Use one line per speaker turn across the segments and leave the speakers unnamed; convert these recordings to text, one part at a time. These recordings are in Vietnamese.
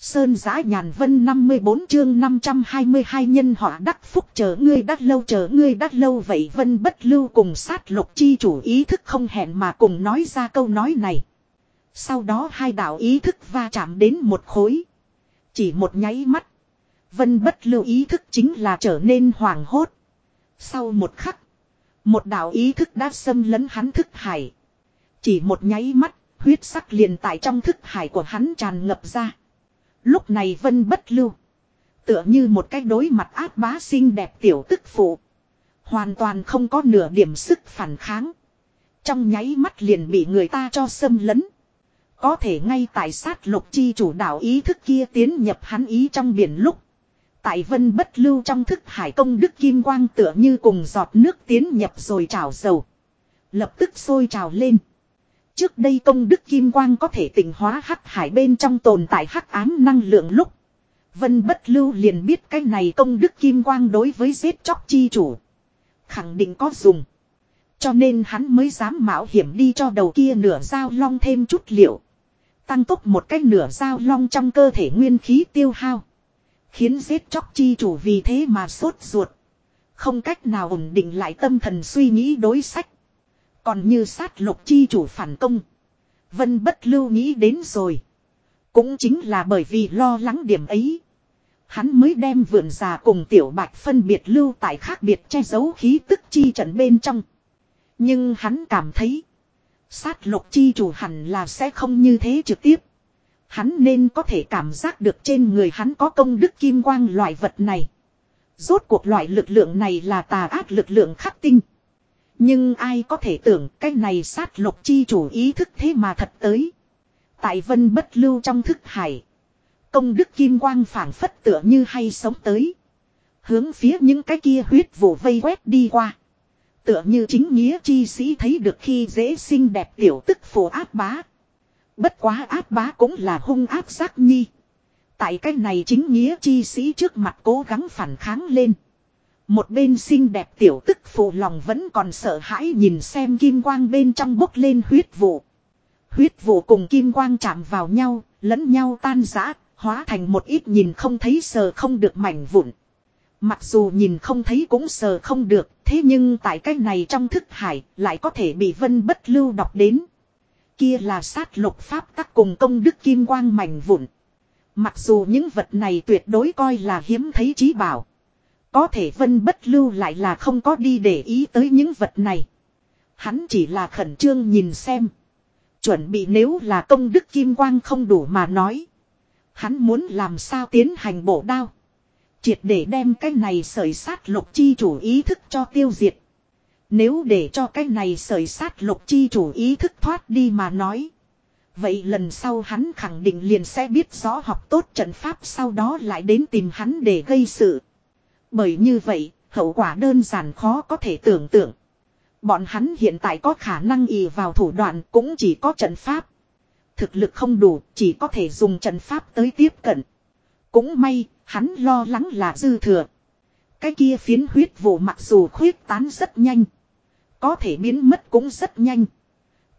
Sơn giã nhàn vân 54 chương 522 nhân họa đắc phúc chờ ngươi đắt lâu chờ ngươi đắt lâu vậy vân bất lưu cùng sát lục chi chủ ý thức không hẹn mà cùng nói ra câu nói này. Sau đó hai đạo ý thức va chạm đến một khối. Chỉ một nháy mắt. Vân bất lưu ý thức chính là trở nên hoàng hốt. Sau một khắc. Một đạo ý thức đã xâm lấn hắn thức hải. Chỉ một nháy mắt, huyết sắc liền tại trong thức hải của hắn tràn ngập ra. Lúc này vân bất lưu. Tựa như một cái đối mặt ác bá xinh đẹp tiểu tức phụ. Hoàn toàn không có nửa điểm sức phản kháng. Trong nháy mắt liền bị người ta cho xâm lấn. Có thể ngay tại sát lục chi chủ đạo ý thức kia tiến nhập hắn ý trong biển lúc. Tại vân bất lưu trong thức hải công đức kim quang tựa như cùng giọt nước tiến nhập rồi trào dầu. Lập tức sôi trào lên. Trước đây công đức kim quang có thể tỉnh hóa hắc hải bên trong tồn tại hắc ám năng lượng lúc. Vân bất lưu liền biết cái này công đức kim quang đối với giết chóc chi chủ. Khẳng định có dùng. Cho nên hắn mới dám mạo hiểm đi cho đầu kia nửa dao long thêm chút liệu. Tăng tốc một cách nửa dao long trong cơ thể nguyên khí tiêu hao. Khiến giết chóc chi chủ vì thế mà sốt ruột. Không cách nào ổn định lại tâm thần suy nghĩ đối sách. Còn như sát lục chi chủ phản công. Vân bất lưu nghĩ đến rồi. Cũng chính là bởi vì lo lắng điểm ấy. Hắn mới đem vượn già cùng tiểu bạch phân biệt lưu tại khác biệt che giấu khí tức chi trận bên trong. Nhưng hắn cảm thấy. Sát lục chi chủ hẳn là sẽ không như thế trực tiếp. Hắn nên có thể cảm giác được trên người hắn có công đức kim quang loại vật này. Rốt cuộc loại lực lượng này là tà ác lực lượng khắc tinh. Nhưng ai có thể tưởng cái này sát lục chi chủ ý thức thế mà thật tới. Tại vân bất lưu trong thức hải. Công đức kim quang phản phất tựa như hay sống tới. Hướng phía những cái kia huyết vụ vây quét đi qua. Tựa như chính nghĩa chi sĩ thấy được khi dễ xinh đẹp tiểu tức phổ áp bá. Bất quá áp bá cũng là hung áp giác nhi. Tại cái này chính nghĩa chi sĩ trước mặt cố gắng phản kháng lên. Một bên xinh đẹp tiểu tức phụ lòng vẫn còn sợ hãi nhìn xem kim quang bên trong bốc lên huyết vụ. Huyết vụ cùng kim quang chạm vào nhau, lẫn nhau tan rã, hóa thành một ít nhìn không thấy sờ không được mảnh vụn. Mặc dù nhìn không thấy cũng sờ không được, thế nhưng tại cái này trong thức hải lại có thể bị vân bất lưu đọc đến. Kia là sát lục pháp tắc cùng công đức kim quang mảnh vụn. Mặc dù những vật này tuyệt đối coi là hiếm thấy trí bảo. Có thể vân bất lưu lại là không có đi để ý tới những vật này. Hắn chỉ là khẩn trương nhìn xem. Chuẩn bị nếu là công đức kim quang không đủ mà nói. Hắn muốn làm sao tiến hành bổ đao. Triệt để đem cái này sởi sát lục chi chủ ý thức cho tiêu diệt. Nếu để cho cái này sởi sát lục chi chủ ý thức thoát đi mà nói. Vậy lần sau hắn khẳng định liền sẽ biết rõ học tốt trận pháp sau đó lại đến tìm hắn để gây sự. Bởi như vậy, hậu quả đơn giản khó có thể tưởng tượng. Bọn hắn hiện tại có khả năng ì vào thủ đoạn cũng chỉ có trận pháp. Thực lực không đủ, chỉ có thể dùng trận pháp tới tiếp cận. Cũng may, hắn lo lắng là dư thừa. Cái kia phiến huyết vụ mặc dù khuyết tán rất nhanh. Có thể biến mất cũng rất nhanh.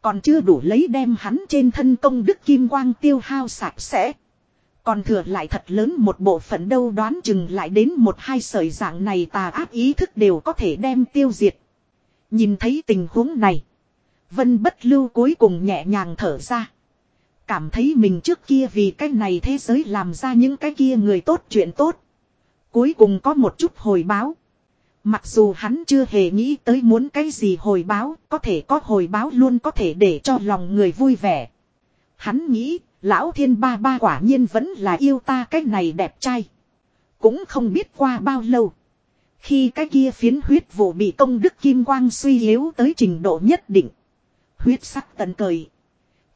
Còn chưa đủ lấy đem hắn trên thân công đức kim quang tiêu hao sạch sẽ. Còn thừa lại thật lớn một bộ phận đâu đoán chừng lại đến một hai sợi dạng này tà ác ý thức đều có thể đem tiêu diệt. Nhìn thấy tình huống này. Vân bất lưu cuối cùng nhẹ nhàng thở ra. Cảm thấy mình trước kia vì cái này thế giới làm ra những cái kia người tốt chuyện tốt. Cuối cùng có một chút hồi báo. Mặc dù hắn chưa hề nghĩ tới muốn cái gì hồi báo, có thể có hồi báo luôn có thể để cho lòng người vui vẻ. Hắn nghĩ, lão thiên ba ba quả nhiên vẫn là yêu ta cái này đẹp trai. Cũng không biết qua bao lâu. Khi cái kia phiến huyết vụ bị công đức kim quang suy yếu tới trình độ nhất định. Huyết sắc tận cời.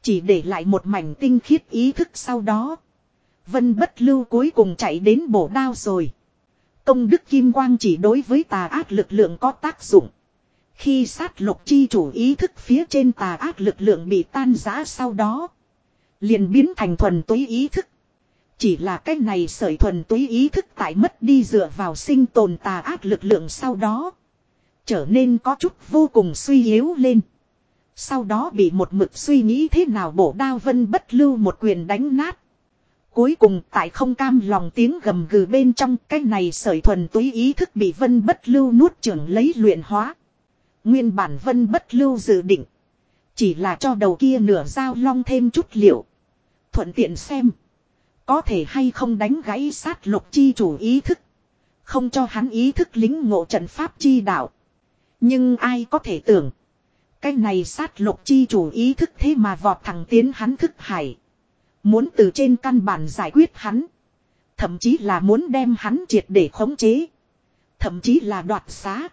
Chỉ để lại một mảnh tinh khiết ý thức sau đó. Vân bất lưu cuối cùng chạy đến bổ đao rồi. Công đức kim quang chỉ đối với tà ác lực lượng có tác dụng. Khi sát lục chi chủ ý thức phía trên tà ác lực lượng bị tan rã sau đó. Liền biến thành thuần túy ý thức. Chỉ là cái này sởi thuần túy ý thức tại mất đi dựa vào sinh tồn tà ác lực lượng sau đó. Trở nên có chút vô cùng suy yếu lên. Sau đó bị một mực suy nghĩ thế nào bổ đao vân bất lưu một quyền đánh nát. Cuối cùng tại không cam lòng tiếng gầm gừ bên trong, cái này sởi thuần túy ý thức bị vân bất lưu nuốt trưởng lấy luyện hóa. Nguyên bản vân bất lưu dự định. Chỉ là cho đầu kia nửa dao long thêm chút liệu. Thuận tiện xem. Có thể hay không đánh gãy sát lục chi chủ ý thức. Không cho hắn ý thức lính ngộ trận pháp chi đạo. Nhưng ai có thể tưởng. Cái này sát lục chi chủ ý thức thế mà vọt thẳng tiến hắn thức hải. Muốn từ trên căn bản giải quyết hắn. Thậm chí là muốn đem hắn triệt để khống chế. Thậm chí là đoạt xá.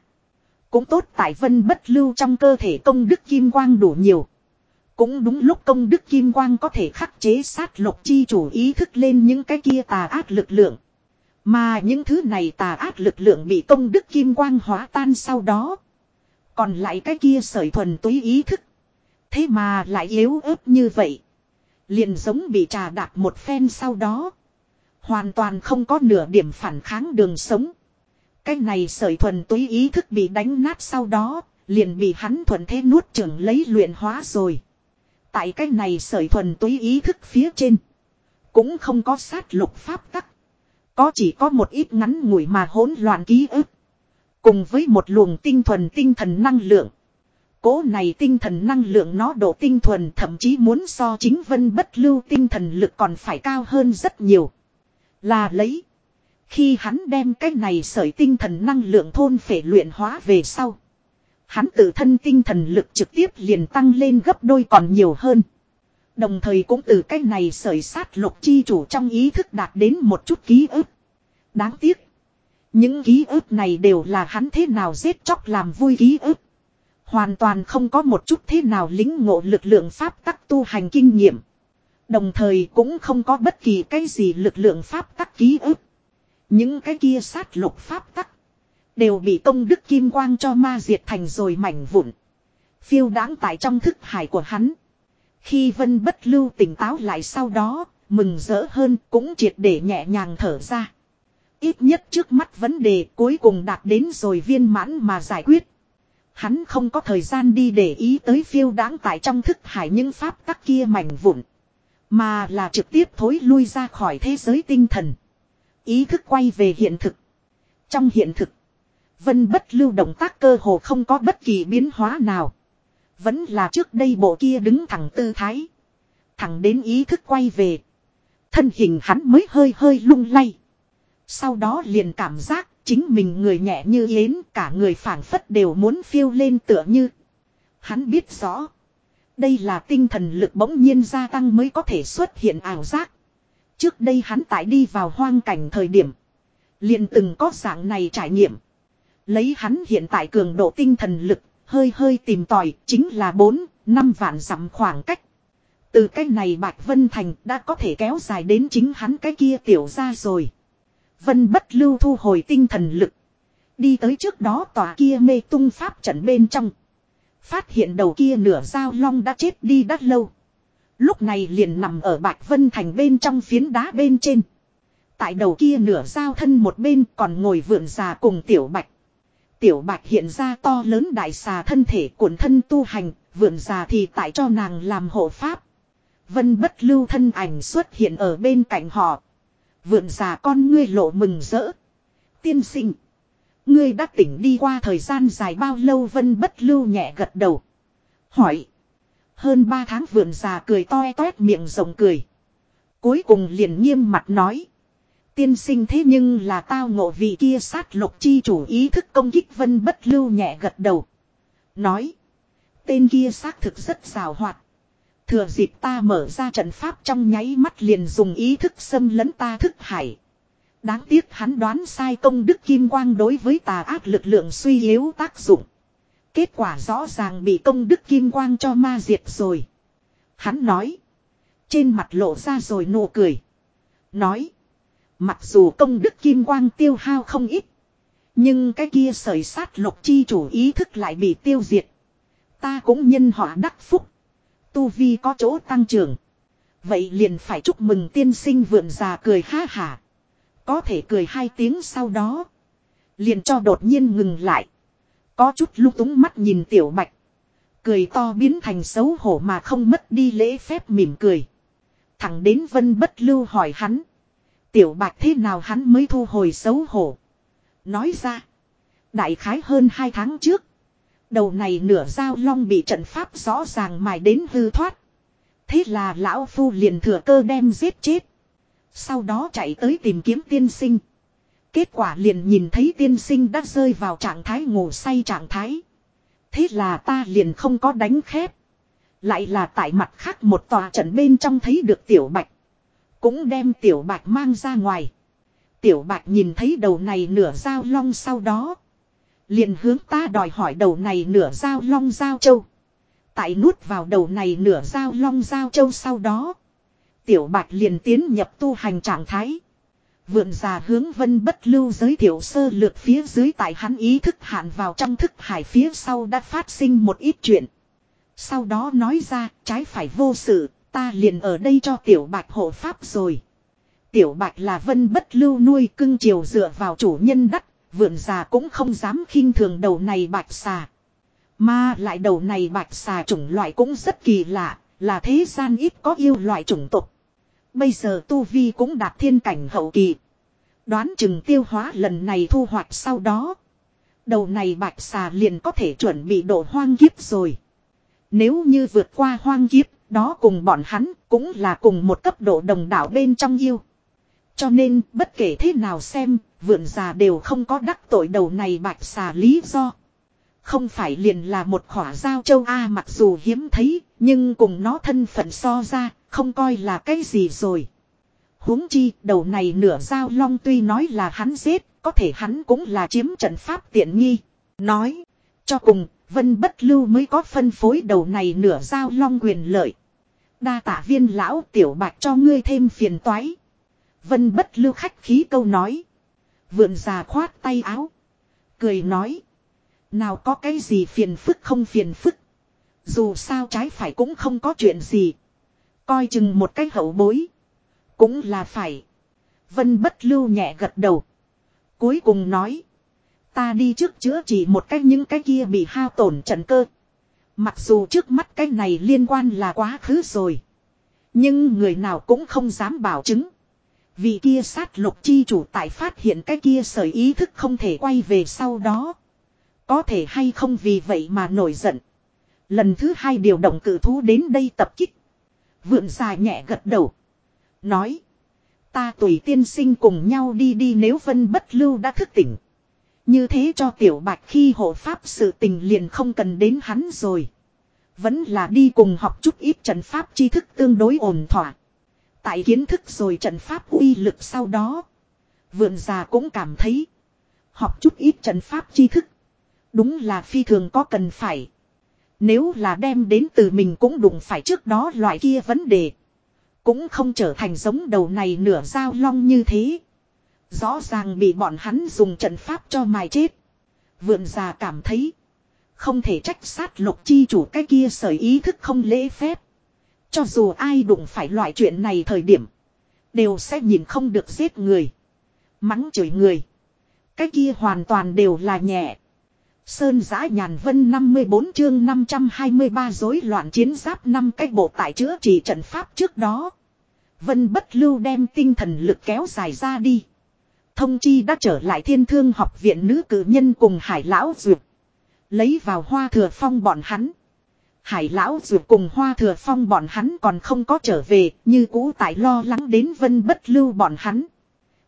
Cũng tốt tại vân bất lưu trong cơ thể công đức kim quang đủ nhiều. Cũng đúng lúc công đức kim quang có thể khắc chế sát lục chi chủ ý thức lên những cái kia tà ác lực lượng. Mà những thứ này tà ác lực lượng bị công đức kim quang hóa tan sau đó. Còn lại cái kia sởi thuần túy ý thức. Thế mà lại yếu ớt như vậy. Liền giống bị trà đạp một phen sau đó. Hoàn toàn không có nửa điểm phản kháng đường sống. Cái này sởi thuần túy ý thức bị đánh nát sau đó. Liền bị hắn thuần thế nuốt trưởng lấy luyện hóa rồi. Tại cái này sởi thuần túy ý thức phía trên. Cũng không có sát lục pháp tắc. Có chỉ có một ít ngắn ngủi mà hỗn loạn ký ức. Cùng với một luồng tinh thuần tinh thần năng lượng. Cố này tinh thần năng lượng nó độ tinh thuần thậm chí muốn so chính vân bất lưu tinh thần lực còn phải cao hơn rất nhiều. Là lấy. Khi hắn đem cái này sởi tinh thần năng lượng thôn phệ luyện hóa về sau. Hắn tự thân tinh thần lực trực tiếp liền tăng lên gấp đôi còn nhiều hơn. Đồng thời cũng từ cái này sởi sát lục chi chủ trong ý thức đạt đến một chút ký ức. Đáng tiếc. Những ký ức này đều là hắn thế nào giết chóc làm vui ký ức. Hoàn toàn không có một chút thế nào lính ngộ lực lượng pháp tắc tu hành kinh nghiệm. Đồng thời cũng không có bất kỳ cái gì lực lượng pháp tắc ký ức. Những cái kia sát lục pháp tắc. Đều bị công đức kim quang cho ma diệt thành rồi mảnh vụn. Phiêu đáng tại trong thức hải của hắn. Khi vân bất lưu tỉnh táo lại sau đó, mừng rỡ hơn cũng triệt để nhẹ nhàng thở ra. Ít nhất trước mắt vấn đề cuối cùng đạt đến rồi viên mãn mà giải quyết. Hắn không có thời gian đi để ý tới phiêu đáng tại trong thức hải những pháp tắc kia mảnh vụn. Mà là trực tiếp thối lui ra khỏi thế giới tinh thần. Ý thức quay về hiện thực. Trong hiện thực, vân bất lưu động tác cơ hồ không có bất kỳ biến hóa nào. Vẫn là trước đây bộ kia đứng thẳng tư thái. Thẳng đến ý thức quay về. Thân hình hắn mới hơi hơi lung lay. Sau đó liền cảm giác chính mình người nhẹ như yến, cả người phảng phất đều muốn phiêu lên tựa như. Hắn biết rõ. Đây là tinh thần lực bỗng nhiên gia tăng mới có thể xuất hiện ảo giác. Trước đây hắn tại đi vào hoang cảnh thời điểm. Liền từng có dạng này trải nghiệm. Lấy hắn hiện tại cường độ tinh thần lực, hơi hơi tìm tòi, chính là 4, 5 vạn dặm khoảng cách. Từ cái này Bạch Vân Thành đã có thể kéo dài đến chính hắn cái kia tiểu ra rồi. Vân bất lưu thu hồi tinh thần lực. Đi tới trước đó tòa kia mê tung pháp trận bên trong. Phát hiện đầu kia nửa dao long đã chết đi đắt lâu. Lúc này liền nằm ở Bạch Vân Thành bên trong phiến đá bên trên. Tại đầu kia nửa dao thân một bên còn ngồi vượn già cùng tiểu bạch. Tiểu bạch hiện ra to lớn đại xà thân thể cuộn thân tu hành, vượn già thì tại cho nàng làm hộ pháp. Vân bất lưu thân ảnh xuất hiện ở bên cạnh họ. Vượn già con ngươi lộ mừng rỡ. Tiên sinh. Ngươi đã tỉnh đi qua thời gian dài bao lâu vân bất lưu nhẹ gật đầu. Hỏi. Hơn ba tháng vượn già cười toe toét miệng rộng cười. Cuối cùng liền nghiêm mặt nói. Tiên sinh thế nhưng là tao ngộ vị kia sát lục chi chủ ý thức công kích vân bất lưu nhẹ gật đầu. Nói. Tên kia xác thực rất xào hoạt. Thừa dịp ta mở ra trận pháp trong nháy mắt liền dùng ý thức xâm lấn ta thức hải. Đáng tiếc hắn đoán sai công đức kim quang đối với tà ác lực lượng suy yếu tác dụng. Kết quả rõ ràng bị công đức kim quang cho ma diệt rồi. Hắn nói. Trên mặt lộ ra rồi nụ cười. Nói. Mặc dù công đức kim quang tiêu hao không ít. Nhưng cái kia sởi sát lục chi chủ ý thức lại bị tiêu diệt. Ta cũng nhân họa đắc phúc. Tu vi có chỗ tăng trưởng. Vậy liền phải chúc mừng tiên sinh vượn già cười ha hả. Có thể cười hai tiếng sau đó. Liền cho đột nhiên ngừng lại. Có chút lúc túng mắt nhìn tiểu bạch. Cười to biến thành xấu hổ mà không mất đi lễ phép mỉm cười. Thẳng đến vân bất lưu hỏi hắn. Tiểu bạch thế nào hắn mới thu hồi xấu hổ. Nói ra. Đại khái hơn hai tháng trước. Đầu này nửa dao long bị trận pháp rõ ràng mài đến hư thoát. Thế là lão phu liền thừa cơ đem giết chết. Sau đó chạy tới tìm kiếm tiên sinh. Kết quả liền nhìn thấy tiên sinh đã rơi vào trạng thái ngủ say trạng thái. Thế là ta liền không có đánh khép. Lại là tại mặt khác một tòa trận bên trong thấy được tiểu bạch. Cũng đem tiểu bạch mang ra ngoài. Tiểu bạch nhìn thấy đầu này nửa dao long sau đó. Liền hướng ta đòi hỏi đầu này nửa dao long dao châu. Tại nuốt vào đầu này nửa dao long dao châu sau đó. Tiểu bạch liền tiến nhập tu hành trạng thái. Vượn già hướng vân bất lưu giới thiệu sơ lược phía dưới tại hắn ý thức hạn vào trong thức hải phía sau đã phát sinh một ít chuyện. Sau đó nói ra trái phải vô sự, ta liền ở đây cho tiểu bạch hộ pháp rồi. Tiểu bạch là vân bất lưu nuôi cưng chiều dựa vào chủ nhân đắt, vườn già cũng không dám khinh thường đầu này bạch xà. Mà lại đầu này bạch xà chủng loại cũng rất kỳ lạ, là thế gian ít có yêu loại chủng tộc. Bây giờ Tu Vi cũng đạt thiên cảnh hậu kỳ. Đoán chừng tiêu hóa lần này thu hoạch sau đó. Đầu này bạch xà liền có thể chuẩn bị độ hoang kiếp rồi. Nếu như vượt qua hoang kiếp, đó cùng bọn hắn cũng là cùng một cấp độ đồng đảo bên trong yêu. Cho nên, bất kể thế nào xem, vượn già đều không có đắc tội đầu này bạch xà lý do. Không phải liền là một khỏa giao châu A mặc dù hiếm thấy, nhưng cùng nó thân phận so ra, không coi là cái gì rồi. huống chi, đầu này nửa giao long tuy nói là hắn giết, có thể hắn cũng là chiếm trận pháp tiện nghi. Nói, cho cùng, vân bất lưu mới có phân phối đầu này nửa giao long quyền lợi. Đa tả viên lão tiểu bạch cho ngươi thêm phiền toái. Vân bất lưu khách khí câu nói. Vượn già khoát tay áo. Cười nói. Nào có cái gì phiền phức không phiền phức. Dù sao trái phải cũng không có chuyện gì. Coi chừng một cái hậu bối. Cũng là phải. Vân bất lưu nhẹ gật đầu. Cuối cùng nói. Ta đi trước chữa chỉ một cách những cái kia bị hao tổn trận cơ. Mặc dù trước mắt cái này liên quan là quá khứ rồi. Nhưng người nào cũng không dám bảo chứng. Vì kia sát lục chi chủ tại phát hiện cái kia sở ý thức không thể quay về sau đó. Có thể hay không vì vậy mà nổi giận. Lần thứ hai điều động cử thú đến đây tập kích. Vượn già nhẹ gật đầu. Nói. Ta tùy tiên sinh cùng nhau đi đi nếu vân bất lưu đã thức tỉnh. Như thế cho tiểu bạch khi hộ pháp sự tình liền không cần đến hắn rồi. Vẫn là đi cùng học chút ít trận pháp tri thức tương đối ổn thỏa. Tại kiến thức rồi trận pháp uy lực sau đó. Vượn già cũng cảm thấy. Học chút ít trận pháp tri thức. Đúng là phi thường có cần phải. Nếu là đem đến từ mình cũng đụng phải trước đó loại kia vấn đề. Cũng không trở thành giống đầu này nửa dao long như thế. Rõ ràng bị bọn hắn dùng trận pháp cho mài chết. Vượn già cảm thấy. Không thể trách sát lục chi chủ cái kia sở ý thức không lễ phép. Cho dù ai đụng phải loại chuyện này thời điểm. Đều sẽ nhìn không được giết người. Mắng chửi người. Cái kia hoàn toàn đều là nhẹ. Sơn giã nhàn vân 54 chương 523 rối loạn chiến giáp năm cách bộ tại chữa trị trận pháp trước đó. Vân bất lưu đem tinh thần lực kéo dài ra đi. Thông chi đã trở lại thiên thương học viện nữ cử nhân cùng hải lão duyệt. Lấy vào hoa thừa phong bọn hắn. Hải lão duyệt cùng hoa thừa phong bọn hắn còn không có trở về như cũ tại lo lắng đến vân bất lưu bọn hắn.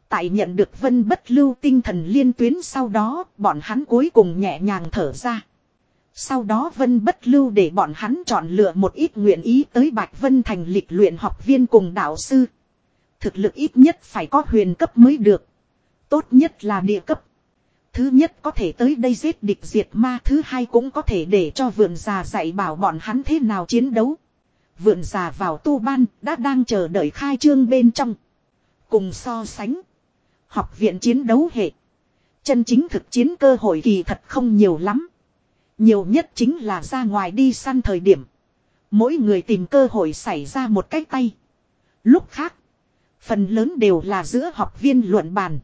Tại nhận được vân bất lưu tinh thần liên tuyến sau đó, bọn hắn cuối cùng nhẹ nhàng thở ra. Sau đó vân bất lưu để bọn hắn chọn lựa một ít nguyện ý tới Bạch Vân thành lịch luyện học viên cùng đạo sư. Thực lực ít nhất phải có huyền cấp mới được. Tốt nhất là địa cấp. Thứ nhất có thể tới đây giết địch diệt ma, Thứ hai cũng có thể để cho vườn già dạy bảo bọn hắn thế nào chiến đấu. Vườn già vào tu ban, đã đang chờ đợi khai trương bên trong. Cùng so sánh. Học viện chiến đấu hệ. Chân chính thực chiến cơ hội kỳ thật không nhiều lắm. Nhiều nhất chính là ra ngoài đi săn thời điểm. Mỗi người tìm cơ hội xảy ra một cái tay. Lúc khác. Phần lớn đều là giữa học viên luận bàn.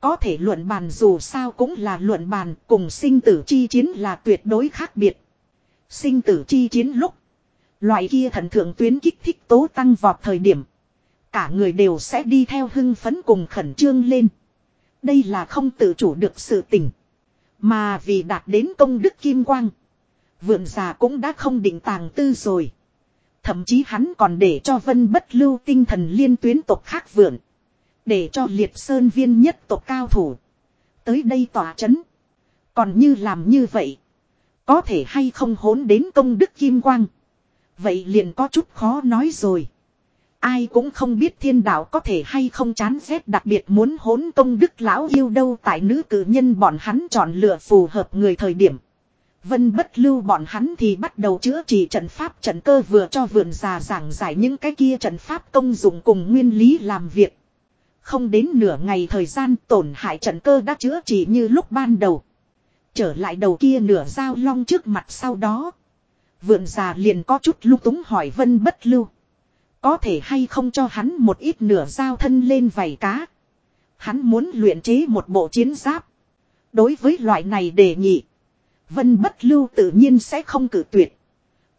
Có thể luận bàn dù sao cũng là luận bàn, cùng sinh tử chi chiến là tuyệt đối khác biệt. Sinh tử chi chiến lúc. Loại kia thần thượng tuyến kích thích tố tăng vọt thời điểm. Cả người đều sẽ đi theo hưng phấn cùng khẩn trương lên. Đây là không tự chủ được sự tỉnh. Mà vì đạt đến công đức kim quang. Vượn già cũng đã không định tàng tư rồi. Thậm chí hắn còn để cho vân bất lưu tinh thần liên tuyến tộc khác vượn. Để cho liệt sơn viên nhất tộc cao thủ. Tới đây tỏa chấn. Còn như làm như vậy. Có thể hay không hốn đến công đức kim quang. Vậy liền có chút khó nói rồi. Ai cũng không biết thiên đạo có thể hay không chán ghét đặc biệt muốn hốn công đức lão yêu đâu tại nữ cử nhân bọn hắn chọn lựa phù hợp người thời điểm. Vân bất lưu bọn hắn thì bắt đầu chữa trị trận pháp trận cơ vừa cho vườn già giảng giải những cái kia trận pháp công dụng cùng nguyên lý làm việc. Không đến nửa ngày thời gian tổn hại trận cơ đã chữa trị như lúc ban đầu. Trở lại đầu kia nửa dao long trước mặt sau đó. Vượn già liền có chút lung túng hỏi vân bất lưu. Có thể hay không cho hắn một ít nửa dao thân lên vảy cá. Hắn muốn luyện chế một bộ chiến giáp. Đối với loại này đề nghị. Vân bất lưu tự nhiên sẽ không cử tuyệt.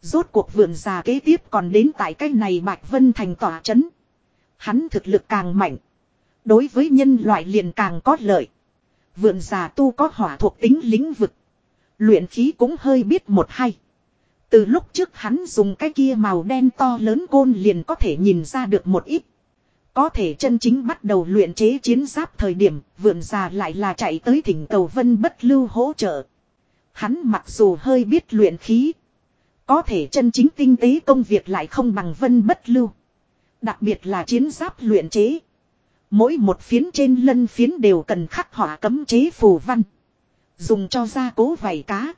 Rốt cuộc vườn già kế tiếp còn đến tại cái này Bạch Vân thành tỏa chấn. Hắn thực lực càng mạnh. Đối với nhân loại liền càng có lợi. Vượn già tu có hỏa thuộc tính lĩnh vực. Luyện khí cũng hơi biết một hay. Từ lúc trước hắn dùng cái kia màu đen to lớn côn liền có thể nhìn ra được một ít. Có thể chân chính bắt đầu luyện chế chiến giáp thời điểm, vượn già lại là chạy tới thỉnh cầu vân bất lưu hỗ trợ. Hắn mặc dù hơi biết luyện khí. Có thể chân chính tinh tế công việc lại không bằng vân bất lưu. Đặc biệt là chiến giáp luyện chế. Mỗi một phiến trên lân phiến đều cần khắc họa cấm chế phù văn. Dùng cho gia cố vảy cá.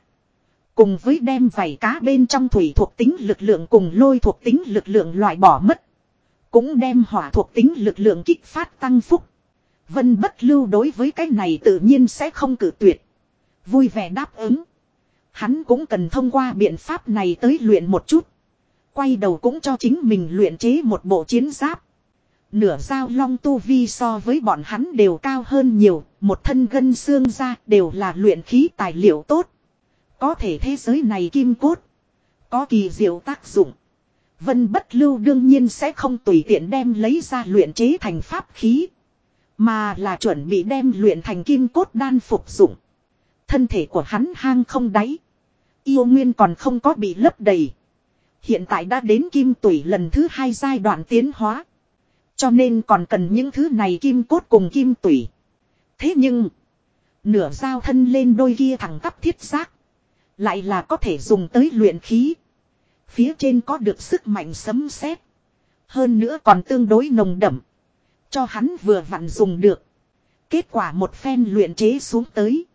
Cùng với đem vảy cá bên trong thủy thuộc tính lực lượng cùng lôi thuộc tính lực lượng loại bỏ mất. Cũng đem hỏa thuộc tính lực lượng kích phát tăng phúc. Vân bất lưu đối với cái này tự nhiên sẽ không cử tuyệt. Vui vẻ đáp ứng. Hắn cũng cần thông qua biện pháp này tới luyện một chút. Quay đầu cũng cho chính mình luyện chế một bộ chiến giáp. Nửa dao long tu vi so với bọn hắn đều cao hơn nhiều, một thân gân xương ra đều là luyện khí tài liệu tốt. Có thể thế giới này kim cốt, có kỳ diệu tác dụng. Vân bất lưu đương nhiên sẽ không tùy tiện đem lấy ra luyện chế thành pháp khí. Mà là chuẩn bị đem luyện thành kim cốt đan phục dụng. Thân thể của hắn hang không đáy. Yêu nguyên còn không có bị lấp đầy. Hiện tại đã đến kim tủy lần thứ hai giai đoạn tiến hóa. Cho nên còn cần những thứ này kim cốt cùng kim tủy. Thế nhưng. Nửa dao thân lên đôi kia thẳng tắp thiết xác. Lại là có thể dùng tới luyện khí. Phía trên có được sức mạnh sấm sét. Hơn nữa còn tương đối nồng đậm. Cho hắn vừa vặn dùng được. Kết quả một phen luyện chế xuống tới.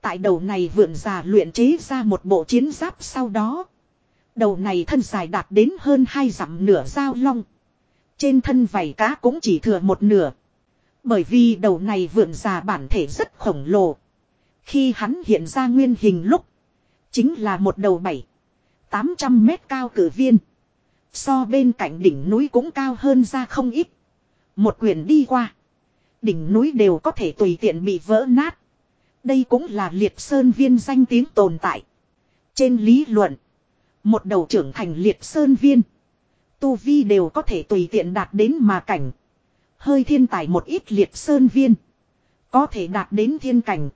Tại đầu này vượn già luyện chế ra một bộ chiến giáp sau đó. Đầu này thân dài đạt đến hơn hai dặm nửa dao long. Trên thân vảy cá cũng chỉ thừa một nửa. Bởi vì đầu này vượn già bản thể rất khổng lồ. Khi hắn hiện ra nguyên hình lúc. Chính là một đầu bảy. 800 mét cao cử viên. So bên cạnh đỉnh núi cũng cao hơn ra không ít. Một quyển đi qua. Đỉnh núi đều có thể tùy tiện bị vỡ nát. Đây cũng là liệt sơn viên danh tiếng tồn tại. Trên lý luận. Một đầu trưởng thành liệt sơn viên. Tu vi đều có thể tùy tiện đạt đến mà cảnh. Hơi thiên tài một ít liệt sơn viên. Có thể đạt đến thiên cảnh.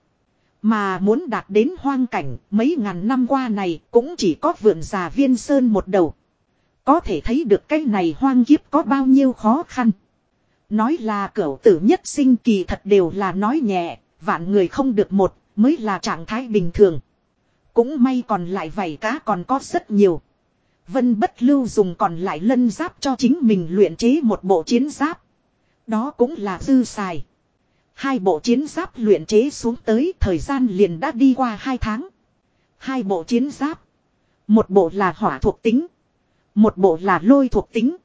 Mà muốn đạt đến hoang cảnh mấy ngàn năm qua này cũng chỉ có vượn già viên sơn một đầu. Có thể thấy được cái này hoang kiếp có bao nhiêu khó khăn. Nói là cửu tử nhất sinh kỳ thật đều là nói nhẹ, vạn người không được một, mới là trạng thái bình thường. Cũng may còn lại vảy cá còn có rất nhiều. Vân bất lưu dùng còn lại lân giáp cho chính mình luyện chế một bộ chiến giáp. Đó cũng là dư xài. Hai bộ chiến giáp luyện chế xuống tới, thời gian liền đã đi qua hai tháng. Hai bộ chiến giáp. Một bộ là hỏa thuộc tính. Một bộ là lôi thuộc tính.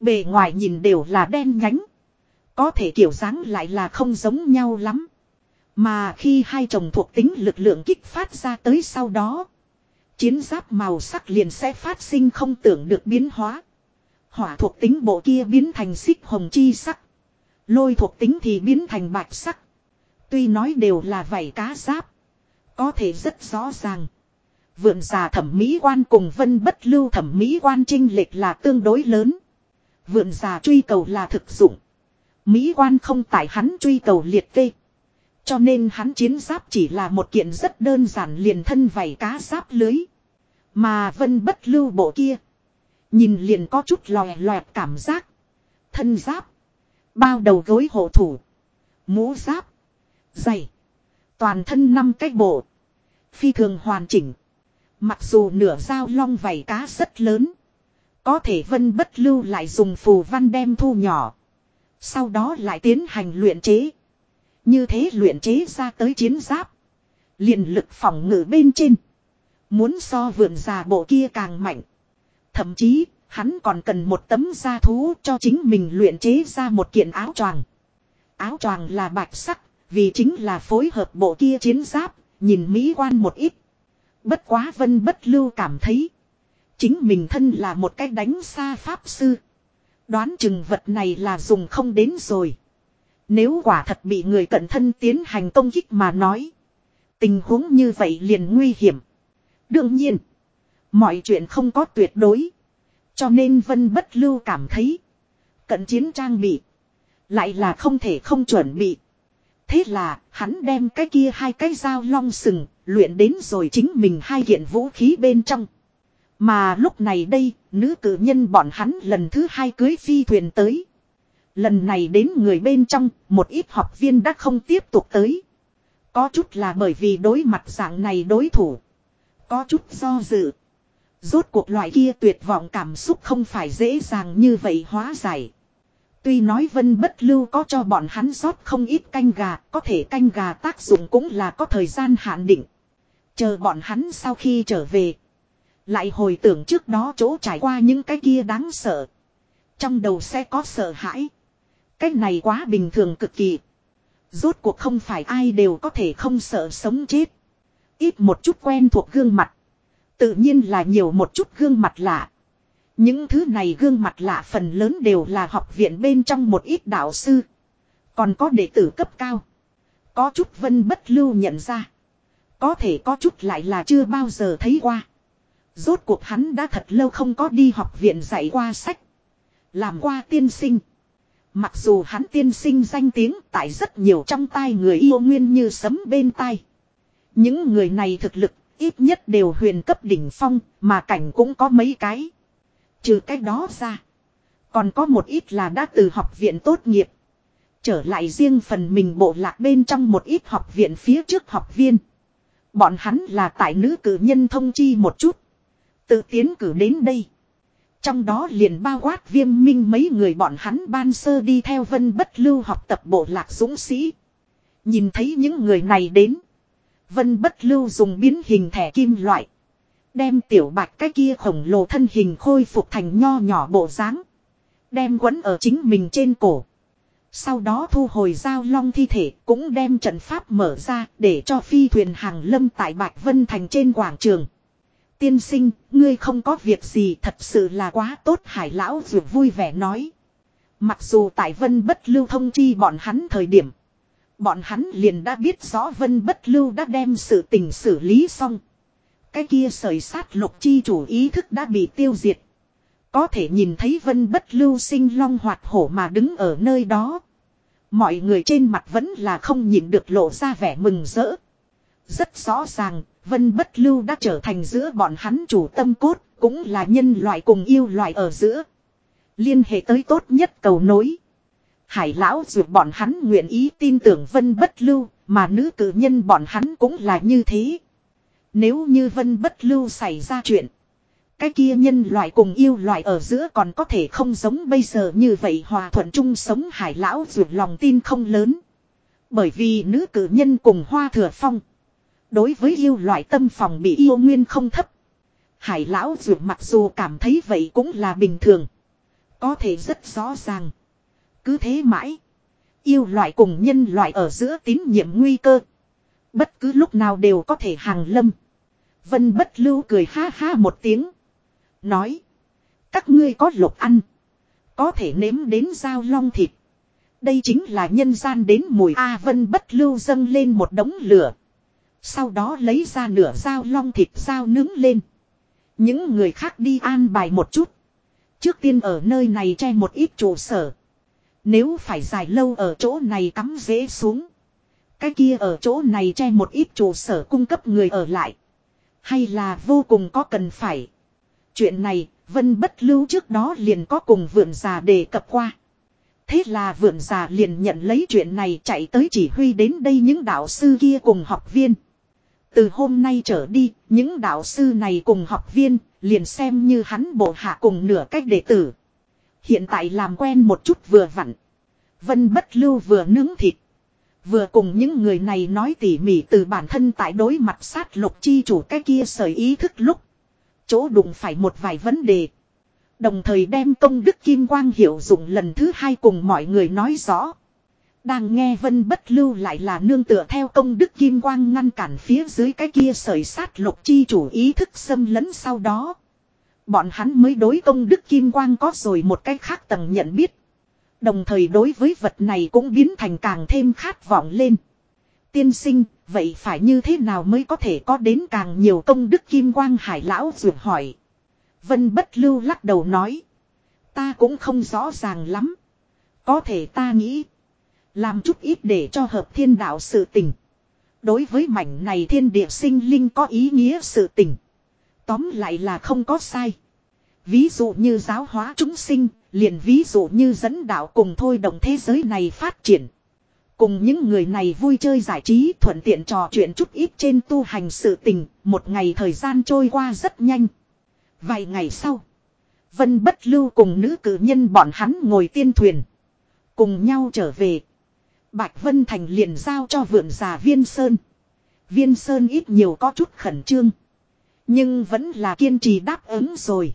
Bề ngoài nhìn đều là đen nhánh. Có thể kiểu dáng lại là không giống nhau lắm. Mà khi hai chồng thuộc tính lực lượng kích phát ra tới sau đó. Chiến giáp màu sắc liền sẽ phát sinh không tưởng được biến hóa. Hỏa thuộc tính bộ kia biến thành xích hồng chi sắc. Lôi thuộc tính thì biến thành bạch sắc. Tuy nói đều là vảy cá giáp. Có thể rất rõ ràng. Vượn già thẩm mỹ quan cùng vân bất lưu thẩm mỹ quan trinh lệch là tương đối lớn. Vượn già truy cầu là thực dụng. Mỹ quan không tại hắn truy cầu liệt kê. Cho nên hắn chiến giáp chỉ là một kiện rất đơn giản liền thân vảy cá giáp lưới. Mà vân bất lưu bộ kia. Nhìn liền có chút lòe loẹt cảm giác. Thân giáp. Bao đầu gối hộ thủ. Mũ giáp. Giày. Toàn thân năm cái bộ. Phi thường hoàn chỉnh. Mặc dù nửa dao long vảy cá rất lớn. Có thể vân bất lưu lại dùng phù văn đem thu nhỏ. Sau đó lại tiến hành luyện chế. Như thế luyện chế ra tới chiến giáp. liền lực phòng ngự bên trên. Muốn so vượn già bộ kia càng mạnh. Thậm chí, hắn còn cần một tấm da thú cho chính mình luyện chế ra một kiện áo choàng. Áo choàng là bạch sắc, vì chính là phối hợp bộ kia chiến giáp, nhìn mỹ quan một ít. Bất quá vân bất lưu cảm thấy. Chính mình thân là một cái đánh xa pháp sư. Đoán chừng vật này là dùng không đến rồi. Nếu quả thật bị người cận thân tiến hành công kích mà nói. Tình huống như vậy liền nguy hiểm. Đương nhiên. Mọi chuyện không có tuyệt đối. Cho nên Vân Bất Lưu cảm thấy. Cận chiến trang bị. Lại là không thể không chuẩn bị. Thế là hắn đem cái kia hai cái dao long sừng luyện đến rồi chính mình hai kiện vũ khí bên trong. Mà lúc này đây, nữ cử nhân bọn hắn lần thứ hai cưới phi thuyền tới. Lần này đến người bên trong, một ít học viên đã không tiếp tục tới. Có chút là bởi vì đối mặt dạng này đối thủ. Có chút do dự. Rốt cuộc loại kia tuyệt vọng cảm xúc không phải dễ dàng như vậy hóa giải. Tuy nói vân bất lưu có cho bọn hắn rót không ít canh gà, có thể canh gà tác dụng cũng là có thời gian hạn định. Chờ bọn hắn sau khi trở về. Lại hồi tưởng trước đó chỗ trải qua những cái kia đáng sợ. Trong đầu sẽ có sợ hãi. Cái này quá bình thường cực kỳ. Rốt cuộc không phải ai đều có thể không sợ sống chết. Ít một chút quen thuộc gương mặt. Tự nhiên là nhiều một chút gương mặt lạ. Những thứ này gương mặt lạ phần lớn đều là học viện bên trong một ít đạo sư. Còn có đệ tử cấp cao. Có chút vân bất lưu nhận ra. Có thể có chút lại là chưa bao giờ thấy qua. Rốt cuộc hắn đã thật lâu không có đi học viện dạy qua sách. Làm qua tiên sinh. Mặc dù hắn tiên sinh danh tiếng tại rất nhiều trong tai người yêu nguyên như sấm bên tai. Những người này thực lực ít nhất đều huyền cấp đỉnh phong mà cảnh cũng có mấy cái. Trừ cái đó ra. Còn có một ít là đã từ học viện tốt nghiệp. Trở lại riêng phần mình bộ lạc bên trong một ít học viện phía trước học viên. Bọn hắn là tại nữ cử nhân thông chi một chút. Tự tiến cử đến đây. Trong đó liền bao quát viêm minh mấy người bọn hắn ban sơ đi theo vân bất lưu học tập bộ lạc dũng sĩ. Nhìn thấy những người này đến. Vân bất lưu dùng biến hình thẻ kim loại. Đem tiểu bạch cái kia khổng lồ thân hình khôi phục thành nho nhỏ bộ dáng Đem quấn ở chính mình trên cổ. Sau đó thu hồi giao long thi thể cũng đem trận pháp mở ra để cho phi thuyền hàng lâm tại Bạch Vân Thành trên quảng trường. Tiên sinh, ngươi không có việc gì thật sự là quá tốt hải lão dù vui vẻ nói. Mặc dù tại Vân Bất Lưu thông chi bọn hắn thời điểm. Bọn hắn liền đã biết rõ Vân Bất Lưu đã đem sự tình xử lý xong. Cái kia sởi sát lục chi chủ ý thức đã bị tiêu diệt. Có thể nhìn thấy Vân Bất Lưu sinh long hoạt hổ mà đứng ở nơi đó. Mọi người trên mặt vẫn là không nhìn được lộ ra vẻ mừng rỡ. Rất rõ ràng, Vân Bất Lưu đã trở thành giữa bọn hắn chủ tâm cốt, cũng là nhân loại cùng yêu loại ở giữa. Liên hệ tới tốt nhất cầu nối. Hải lão dù bọn hắn nguyện ý tin tưởng Vân Bất Lưu, mà nữ cử nhân bọn hắn cũng là như thế. Nếu như Vân Bất Lưu xảy ra chuyện. Cái kia nhân loại cùng yêu loại ở giữa còn có thể không giống bây giờ như vậy hòa thuận chung sống hải lão dù lòng tin không lớn. Bởi vì nữ cử nhân cùng hoa thừa phong. Đối với yêu loại tâm phòng bị yêu nguyên không thấp. Hải lão dù mặc dù cảm thấy vậy cũng là bình thường. Có thể rất rõ ràng. Cứ thế mãi. Yêu loại cùng nhân loại ở giữa tín nhiệm nguy cơ. Bất cứ lúc nào đều có thể hàng lâm. Vân bất lưu cười ha ha một tiếng. Nói. Các ngươi có lục ăn. Có thể nếm đến dao long thịt. Đây chính là nhân gian đến mùi A Vân bất lưu dâng lên một đống lửa. Sau đó lấy ra nửa dao long thịt dao nướng lên. Những người khác đi an bài một chút. Trước tiên ở nơi này che một ít trụ sở. Nếu phải dài lâu ở chỗ này cắm dễ xuống. Cái kia ở chỗ này che một ít trụ sở cung cấp người ở lại. Hay là vô cùng có cần phải. Chuyện này, Vân Bất Lưu trước đó liền có cùng vượn già đề cập qua. Thế là vượn già liền nhận lấy chuyện này chạy tới chỉ huy đến đây những đạo sư kia cùng học viên. Từ hôm nay trở đi, những đạo sư này cùng học viên, liền xem như hắn bộ hạ cùng nửa cách đệ tử. Hiện tại làm quen một chút vừa vặn. Vân bất lưu vừa nướng thịt. Vừa cùng những người này nói tỉ mỉ từ bản thân tại đối mặt sát lục chi chủ cái kia sởi ý thức lúc. Chỗ đụng phải một vài vấn đề. Đồng thời đem công đức kim quang hiệu dụng lần thứ hai cùng mọi người nói rõ. Đang nghe vân bất lưu lại là nương tựa theo công đức kim quang ngăn cản phía dưới cái kia sởi sát lục chi chủ ý thức xâm lấn sau đó. Bọn hắn mới đối công đức kim quang có rồi một cái khác tầng nhận biết. Đồng thời đối với vật này cũng biến thành càng thêm khát vọng lên. Tiên sinh, vậy phải như thế nào mới có thể có đến càng nhiều công đức kim quang hải lão ruột hỏi. Vân bất lưu lắc đầu nói. Ta cũng không rõ ràng lắm. Có thể ta nghĩ. Làm chút ít để cho hợp thiên đạo sự tình. Đối với mảnh này thiên địa sinh linh có ý nghĩa sự tình. Tóm lại là không có sai. Ví dụ như giáo hóa chúng sinh, liền ví dụ như dẫn đạo cùng thôi động thế giới này phát triển. Cùng những người này vui chơi giải trí thuận tiện trò chuyện chút ít trên tu hành sự tình, một ngày thời gian trôi qua rất nhanh. Vài ngày sau, Vân Bất Lưu cùng nữ cử nhân bọn hắn ngồi tiên thuyền. Cùng nhau trở về. Bạch Vân Thành liền giao cho vượn già Viên Sơn. Viên Sơn ít nhiều có chút khẩn trương. Nhưng vẫn là kiên trì đáp ứng rồi.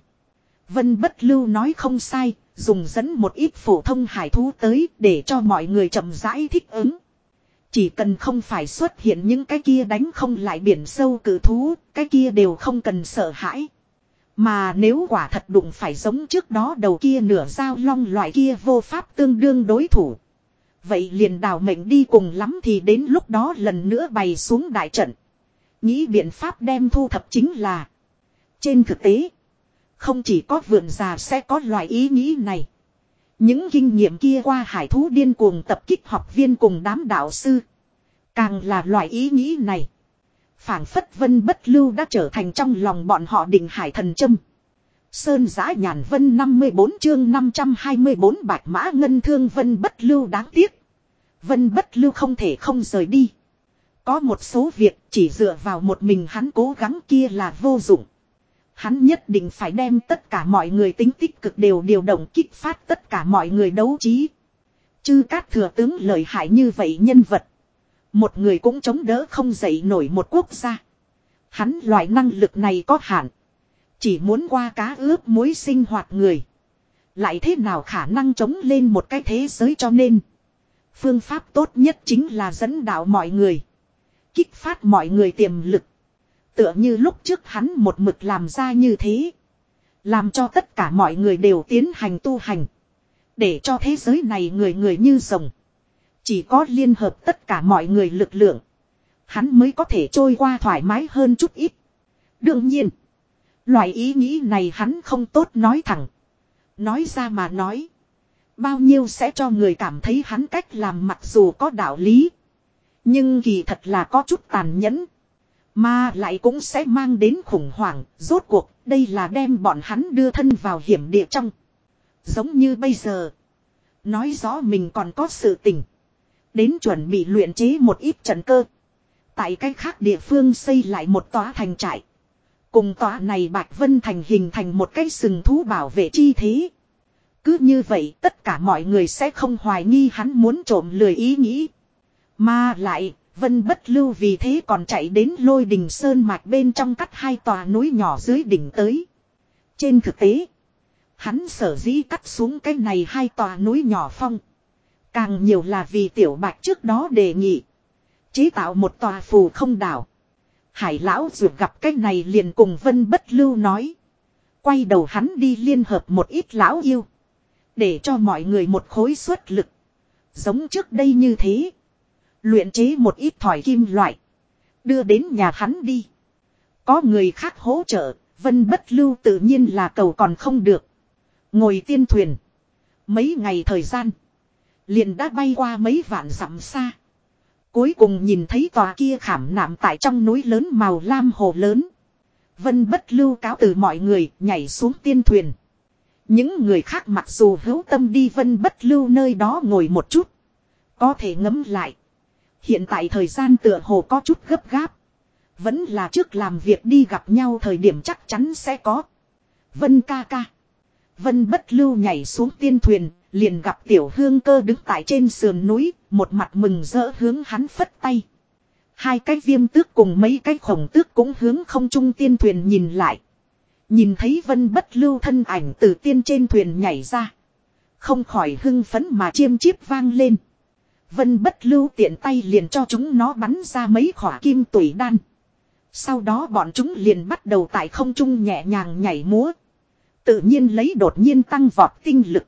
Vân Bất Lưu nói không sai, dùng dẫn một ít phổ thông hải thú tới để cho mọi người chậm rãi thích ứng. Chỉ cần không phải xuất hiện những cái kia đánh không lại biển sâu cử thú, cái kia đều không cần sợ hãi. Mà nếu quả thật đụng phải giống trước đó đầu kia nửa dao long loại kia vô pháp tương đương đối thủ. Vậy liền đào mệnh đi cùng lắm thì đến lúc đó lần nữa bày xuống đại trận. Nghĩ biện pháp đem thu thập chính là. Trên thực tế. Không chỉ có vườn già sẽ có loại ý nghĩ này. Những kinh nghiệm kia qua hải thú điên cuồng tập kích học viên cùng đám đạo sư. Càng là loại ý nghĩ này. phảng phất vân bất lưu đã trở thành trong lòng bọn họ định hải thần châm. Sơn giã nhàn vân 54 chương 524 bạch mã ngân thương vân bất lưu đáng tiếc. Vân bất lưu không thể không rời đi. Có một số việc chỉ dựa vào một mình hắn cố gắng kia là vô dụng. Hắn nhất định phải đem tất cả mọi người tính tích cực đều điều động kích phát tất cả mọi người đấu trí. Chư các thừa tướng lợi hại như vậy nhân vật. Một người cũng chống đỡ không dậy nổi một quốc gia. Hắn loại năng lực này có hạn. Chỉ muốn qua cá ướp muối sinh hoạt người. Lại thế nào khả năng chống lên một cái thế giới cho nên. Phương pháp tốt nhất chính là dẫn đạo mọi người. Kích phát mọi người tiềm lực. Tựa như lúc trước hắn một mực làm ra như thế. Làm cho tất cả mọi người đều tiến hành tu hành. Để cho thế giới này người người như rồng. Chỉ có liên hợp tất cả mọi người lực lượng. Hắn mới có thể trôi qua thoải mái hơn chút ít. Đương nhiên. Loại ý nghĩ này hắn không tốt nói thẳng. Nói ra mà nói. Bao nhiêu sẽ cho người cảm thấy hắn cách làm mặc dù có đạo lý. Nhưng kỳ thật là có chút tàn nhẫn. Mà lại cũng sẽ mang đến khủng hoảng, rốt cuộc, đây là đem bọn hắn đưa thân vào hiểm địa trong. Giống như bây giờ. Nói rõ mình còn có sự tình. Đến chuẩn bị luyện chế một ít trận cơ. Tại cách khác địa phương xây lại một tòa thành trại. Cùng tòa này Bạch Vân Thành hình thành một cái sừng thú bảo vệ chi thế. Cứ như vậy tất cả mọi người sẽ không hoài nghi hắn muốn trộm lười ý nghĩ. Mà lại, Vân bất lưu vì thế còn chạy đến lôi đình sơn mạch bên trong cắt hai tòa núi nhỏ dưới đỉnh tới. Trên thực tế, hắn sở dĩ cắt xuống cái này hai tòa núi nhỏ phong. Càng nhiều là vì tiểu bạch trước đó đề nghị. Chế tạo một tòa phù không đảo. Hải lão ruột gặp cái này liền cùng vân bất lưu nói. Quay đầu hắn đi liên hợp một ít lão yêu. Để cho mọi người một khối suất lực. Giống trước đây như thế. Luyện chế một ít thỏi kim loại. Đưa đến nhà hắn đi. Có người khác hỗ trợ, vân bất lưu tự nhiên là cầu còn không được. Ngồi tiên thuyền. Mấy ngày thời gian. Liền đã bay qua mấy vạn dặm xa. Cuối cùng nhìn thấy tòa kia khảm nạm tại trong núi lớn màu lam hồ lớn. Vân bất lưu cáo từ mọi người nhảy xuống tiên thuyền. Những người khác mặc dù hữu tâm đi vân bất lưu nơi đó ngồi một chút. Có thể ngấm lại. Hiện tại thời gian tựa hồ có chút gấp gáp. Vẫn là trước làm việc đi gặp nhau thời điểm chắc chắn sẽ có. Vân ca ca. Vân bất lưu nhảy xuống tiên thuyền, liền gặp tiểu hương cơ đứng tại trên sườn núi, một mặt mừng rỡ hướng hắn phất tay. Hai cái viêm tước cùng mấy cái khổng tước cũng hướng không trung tiên thuyền nhìn lại. Nhìn thấy vân bất lưu thân ảnh từ tiên trên thuyền nhảy ra. Không khỏi hưng phấn mà chiêm chiếp vang lên. Vân bất lưu tiện tay liền cho chúng nó bắn ra mấy khỏa kim tủy đan. Sau đó bọn chúng liền bắt đầu tại không trung nhẹ nhàng nhảy múa. Tự nhiên lấy đột nhiên tăng vọt tinh lực.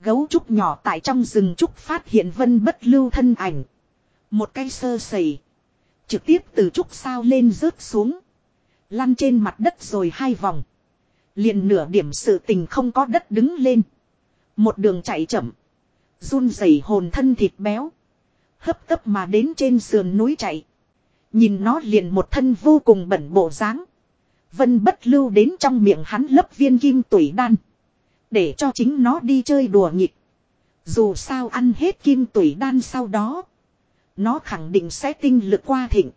Gấu trúc nhỏ tại trong rừng trúc phát hiện vân bất lưu thân ảnh. Một cây sơ sẩy. Trực tiếp từ trúc sao lên rớt xuống. Lăn trên mặt đất rồi hai vòng. Liền nửa điểm sự tình không có đất đứng lên. Một đường chạy chậm. Run rẩy hồn thân thịt béo. Hấp tấp mà đến trên sườn núi chạy. Nhìn nó liền một thân vô cùng bẩn bộ dáng. Vân bất lưu đến trong miệng hắn lấp viên kim tủy đan. Để cho chính nó đi chơi đùa nghịch. Dù sao ăn hết kim tủy đan sau đó. Nó khẳng định sẽ tinh lực qua thịnh.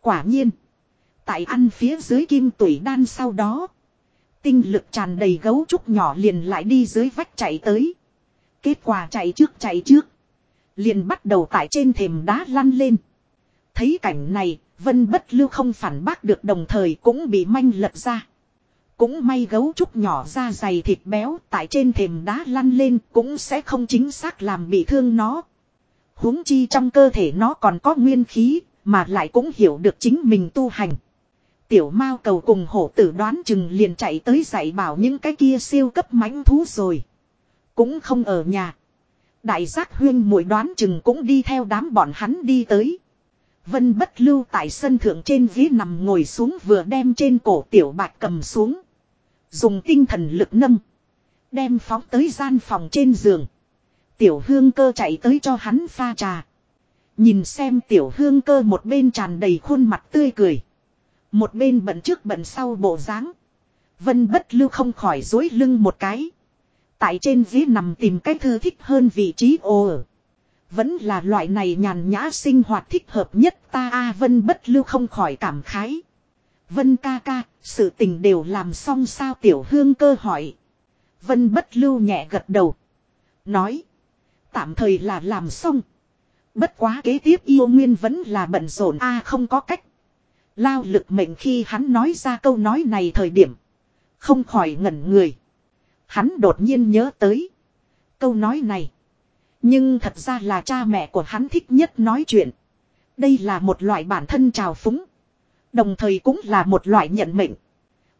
Quả nhiên. Tại ăn phía dưới kim tủy đan sau đó. Tinh lực tràn đầy gấu trúc nhỏ liền lại đi dưới vách chạy tới. Kết quả chạy trước chạy trước. Liền bắt đầu tại trên thềm đá lăn lên. Thấy cảnh này, Vân bất lưu không phản bác được đồng thời cũng bị manh lật ra. Cũng may gấu trúc nhỏ ra dày thịt béo tại trên thềm đá lăn lên cũng sẽ không chính xác làm bị thương nó. huống chi trong cơ thể nó còn có nguyên khí mà lại cũng hiểu được chính mình tu hành. Tiểu mao cầu cùng hổ tử đoán chừng liền chạy tới dạy bảo những cái kia siêu cấp mãnh thú rồi. Cũng không ở nhà. Đại giác huyên muội đoán chừng cũng đi theo đám bọn hắn đi tới. Vân bất lưu tại sân thượng trên ghế nằm ngồi xuống vừa đem trên cổ tiểu bạch cầm xuống. Dùng tinh thần lực nâng. Đem phóng tới gian phòng trên giường. Tiểu hương cơ chạy tới cho hắn pha trà. Nhìn xem tiểu hương cơ một bên tràn đầy khuôn mặt tươi cười. Một bên bận trước bận sau bộ dáng Vân bất lưu không khỏi dối lưng một cái. Tại trên ghế nằm tìm cái thư thích hơn vị trí ô ở. Vẫn là loại này nhàn nhã sinh hoạt thích hợp nhất ta A Vân bất lưu không khỏi cảm khái. Vân ca ca, sự tình đều làm xong sao tiểu hương cơ hỏi. Vân bất lưu nhẹ gật đầu. Nói. Tạm thời là làm xong. Bất quá kế tiếp yêu nguyên vẫn là bận rộn A không có cách. Lao lực mệnh khi hắn nói ra câu nói này thời điểm. Không khỏi ngẩn người. Hắn đột nhiên nhớ tới. Câu nói này. Nhưng thật ra là cha mẹ của hắn thích nhất nói chuyện. Đây là một loại bản thân trào phúng. Đồng thời cũng là một loại nhận mệnh.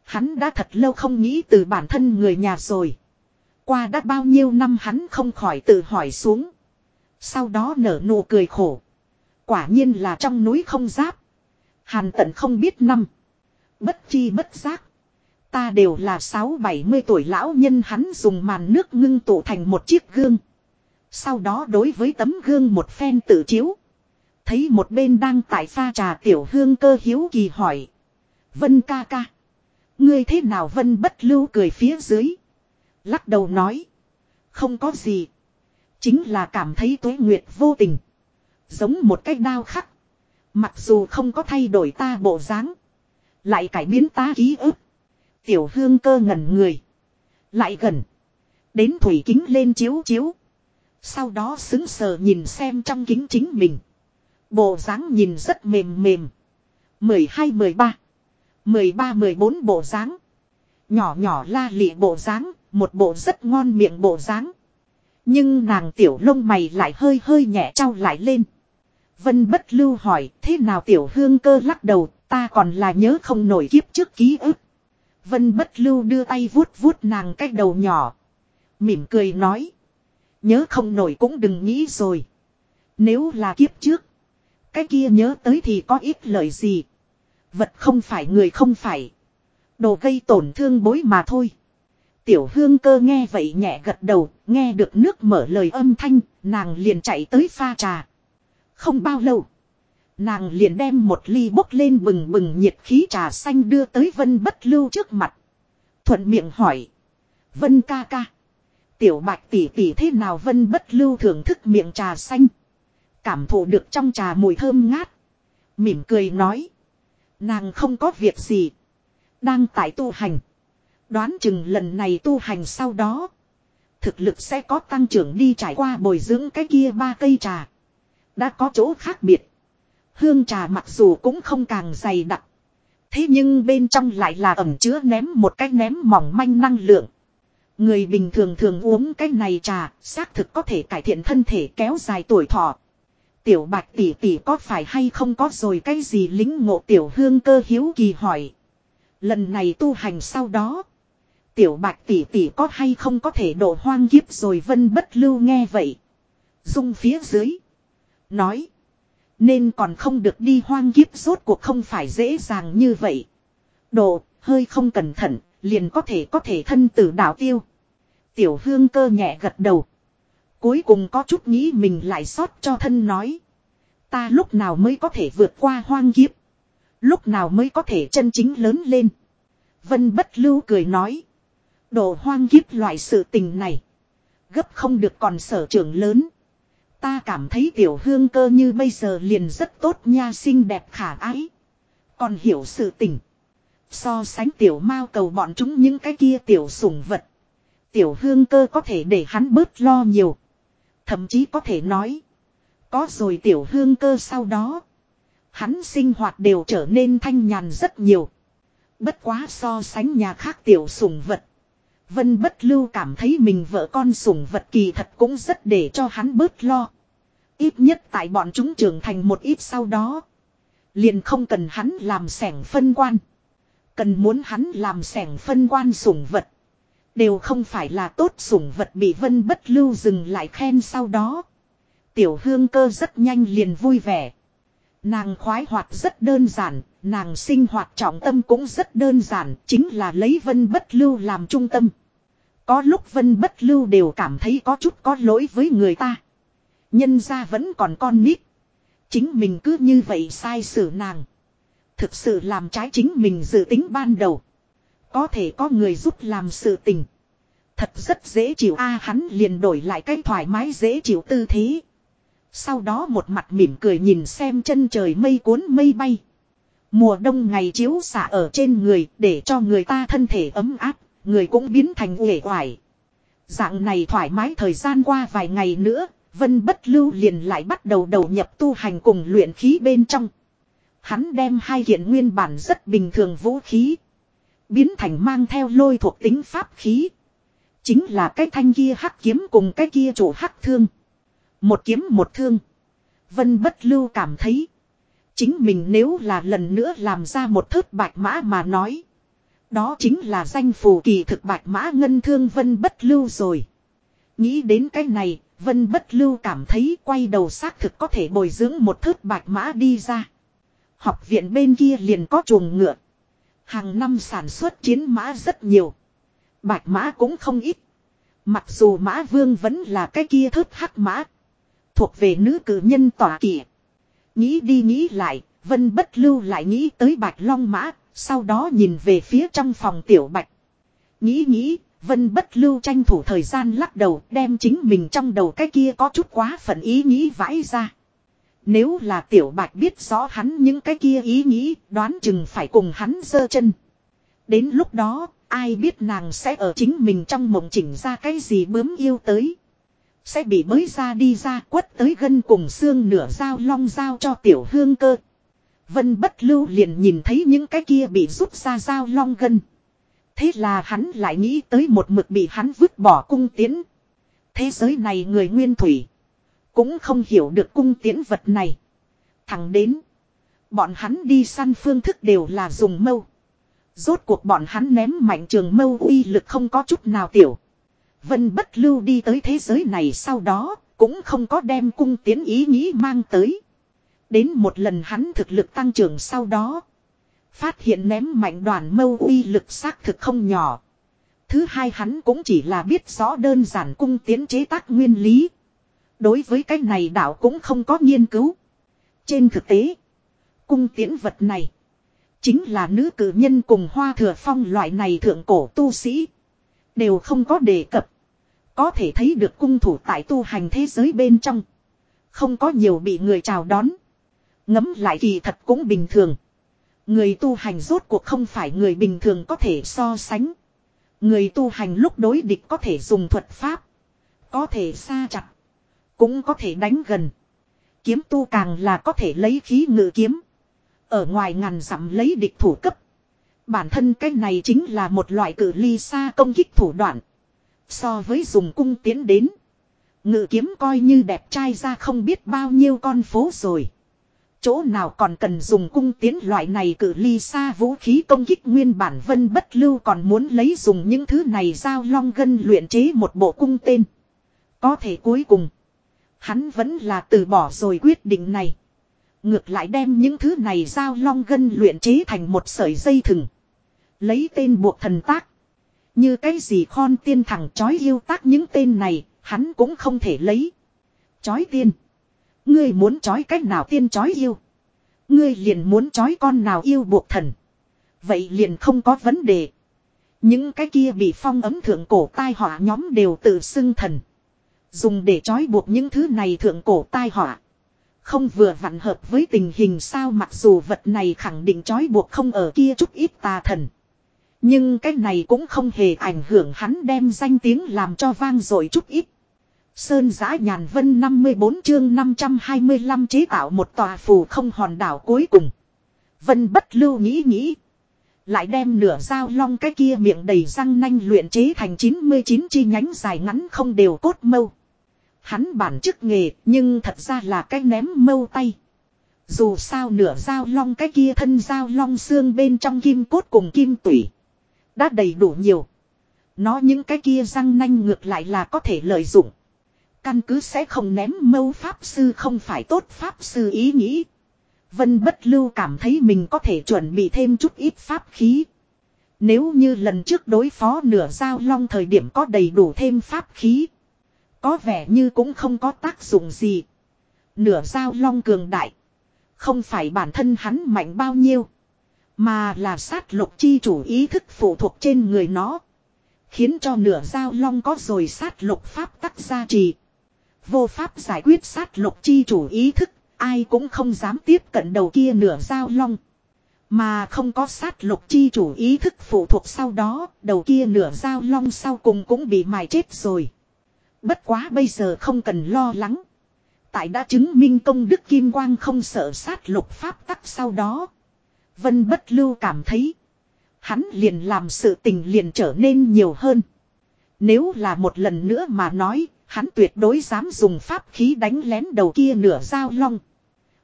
Hắn đã thật lâu không nghĩ từ bản thân người nhà rồi. Qua đã bao nhiêu năm hắn không khỏi tự hỏi xuống. Sau đó nở nụ cười khổ. Quả nhiên là trong núi không giáp. Hàn tận không biết năm. Bất chi bất giác. Ta đều là sáu bảy mươi tuổi lão nhân, hắn dùng màn nước ngưng tụ thành một chiếc gương. Sau đó đối với tấm gương một phen tự chiếu. Thấy một bên đang tại pha trà tiểu hương cơ hiếu kỳ hỏi. Vân ca ca. Ngươi thế nào vân bất lưu cười phía dưới. Lắc đầu nói. Không có gì. Chính là cảm thấy tuế nguyệt vô tình. Giống một cái đao khắc. Mặc dù không có thay đổi ta bộ dáng. Lại cải biến ta ký ức. Tiểu hương cơ ngẩn người. Lại gần. Đến thủy kính lên chiếu chiếu. Sau đó xứng sờ nhìn xem trong kính chính mình. Bộ dáng nhìn rất mềm mềm. 12 13 13 14 bộ dáng. Nhỏ nhỏ la lị bộ dáng, một bộ rất ngon miệng bộ dáng. Nhưng nàng tiểu lông mày lại hơi hơi nhẹ trao lại lên. Vân bất lưu hỏi thế nào tiểu hương cơ lắc đầu ta còn là nhớ không nổi kiếp trước ký ức. Vân bất lưu đưa tay vuốt vuốt nàng cách đầu nhỏ. Mỉm cười nói. Nhớ không nổi cũng đừng nghĩ rồi. Nếu là kiếp trước. cái kia nhớ tới thì có ít lời gì. Vật không phải người không phải. Đồ gây tổn thương bối mà thôi. Tiểu hương cơ nghe vậy nhẹ gật đầu, nghe được nước mở lời âm thanh, nàng liền chạy tới pha trà. Không bao lâu, nàng liền đem một ly bốc lên bừng bừng nhiệt khí trà xanh đưa tới vân bất lưu trước mặt. Thuận miệng hỏi. Vân ca ca. Tiểu bạch tỷ tỷ thế nào vân bất lưu thưởng thức miệng trà xanh. Cảm thụ được trong trà mùi thơm ngát. Mỉm cười nói. Nàng không có việc gì. Đang tại tu hành. Đoán chừng lần này tu hành sau đó. Thực lực sẽ có tăng trưởng đi trải qua bồi dưỡng cái kia ba cây trà. Đã có chỗ khác biệt. Hương trà mặc dù cũng không càng dày đặc. Thế nhưng bên trong lại là ẩm chứa ném một cái ném mỏng manh năng lượng. Người bình thường thường uống cái này trà, xác thực có thể cải thiện thân thể kéo dài tuổi thọ. Tiểu bạch tỷ tỷ có phải hay không có rồi cái gì lính ngộ tiểu hương cơ hiếu kỳ hỏi. Lần này tu hành sau đó. Tiểu bạch tỷ tỷ có hay không có thể độ hoang kiếp rồi vân bất lưu nghe vậy. Dung phía dưới. Nói. Nên còn không được đi hoang kiếp rốt cuộc không phải dễ dàng như vậy. Độ, hơi không cẩn thận, liền có thể có thể thân tử đảo tiêu. Tiểu hương cơ nhẹ gật đầu. Cuối cùng có chút nghĩ mình lại sót cho thân nói. Ta lúc nào mới có thể vượt qua hoang kiếp. Lúc nào mới có thể chân chính lớn lên. Vân bất lưu cười nói. Đồ hoang kiếp loại sự tình này. Gấp không được còn sở trường lớn. Ta cảm thấy tiểu hương cơ như bây giờ liền rất tốt nha, xinh đẹp khả ái. Còn hiểu sự tình. So sánh tiểu mao cầu bọn chúng những cái kia tiểu sủng vật. Tiểu hương cơ có thể để hắn bớt lo nhiều. Thậm chí có thể nói. Có rồi tiểu hương cơ sau đó. Hắn sinh hoạt đều trở nên thanh nhàn rất nhiều. Bất quá so sánh nhà khác tiểu sủng vật. Vân bất lưu cảm thấy mình vợ con sủng vật kỳ thật cũng rất để cho hắn bớt lo. Ít nhất tại bọn chúng trưởng thành một ít sau đó. Liền không cần hắn làm sẻng phân quan. Cần muốn hắn làm sẻng phân quan sủng vật. Đều không phải là tốt sủng vật bị vân bất lưu dừng lại khen sau đó. Tiểu hương cơ rất nhanh liền vui vẻ. Nàng khoái hoạt rất đơn giản, nàng sinh hoạt trọng tâm cũng rất đơn giản, chính là lấy vân bất lưu làm trung tâm. Có lúc vân bất lưu đều cảm thấy có chút có lỗi với người ta. Nhân ra vẫn còn con nít. Chính mình cứ như vậy sai xử nàng. Thực sự làm trái chính mình dự tính ban đầu. Có thể có người giúp làm sự tình. Thật rất dễ chịu a hắn liền đổi lại cái thoải mái dễ chịu tư thế. Sau đó một mặt mỉm cười nhìn xem chân trời mây cuốn mây bay. Mùa đông ngày chiếu xạ ở trên người để cho người ta thân thể ấm áp, người cũng biến thành uể oải. Dạng này thoải mái thời gian qua vài ngày nữa, Vân Bất Lưu liền lại bắt đầu đầu nhập tu hành cùng luyện khí bên trong. Hắn đem hai kiện nguyên bản rất bình thường vũ khí. Biến thành mang theo lôi thuộc tính pháp khí. Chính là cái thanh kia hắc kiếm cùng cái kia chủ hắc thương. Một kiếm một thương. Vân bất lưu cảm thấy. Chính mình nếu là lần nữa làm ra một thớt bạch mã mà nói. Đó chính là danh phù kỳ thực bạch mã ngân thương vân bất lưu rồi. Nghĩ đến cái này, vân bất lưu cảm thấy quay đầu xác thực có thể bồi dưỡng một thớt bạch mã đi ra. Học viện bên kia liền có chuồng ngựa. Hàng năm sản xuất chiến mã rất nhiều. Bạch mã cũng không ít. Mặc dù mã vương vẫn là cái kia thớt hắc mã. Thuộc về nữ cử nhân tỏa kỷ. Nghĩ đi nghĩ lại, vân bất lưu lại nghĩ tới bạch long mã, sau đó nhìn về phía trong phòng tiểu bạch. Nghĩ nghĩ, vân bất lưu tranh thủ thời gian lắc đầu đem chính mình trong đầu cái kia có chút quá phận ý nghĩ vãi ra. Nếu là tiểu bạch biết rõ hắn những cái kia ý nghĩ, đoán chừng phải cùng hắn dơ chân. Đến lúc đó, ai biết nàng sẽ ở chính mình trong mộng chỉnh ra cái gì bướm yêu tới. Sẽ bị bới ra đi ra quất tới gân cùng xương nửa dao long dao cho tiểu hương cơ. Vân bất lưu liền nhìn thấy những cái kia bị rút ra dao long gân. Thế là hắn lại nghĩ tới một mực bị hắn vứt bỏ cung tiến. Thế giới này người nguyên thủy. Cũng không hiểu được cung tiễn vật này. Thẳng đến. Bọn hắn đi săn phương thức đều là dùng mâu. Rốt cuộc bọn hắn ném mạnh trường mâu uy lực không có chút nào tiểu. Vân bất lưu đi tới thế giới này sau đó, cũng không có đem cung tiến ý nghĩ mang tới. Đến một lần hắn thực lực tăng trưởng sau đó. Phát hiện ném mạnh đoàn mâu uy lực xác thực không nhỏ. Thứ hai hắn cũng chỉ là biết rõ đơn giản cung tiến chế tác nguyên lý. Đối với cái này đạo cũng không có nghiên cứu. Trên thực tế, cung tiễn vật này chính là nữ cử nhân cùng hoa thừa phong loại này thượng cổ tu sĩ. Đều không có đề cập. Có thể thấy được cung thủ tại tu hành thế giới bên trong. Không có nhiều bị người chào đón. Ngấm lại kỳ thật cũng bình thường. Người tu hành rốt cuộc không phải người bình thường có thể so sánh. Người tu hành lúc đối địch có thể dùng thuật pháp. Có thể xa chặt. Cũng có thể đánh gần. Kiếm tu càng là có thể lấy khí ngự kiếm. Ở ngoài ngàn dặm lấy địch thủ cấp. Bản thân cái này chính là một loại cử ly xa công kích thủ đoạn. So với dùng cung tiến đến. Ngự kiếm coi như đẹp trai ra không biết bao nhiêu con phố rồi. Chỗ nào còn cần dùng cung tiến loại này cử ly xa vũ khí công kích nguyên bản vân bất lưu còn muốn lấy dùng những thứ này giao long gân luyện chế một bộ cung tên. Có thể cuối cùng. Hắn vẫn là từ bỏ rồi quyết định này. Ngược lại đem những thứ này giao long gân luyện chế thành một sợi dây thừng. Lấy tên buộc thần tác. Như cái gì khon tiên thẳng chói yêu tác những tên này, hắn cũng không thể lấy. Chói tiên. Ngươi muốn chói cách nào tiên chói yêu. Ngươi liền muốn chói con nào yêu buộc thần. Vậy liền không có vấn đề. Những cái kia bị phong ấm thượng cổ tai họa nhóm đều tự xưng thần. Dùng để trói buộc những thứ này thượng cổ tai họa. Không vừa vặn hợp với tình hình sao mặc dù vật này khẳng định trói buộc không ở kia chút ít tà thần. Nhưng cái này cũng không hề ảnh hưởng hắn đem danh tiếng làm cho vang dội chút ít. Sơn giã nhàn vân 54 chương 525 chế tạo một tòa phù không hòn đảo cuối cùng. Vân bất lưu nghĩ nghĩ. Lại đem nửa dao long cái kia miệng đầy răng nanh luyện chế thành 99 chi nhánh dài ngắn không đều cốt mâu. Hắn bản chức nghề, nhưng thật ra là cái ném mâu tay. Dù sao nửa dao long cái kia thân dao long xương bên trong kim cốt cùng kim tủy. Đã đầy đủ nhiều. Nó những cái kia răng nanh ngược lại là có thể lợi dụng. Căn cứ sẽ không ném mâu pháp sư không phải tốt pháp sư ý nghĩ. Vân bất lưu cảm thấy mình có thể chuẩn bị thêm chút ít pháp khí. Nếu như lần trước đối phó nửa giao long thời điểm có đầy đủ thêm pháp khí. Có vẻ như cũng không có tác dụng gì. Nửa giao long cường đại. Không phải bản thân hắn mạnh bao nhiêu. Mà là sát lục chi chủ ý thức phụ thuộc trên người nó. Khiến cho nửa giao long có rồi sát lục pháp tắc gia trì. Vô pháp giải quyết sát lục chi chủ ý thức. Ai cũng không dám tiếp cận đầu kia nửa giao long. Mà không có sát lục chi chủ ý thức phụ thuộc sau đó, đầu kia nửa dao long sau cùng cũng bị mài chết rồi. Bất quá bây giờ không cần lo lắng. Tại đã chứng minh công đức kim quang không sợ sát lục pháp tắc sau đó. Vân bất lưu cảm thấy. Hắn liền làm sự tình liền trở nên nhiều hơn. Nếu là một lần nữa mà nói, hắn tuyệt đối dám dùng pháp khí đánh lén đầu kia nửa dao long.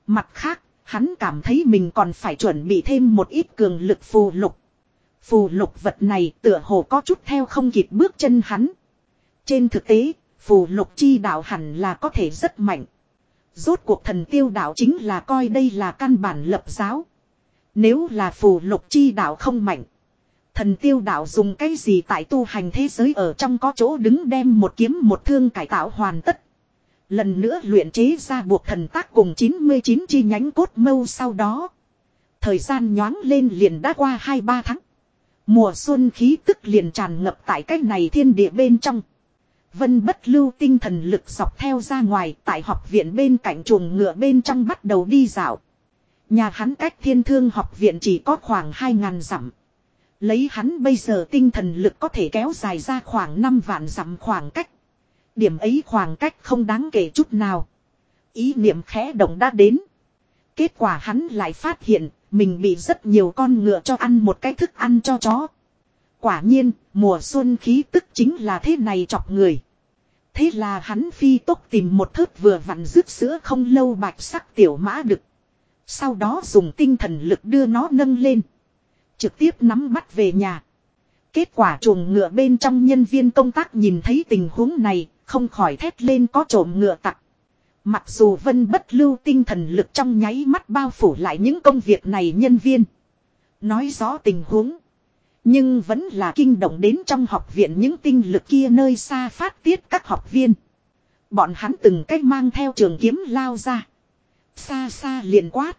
Mặt khác, hắn cảm thấy mình còn phải chuẩn bị thêm một ít cường lực phù lục. Phù lục vật này tựa hồ có chút theo không kịp bước chân hắn. Trên thực tế, phù lục chi đạo hẳn là có thể rất mạnh. Rốt cuộc thần tiêu đạo chính là coi đây là căn bản lập giáo. Nếu là phù lục chi đạo không mạnh. Thần tiêu đạo dùng cái gì tại tu hành thế giới ở trong có chỗ đứng đem một kiếm một thương cải tạo hoàn tất. Lần nữa luyện chế ra buộc thần tác cùng 99 chi nhánh cốt mâu sau đó. Thời gian nhoáng lên liền đã qua 2-3 tháng. Mùa xuân khí tức liền tràn ngập tại cách này thiên địa bên trong. Vân bất lưu tinh thần lực dọc theo ra ngoài tại học viện bên cạnh chuồng ngựa bên trong bắt đầu đi dạo. Nhà hắn cách thiên thương học viện chỉ có khoảng 2.000 dặm. Lấy hắn bây giờ tinh thần lực có thể kéo dài ra khoảng 5 vạn dặm khoảng cách. Điểm ấy khoảng cách không đáng kể chút nào. Ý niệm khẽ động đã đến. Kết quả hắn lại phát hiện mình bị rất nhiều con ngựa cho ăn một cái thức ăn cho chó. Quả nhiên, mùa xuân khí tức chính là thế này chọc người. Thế là hắn phi tốc tìm một thớt vừa vặn rước sữa không lâu bạch sắc tiểu mã đực. Sau đó dùng tinh thần lực đưa nó nâng lên. Trực tiếp nắm bắt về nhà. Kết quả chuồng ngựa bên trong nhân viên công tác nhìn thấy tình huống này, không khỏi thét lên có trộm ngựa tặc. Mặc dù vân bất lưu tinh thần lực trong nháy mắt bao phủ lại những công việc này nhân viên. Nói rõ tình huống. Nhưng vẫn là kinh động đến trong học viện những tinh lực kia nơi xa phát tiết các học viên. Bọn hắn từng cách mang theo trường kiếm lao ra. Xa xa liền quát.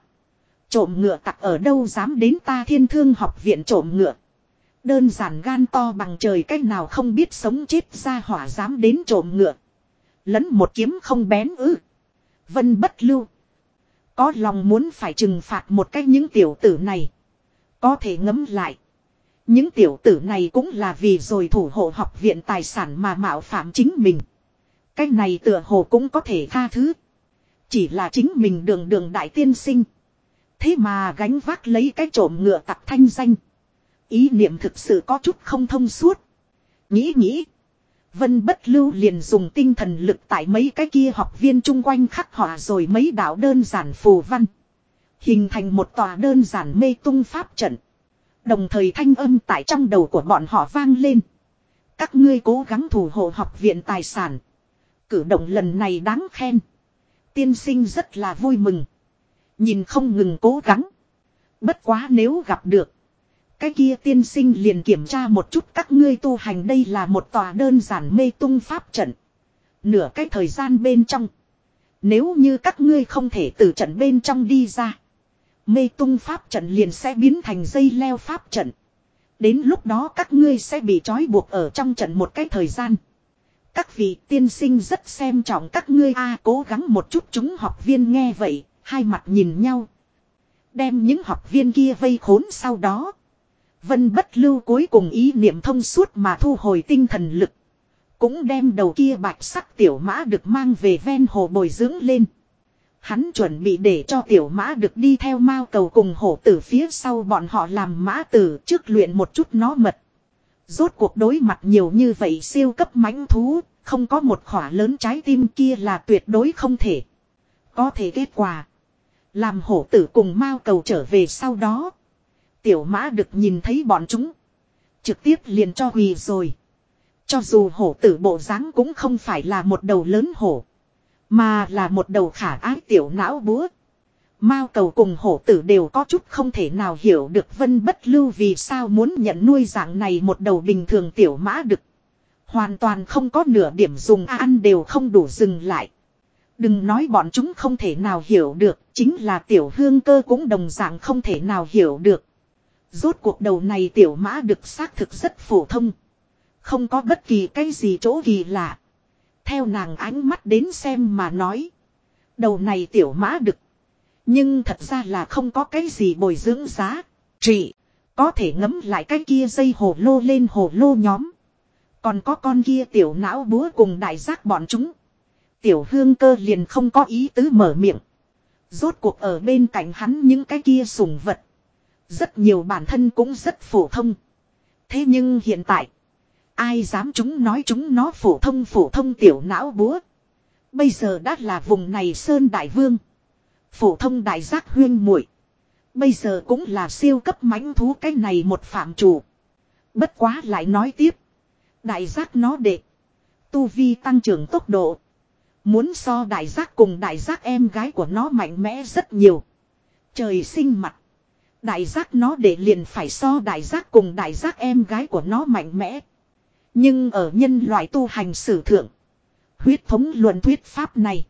Trộm ngựa tặc ở đâu dám đến ta thiên thương học viện trộm ngựa. Đơn giản gan to bằng trời cách nào không biết sống chết ra hỏa dám đến trộm ngựa. lấn một kiếm không bén ư. Vân bất lưu. Có lòng muốn phải trừng phạt một cách những tiểu tử này. Có thể ngấm lại. Những tiểu tử này cũng là vì rồi thủ hộ học viện tài sản mà mạo phạm chính mình. Cách này tựa hồ cũng có thể tha thứ. Chỉ là chính mình đường đường đại tiên sinh. Thế mà gánh vác lấy cái trộm ngựa tặc thanh danh. Ý niệm thực sự có chút không thông suốt. Nghĩ nghĩ. Vân bất lưu liền dùng tinh thần lực tại mấy cái kia học viên chung quanh khắc họa rồi mấy đạo đơn giản phù văn. Hình thành một tòa đơn giản mê tung pháp trận. Đồng thời thanh âm tại trong đầu của bọn họ vang lên. Các ngươi cố gắng thủ hộ học viện tài sản. Cử động lần này đáng khen. Tiên sinh rất là vui mừng. Nhìn không ngừng cố gắng. Bất quá nếu gặp được. Cái kia tiên sinh liền kiểm tra một chút các ngươi tu hành đây là một tòa đơn giản mê tung pháp trận. Nửa cái thời gian bên trong. Nếu như các ngươi không thể từ trận bên trong đi ra. Mê tung pháp trận liền sẽ biến thành dây leo pháp trận. Đến lúc đó các ngươi sẽ bị trói buộc ở trong trận một cái thời gian. Các vị tiên sinh rất xem trọng các ngươi a cố gắng một chút chúng học viên nghe vậy, hai mặt nhìn nhau. Đem những học viên kia vây khốn sau đó. Vân bất lưu cuối cùng ý niệm thông suốt mà thu hồi tinh thần lực. Cũng đem đầu kia bạch sắc tiểu mã được mang về ven hồ bồi dưỡng lên. Hắn chuẩn bị để cho tiểu mã được đi theo mao cầu cùng hổ tử phía sau bọn họ làm mã tử trước luyện một chút nó mật. Rốt cuộc đối mặt nhiều như vậy siêu cấp mãnh thú, không có một khỏa lớn trái tim kia là tuyệt đối không thể. Có thể kết quả. Làm hổ tử cùng mao cầu trở về sau đó. Tiểu mã được nhìn thấy bọn chúng. Trực tiếp liền cho hủy rồi. Cho dù hổ tử bộ dáng cũng không phải là một đầu lớn hổ. Mà là một đầu khả ái tiểu não búa. Mao cầu cùng hổ tử đều có chút không thể nào hiểu được vân bất lưu vì sao muốn nhận nuôi dạng này một đầu bình thường tiểu mã đực. Hoàn toàn không có nửa điểm dùng ăn đều không đủ dừng lại. Đừng nói bọn chúng không thể nào hiểu được, chính là tiểu hương cơ cũng đồng dạng không thể nào hiểu được. Rốt cuộc đầu này tiểu mã được xác thực rất phổ thông. Không có bất kỳ cái gì chỗ kỳ lạ. Theo nàng ánh mắt đến xem mà nói. Đầu này tiểu mã đực. Nhưng thật ra là không có cái gì bồi dưỡng giá. Trị. Có thể ngấm lại cái kia dây hồ lô lên hồ lô nhóm. Còn có con kia tiểu não búa cùng đại giác bọn chúng. Tiểu hương cơ liền không có ý tứ mở miệng. Rốt cuộc ở bên cạnh hắn những cái kia sùng vật. Rất nhiều bản thân cũng rất phổ thông. Thế nhưng hiện tại. Ai dám chúng nói chúng nó phổ thông phổ thông tiểu não búa. Bây giờ đã là vùng này Sơn Đại Vương. Phổ thông đại giác huyên muội Bây giờ cũng là siêu cấp mãnh thú cái này một phạm chủ. Bất quá lại nói tiếp. Đại giác nó đệ. Tu vi tăng trưởng tốc độ. Muốn so đại giác cùng đại giác em gái của nó mạnh mẽ rất nhiều. Trời sinh mặt. Đại giác nó để liền phải so đại giác cùng đại giác em gái của nó mạnh mẽ. Nhưng ở nhân loại tu hành sử thượng. Huyết thống luận thuyết pháp này.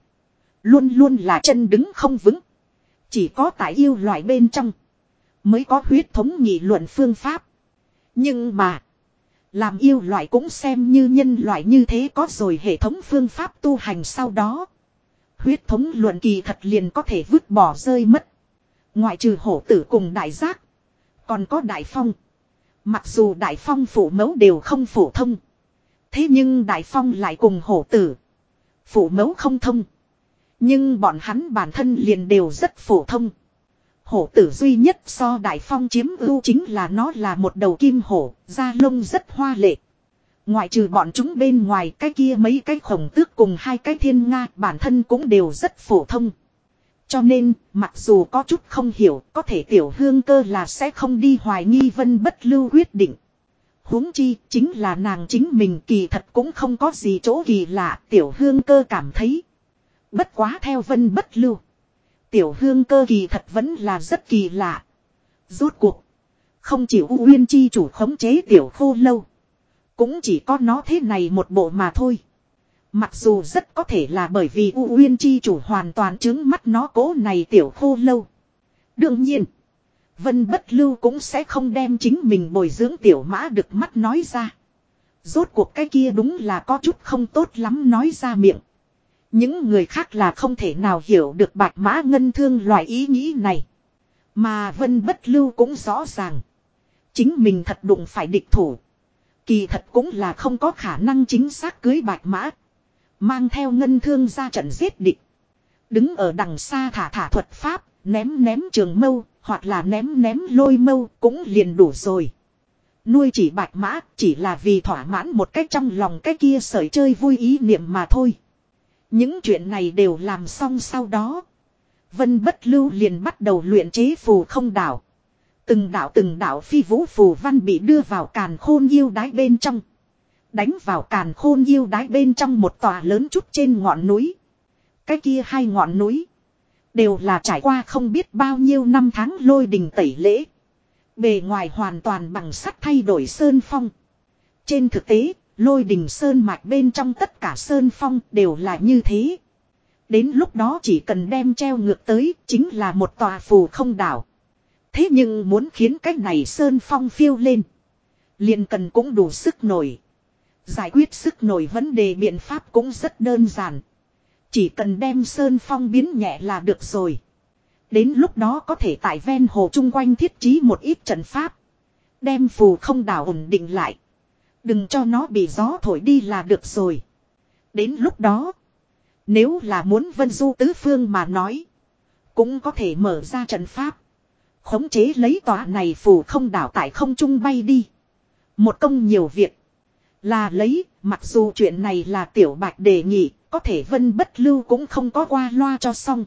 Luôn luôn là chân đứng không vững. Chỉ có tại yêu loại bên trong. Mới có huyết thống nghị luận phương pháp. Nhưng mà. Làm yêu loại cũng xem như nhân loại như thế có rồi hệ thống phương pháp tu hành sau đó. Huyết thống luận kỳ thật liền có thể vứt bỏ rơi mất. Ngoại trừ hổ tử cùng đại giác. Còn có đại phong. Mặc dù đại phong phủ mẫu đều không phổ thông. Thế nhưng đại phong lại cùng hổ tử. Phủ mẫu không thông. Nhưng bọn hắn bản thân liền đều rất phổ thông. Hổ tử duy nhất so đại phong chiếm ưu chính là nó là một đầu kim hổ, da lông rất hoa lệ. Ngoại trừ bọn chúng bên ngoài cái kia mấy cái khổng tước cùng hai cái thiên nga bản thân cũng đều rất phổ thông. Cho nên, mặc dù có chút không hiểu, có thể tiểu hương cơ là sẽ không đi hoài nghi vân bất lưu quyết định. huống chi, chính là nàng chính mình kỳ thật cũng không có gì chỗ kỳ lạ, tiểu hương cơ cảm thấy. Bất quá theo vân bất lưu. Tiểu hương cơ kỳ thật vẫn là rất kỳ lạ. Rốt cuộc. Không chỉ U Uyên chi chủ khống chế tiểu khô lâu. Cũng chỉ có nó thế này một bộ mà thôi. Mặc dù rất có thể là bởi vì U Uyên chi chủ hoàn toàn chứng mắt nó cố này tiểu khô lâu. Đương nhiên. Vân bất lưu cũng sẽ không đem chính mình bồi dưỡng tiểu mã được mắt nói ra. Rốt cuộc cái kia đúng là có chút không tốt lắm nói ra miệng. Những người khác là không thể nào hiểu được bạch mã ngân thương loại ý nghĩ này. Mà vân bất lưu cũng rõ ràng. Chính mình thật đụng phải địch thủ. Kỳ thật cũng là không có khả năng chính xác cưới bạch mã. Mang theo ngân thương ra trận giết địch. Đứng ở đằng xa thả thả thuật pháp, ném ném trường mâu, hoặc là ném ném lôi mâu cũng liền đủ rồi. Nuôi chỉ bạch mã chỉ là vì thỏa mãn một cách trong lòng cái kia sởi chơi vui ý niệm mà thôi. Những chuyện này đều làm xong sau đó. Vân bất lưu liền bắt đầu luyện chế phù không đảo. Từng đảo từng đảo phi vũ phù văn bị đưa vào càn khôn yêu đái bên trong. Đánh vào càn khôn yêu đái bên trong một tòa lớn chút trên ngọn núi. Cái kia hai ngọn núi. Đều là trải qua không biết bao nhiêu năm tháng lôi đình tẩy lễ. Bề ngoài hoàn toàn bằng sắt thay đổi sơn phong. Trên thực tế, lôi đình sơn mạch bên trong tất cả sơn phong đều là như thế. Đến lúc đó chỉ cần đem treo ngược tới chính là một tòa phù không đảo. Thế nhưng muốn khiến cái này sơn phong phiêu lên. liền cần cũng đủ sức nổi. Giải quyết sức nổi vấn đề biện pháp cũng rất đơn giản. Chỉ cần đem sơn phong biến nhẹ là được rồi. Đến lúc đó có thể tại ven hồ chung quanh thiết trí một ít trận pháp. Đem phù không đảo ổn định lại. Đừng cho nó bị gió thổi đi là được rồi. Đến lúc đó. Nếu là muốn vân du tứ phương mà nói. Cũng có thể mở ra trận pháp. Khống chế lấy tòa này phù không đảo tại không trung bay đi. Một công nhiều việc. Là lấy, mặc dù chuyện này là tiểu bạch đề nghị, có thể vân bất lưu cũng không có qua loa cho xong.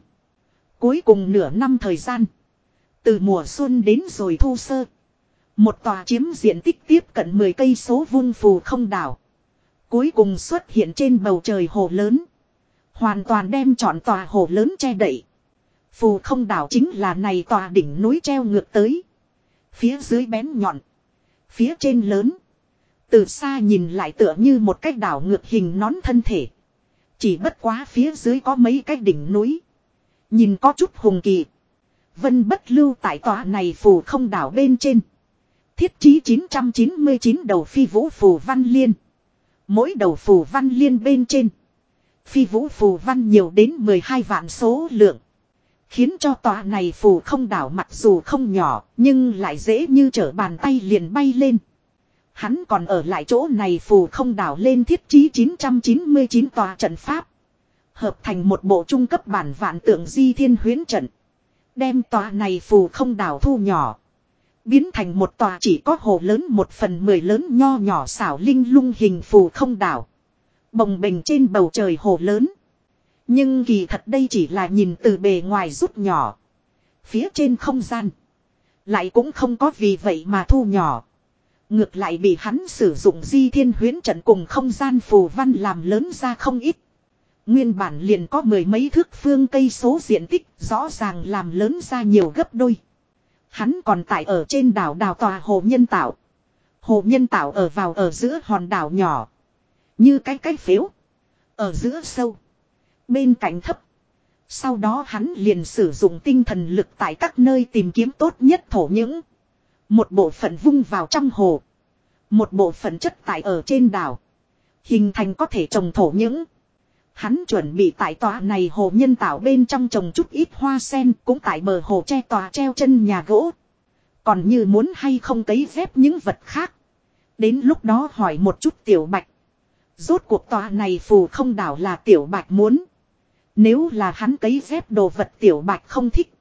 Cuối cùng nửa năm thời gian. Từ mùa xuân đến rồi thu sơ. Một tòa chiếm diện tích tiếp cận 10 cây số vung phù không đảo. Cuối cùng xuất hiện trên bầu trời hồ lớn. Hoàn toàn đem trọn tòa hồ lớn che đậy. Phù không đảo chính là này tòa đỉnh núi treo ngược tới. Phía dưới bén nhọn. Phía trên lớn. Từ xa nhìn lại tựa như một cái đảo ngược hình nón thân thể. Chỉ bất quá phía dưới có mấy cái đỉnh núi. Nhìn có chút hùng kỳ. Vân bất lưu tại tòa này phù không đảo bên trên. Thiết trí 999 đầu phi vũ phù văn liên. Mỗi đầu phù văn liên bên trên. Phi vũ phù văn nhiều đến 12 vạn số lượng. Khiến cho tòa này phù không đảo mặc dù không nhỏ, nhưng lại dễ như trở bàn tay liền bay lên. Hắn còn ở lại chỗ này phù không đảo lên thiết trí 999 tòa trận pháp. Hợp thành một bộ trung cấp bản vạn tượng di thiên huyến trận. Đem tòa này phù không đảo thu nhỏ. Biến thành một tòa chỉ có hồ lớn một phần mười lớn nho nhỏ xảo linh lung hình phù không đảo. Bồng bềnh trên bầu trời hồ lớn. Nhưng kỳ thật đây chỉ là nhìn từ bề ngoài rút nhỏ. Phía trên không gian. Lại cũng không có vì vậy mà thu nhỏ. Ngược lại bị hắn sử dụng di thiên huyến trận cùng không gian phù văn làm lớn ra không ít. Nguyên bản liền có mười mấy thước phương cây số diện tích rõ ràng làm lớn ra nhiều gấp đôi. Hắn còn tại ở trên đảo đào tòa hồ nhân tạo. Hồ nhân tạo ở vào ở giữa hòn đảo nhỏ. Như cái cái phiếu Ở giữa sâu. Bên cạnh thấp. Sau đó hắn liền sử dụng tinh thần lực tại các nơi tìm kiếm tốt nhất thổ những. Một bộ phận vung vào trong hồ. Một bộ phận chất tại ở trên đảo. Hình thành có thể trồng thổ những. Hắn chuẩn bị tại tòa này hồ nhân tạo bên trong trồng chút ít hoa sen, cũng tại bờ hồ che tòa treo chân nhà gỗ. Còn như muốn hay không cấy dép những vật khác. Đến lúc đó hỏi một chút tiểu bạch. Rốt cuộc tòa này phù không đảo là tiểu bạch muốn. Nếu là hắn cấy dép đồ vật tiểu bạch không thích.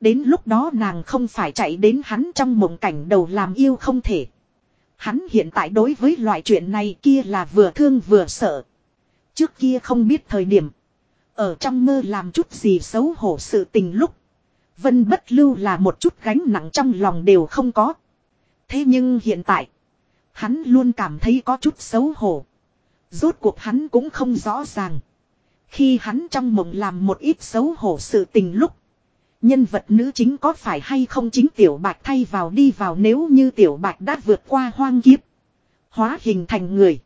Đến lúc đó nàng không phải chạy đến hắn trong mộng cảnh đầu làm yêu không thể. Hắn hiện tại đối với loại chuyện này kia là vừa thương vừa sợ. Trước kia không biết thời điểm. Ở trong mơ làm chút gì xấu hổ sự tình lúc. Vân bất lưu là một chút gánh nặng trong lòng đều không có. Thế nhưng hiện tại. Hắn luôn cảm thấy có chút xấu hổ. Rốt cuộc hắn cũng không rõ ràng. Khi hắn trong mộng làm một ít xấu hổ sự tình lúc. Nhân vật nữ chính có phải hay không chính tiểu bạch thay vào đi vào nếu như tiểu bạch đã vượt qua hoang kiếp. Hóa hình thành người.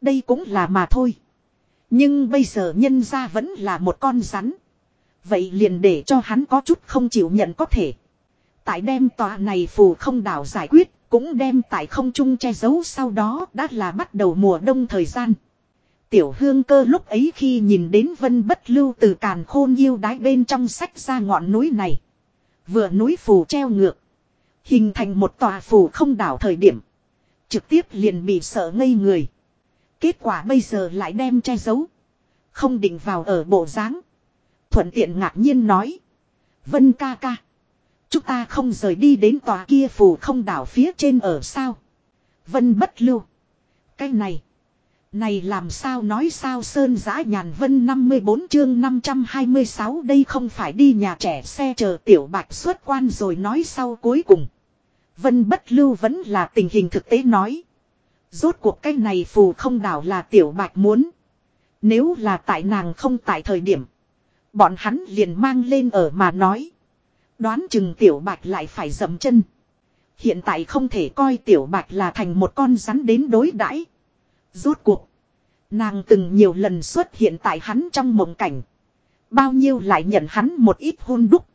Đây cũng là mà thôi. Nhưng bây giờ nhân ra vẫn là một con rắn. Vậy liền để cho hắn có chút không chịu nhận có thể. Tại đem tòa này phù không đảo giải quyết, cũng đem tại không trung che giấu sau đó đã là bắt đầu mùa đông thời gian. Tiểu hương cơ lúc ấy khi nhìn đến vân bất lưu từ càn khôn yêu đái bên trong sách ra ngọn núi này. Vừa núi phù treo ngược. Hình thành một tòa phù không đảo thời điểm. Trực tiếp liền bị sợ ngây người. Kết quả bây giờ lại đem che giấu. Không định vào ở bộ dáng Thuận tiện ngạc nhiên nói. Vân ca ca. Chúng ta không rời đi đến tòa kia phù không đảo phía trên ở sao. Vân bất lưu. Cái này. Này làm sao nói sao Sơn giã nhàn vân 54 chương 526 đây không phải đi nhà trẻ xe chờ tiểu bạch xuất quan rồi nói sau cuối cùng. Vân bất lưu vẫn là tình hình thực tế nói. Rốt cuộc cái này phù không đảo là tiểu bạch muốn. Nếu là tại nàng không tại thời điểm. Bọn hắn liền mang lên ở mà nói. Đoán chừng tiểu bạch lại phải dậm chân. Hiện tại không thể coi tiểu bạch là thành một con rắn đến đối đãi. Rốt cuộc. Nàng từng nhiều lần xuất hiện tại hắn trong mộng cảnh. Bao nhiêu lại nhận hắn một ít hôn đúc.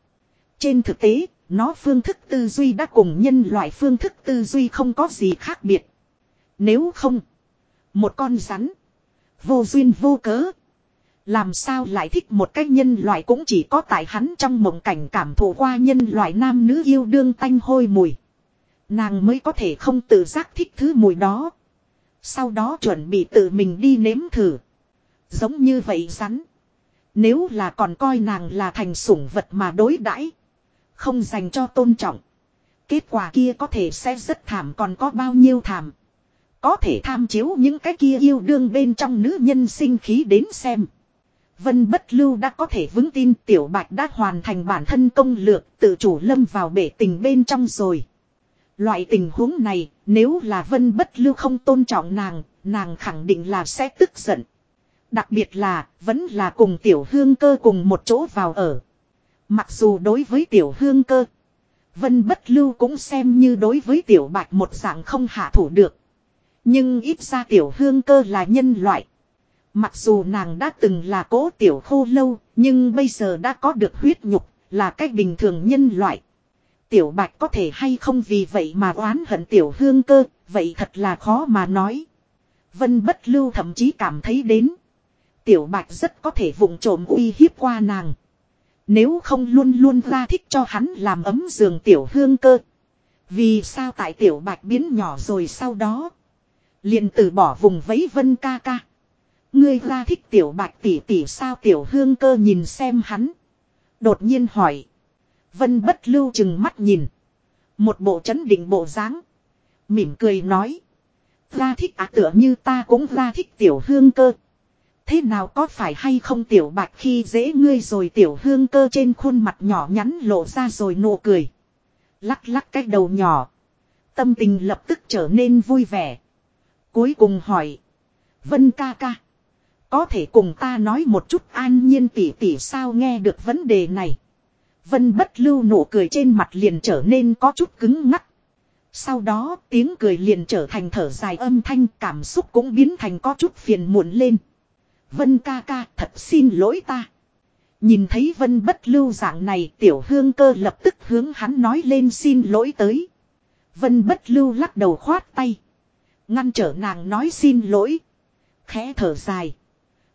Trên thực tế, nó phương thức tư duy đã cùng nhân loại phương thức tư duy không có gì khác biệt. Nếu không, một con rắn, vô duyên vô cớ. Làm sao lại thích một cái nhân loại cũng chỉ có tại hắn trong mộng cảnh cảm thụ qua nhân loại nam nữ yêu đương tanh hôi mùi. Nàng mới có thể không tự giác thích thứ mùi đó. Sau đó chuẩn bị tự mình đi nếm thử. Giống như vậy rắn. Nếu là còn coi nàng là thành sủng vật mà đối đãi Không dành cho tôn trọng. Kết quả kia có thể sẽ rất thảm còn có bao nhiêu thảm. Có thể tham chiếu những cái kia yêu đương bên trong nữ nhân sinh khí đến xem. Vân bất lưu đã có thể vững tin tiểu bạch đã hoàn thành bản thân công lược tự chủ lâm vào bể tình bên trong rồi. Loại tình huống này nếu là vân bất lưu không tôn trọng nàng, nàng khẳng định là sẽ tức giận. Đặc biệt là vẫn là cùng tiểu hương cơ cùng một chỗ vào ở. Mặc dù đối với tiểu hương cơ, vân bất lưu cũng xem như đối với tiểu bạch một dạng không hạ thủ được. Nhưng ít ra tiểu hương cơ là nhân loại. Mặc dù nàng đã từng là cố tiểu khô lâu, nhưng bây giờ đã có được huyết nhục, là cách bình thường nhân loại. Tiểu bạch có thể hay không vì vậy mà oán hận tiểu hương cơ, vậy thật là khó mà nói. Vân bất lưu thậm chí cảm thấy đến. Tiểu bạch rất có thể vụng trộm uy hiếp qua nàng. Nếu không luôn luôn ra thích cho hắn làm ấm giường tiểu hương cơ. Vì sao tại tiểu bạch biến nhỏ rồi sau đó liền từ bỏ vùng vẫy vân ca ca. Ngươi ra thích tiểu bạch tỷ tỷ sao tiểu hương cơ nhìn xem hắn. Đột nhiên hỏi. Vân bất lưu chừng mắt nhìn. Một bộ chấn định bộ dáng Mỉm cười nói. Ra thích à tựa như ta cũng ra thích tiểu hương cơ. Thế nào có phải hay không tiểu bạch khi dễ ngươi rồi tiểu hương cơ trên khuôn mặt nhỏ nhắn lộ ra rồi nụ cười. Lắc lắc cái đầu nhỏ. Tâm tình lập tức trở nên vui vẻ. Cuối cùng hỏi. Vân ca ca. Có thể cùng ta nói một chút an nhiên tỉ tỉ sao nghe được vấn đề này. Vân bất lưu nụ cười trên mặt liền trở nên có chút cứng ngắc. Sau đó tiếng cười liền trở thành thở dài âm thanh, cảm xúc cũng biến thành có chút phiền muộn lên. Vân ca ca, thật xin lỗi ta. Nhìn thấy vân bất lưu dạng này, tiểu hương cơ lập tức hướng hắn nói lên xin lỗi tới. Vân bất lưu lắc đầu khoát tay. Ngăn trở nàng nói xin lỗi. Khẽ thở dài.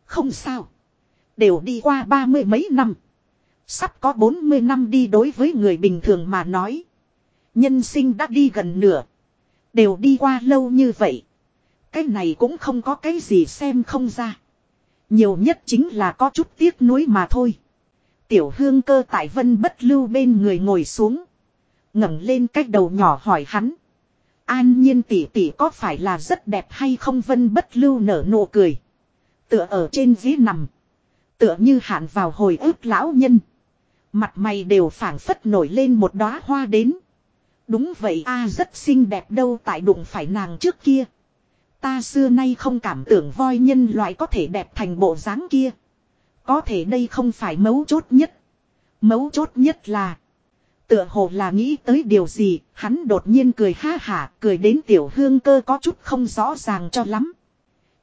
Không sao. Đều đi qua ba mươi mấy năm. Sắp có bốn mươi năm đi đối với người bình thường mà nói. Nhân sinh đã đi gần nửa. Đều đi qua lâu như vậy. Cái này cũng không có cái gì xem không ra. Nhiều nhất chính là có chút tiếc nuối mà thôi. Tiểu hương cơ tại vân bất lưu bên người ngồi xuống. ngẩng lên cách đầu nhỏ hỏi hắn. An nhiên tỷ tỷ có phải là rất đẹp hay không vân bất lưu nở nụ cười. Tựa ở trên ghế nằm. Tựa như hạn vào hồi ức lão nhân. Mặt mày đều phảng phất nổi lên một đóa hoa đến. Đúng vậy, a, rất xinh đẹp đâu, tại đụng phải nàng trước kia. Ta xưa nay không cảm tưởng voi nhân loại có thể đẹp thành bộ dáng kia. Có thể đây không phải mấu chốt nhất. Mấu chốt nhất là. Tựa hồ là nghĩ tới điều gì, hắn đột nhiên cười ha hả, cười đến tiểu hương cơ có chút không rõ ràng cho lắm.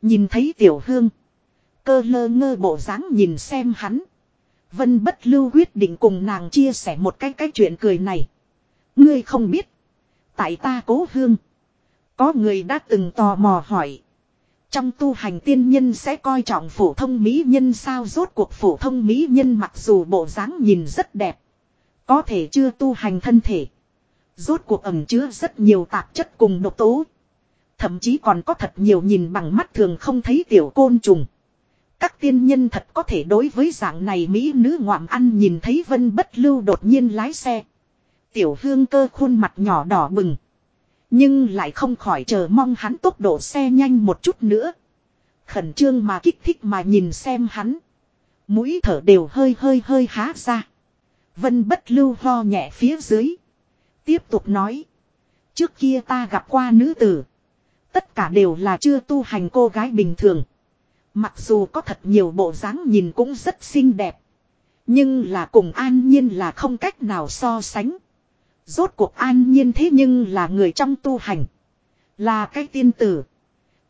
Nhìn thấy tiểu hương. Cơ lơ ngơ bộ dáng nhìn xem hắn. Vân bất lưu quyết định cùng nàng chia sẻ một cái cái chuyện cười này. Ngươi không biết. Tại ta cố hương. Có người đã từng tò mò hỏi. Trong tu hành tiên nhân sẽ coi trọng phổ thông mỹ nhân sao rốt cuộc phổ thông mỹ nhân mặc dù bộ dáng nhìn rất đẹp. Có thể chưa tu hành thân thể. Rốt cuộc ẩm chứa rất nhiều tạp chất cùng độc tố. Thậm chí còn có thật nhiều nhìn bằng mắt thường không thấy tiểu côn trùng. Các tiên nhân thật có thể đối với dạng này Mỹ nữ ngoạm ăn nhìn thấy vân bất lưu đột nhiên lái xe. Tiểu hương cơ khuôn mặt nhỏ đỏ bừng. Nhưng lại không khỏi chờ mong hắn tốc độ xe nhanh một chút nữa. Khẩn trương mà kích thích mà nhìn xem hắn. Mũi thở đều hơi hơi hơi há ra. Vân bất lưu ho nhẹ phía dưới. Tiếp tục nói. Trước kia ta gặp qua nữ tử. Tất cả đều là chưa tu hành cô gái bình thường. Mặc dù có thật nhiều bộ dáng nhìn cũng rất xinh đẹp. Nhưng là cùng an nhiên là không cách nào so sánh. Rốt cuộc an nhiên thế nhưng là người trong tu hành. Là cái tiên tử.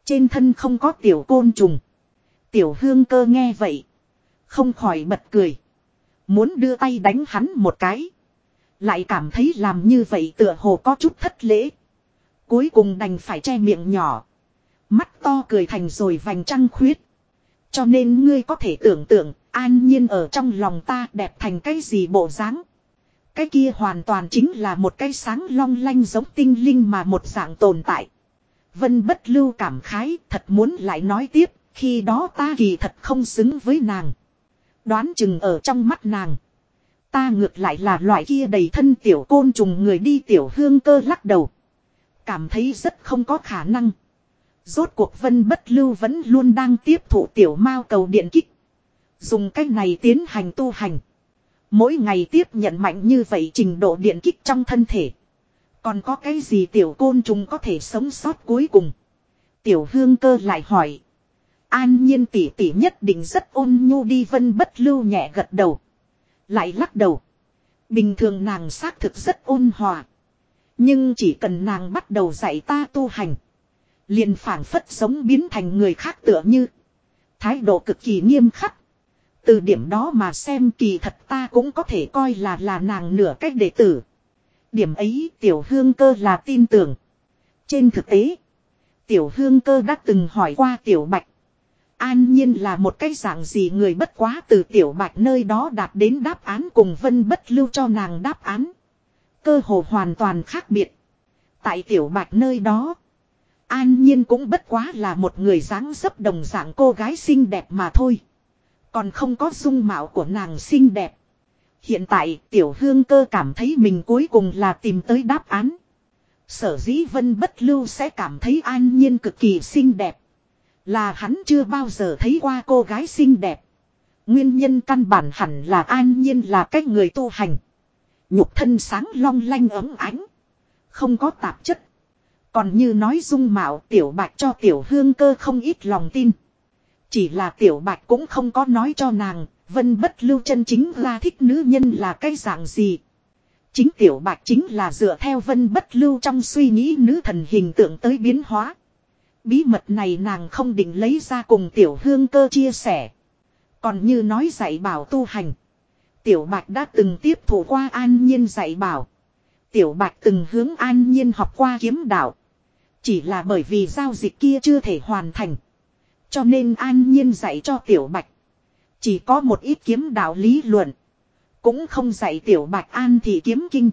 Trên thân không có tiểu côn trùng. Tiểu hương cơ nghe vậy. Không khỏi bật cười. Muốn đưa tay đánh hắn một cái. Lại cảm thấy làm như vậy tựa hồ có chút thất lễ. Cuối cùng đành phải che miệng nhỏ. Mắt to cười thành rồi vành trăng khuyết. Cho nên ngươi có thể tưởng tượng, an nhiên ở trong lòng ta đẹp thành cái gì bộ dáng. Cái kia hoàn toàn chính là một cái sáng long lanh giống tinh linh mà một dạng tồn tại. Vân bất lưu cảm khái, thật muốn lại nói tiếp, khi đó ta kỳ thật không xứng với nàng. Đoán chừng ở trong mắt nàng. Ta ngược lại là loại kia đầy thân tiểu côn trùng người đi tiểu hương cơ lắc đầu. Cảm thấy rất không có khả năng. Rốt cuộc vân bất lưu vẫn luôn đang tiếp thụ tiểu mao cầu điện kích. Dùng cách này tiến hành tu hành. Mỗi ngày tiếp nhận mạnh như vậy trình độ điện kích trong thân thể. Còn có cái gì tiểu côn trùng có thể sống sót cuối cùng. Tiểu hương cơ lại hỏi. An nhiên tỷ tỷ nhất định rất ôn nhu đi vân bất lưu nhẹ gật đầu. Lại lắc đầu. Bình thường nàng xác thực rất ôn hòa. Nhưng chỉ cần nàng bắt đầu dạy ta tu hành. Liền phản phất sống biến thành người khác tựa như. Thái độ cực kỳ nghiêm khắc. Từ điểm đó mà xem kỳ thật ta cũng có thể coi là là nàng nửa cách đệ tử. Điểm ấy tiểu hương cơ là tin tưởng. Trên thực tế, tiểu hương cơ đã từng hỏi qua tiểu bạch. An nhiên là một cái dạng gì người bất quá từ tiểu bạch nơi đó đạt đến đáp án cùng vân bất lưu cho nàng đáp án. Cơ hồ hoàn toàn khác biệt. Tại tiểu bạch nơi đó, an nhiên cũng bất quá là một người dáng dấp đồng dạng cô gái xinh đẹp mà thôi. Còn không có dung mạo của nàng xinh đẹp. Hiện tại tiểu hương cơ cảm thấy mình cuối cùng là tìm tới đáp án. Sở dĩ vân bất lưu sẽ cảm thấy an nhiên cực kỳ xinh đẹp. Là hắn chưa bao giờ thấy qua cô gái xinh đẹp. Nguyên nhân căn bản hẳn là an nhiên là cách người tu hành. Nhục thân sáng long lanh ấm ánh. Không có tạp chất. Còn như nói dung mạo tiểu bạch cho tiểu hương cơ không ít lòng tin. Chỉ là tiểu bạch cũng không có nói cho nàng, vân bất lưu chân chính là thích nữ nhân là cái dạng gì. Chính tiểu bạch chính là dựa theo vân bất lưu trong suy nghĩ nữ thần hình tượng tới biến hóa. Bí mật này nàng không định lấy ra cùng tiểu hương cơ chia sẻ. Còn như nói dạy bảo tu hành. Tiểu bạch đã từng tiếp thủ qua an nhiên dạy bảo. Tiểu bạch từng hướng an nhiên học qua kiếm đạo. Chỉ là bởi vì giao dịch kia chưa thể hoàn thành. Cho nên an nhiên dạy cho tiểu bạch. Chỉ có một ít kiếm đạo lý luận. Cũng không dạy tiểu bạch an thì kiếm kinh.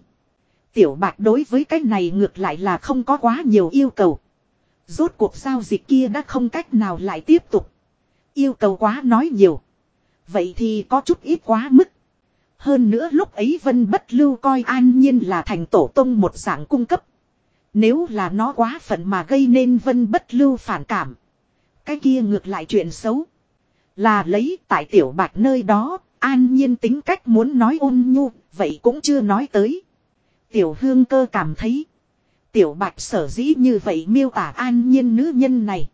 Tiểu bạch đối với cái này ngược lại là không có quá nhiều yêu cầu. Rốt cuộc giao dịch kia đã không cách nào lại tiếp tục. Yêu cầu quá nói nhiều. Vậy thì có chút ít quá mức. Hơn nữa lúc ấy Vân Bất Lưu coi an nhiên là thành tổ tông một dạng cung cấp. Nếu là nó quá phận mà gây nên Vân Bất Lưu phản cảm. Cái kia ngược lại chuyện xấu. Là lấy tại tiểu bạch nơi đó, an nhiên tính cách muốn nói ôn nhu, vậy cũng chưa nói tới. Tiểu hương cơ cảm thấy. Tiểu bạch sở dĩ như vậy miêu tả an nhiên nữ nhân này.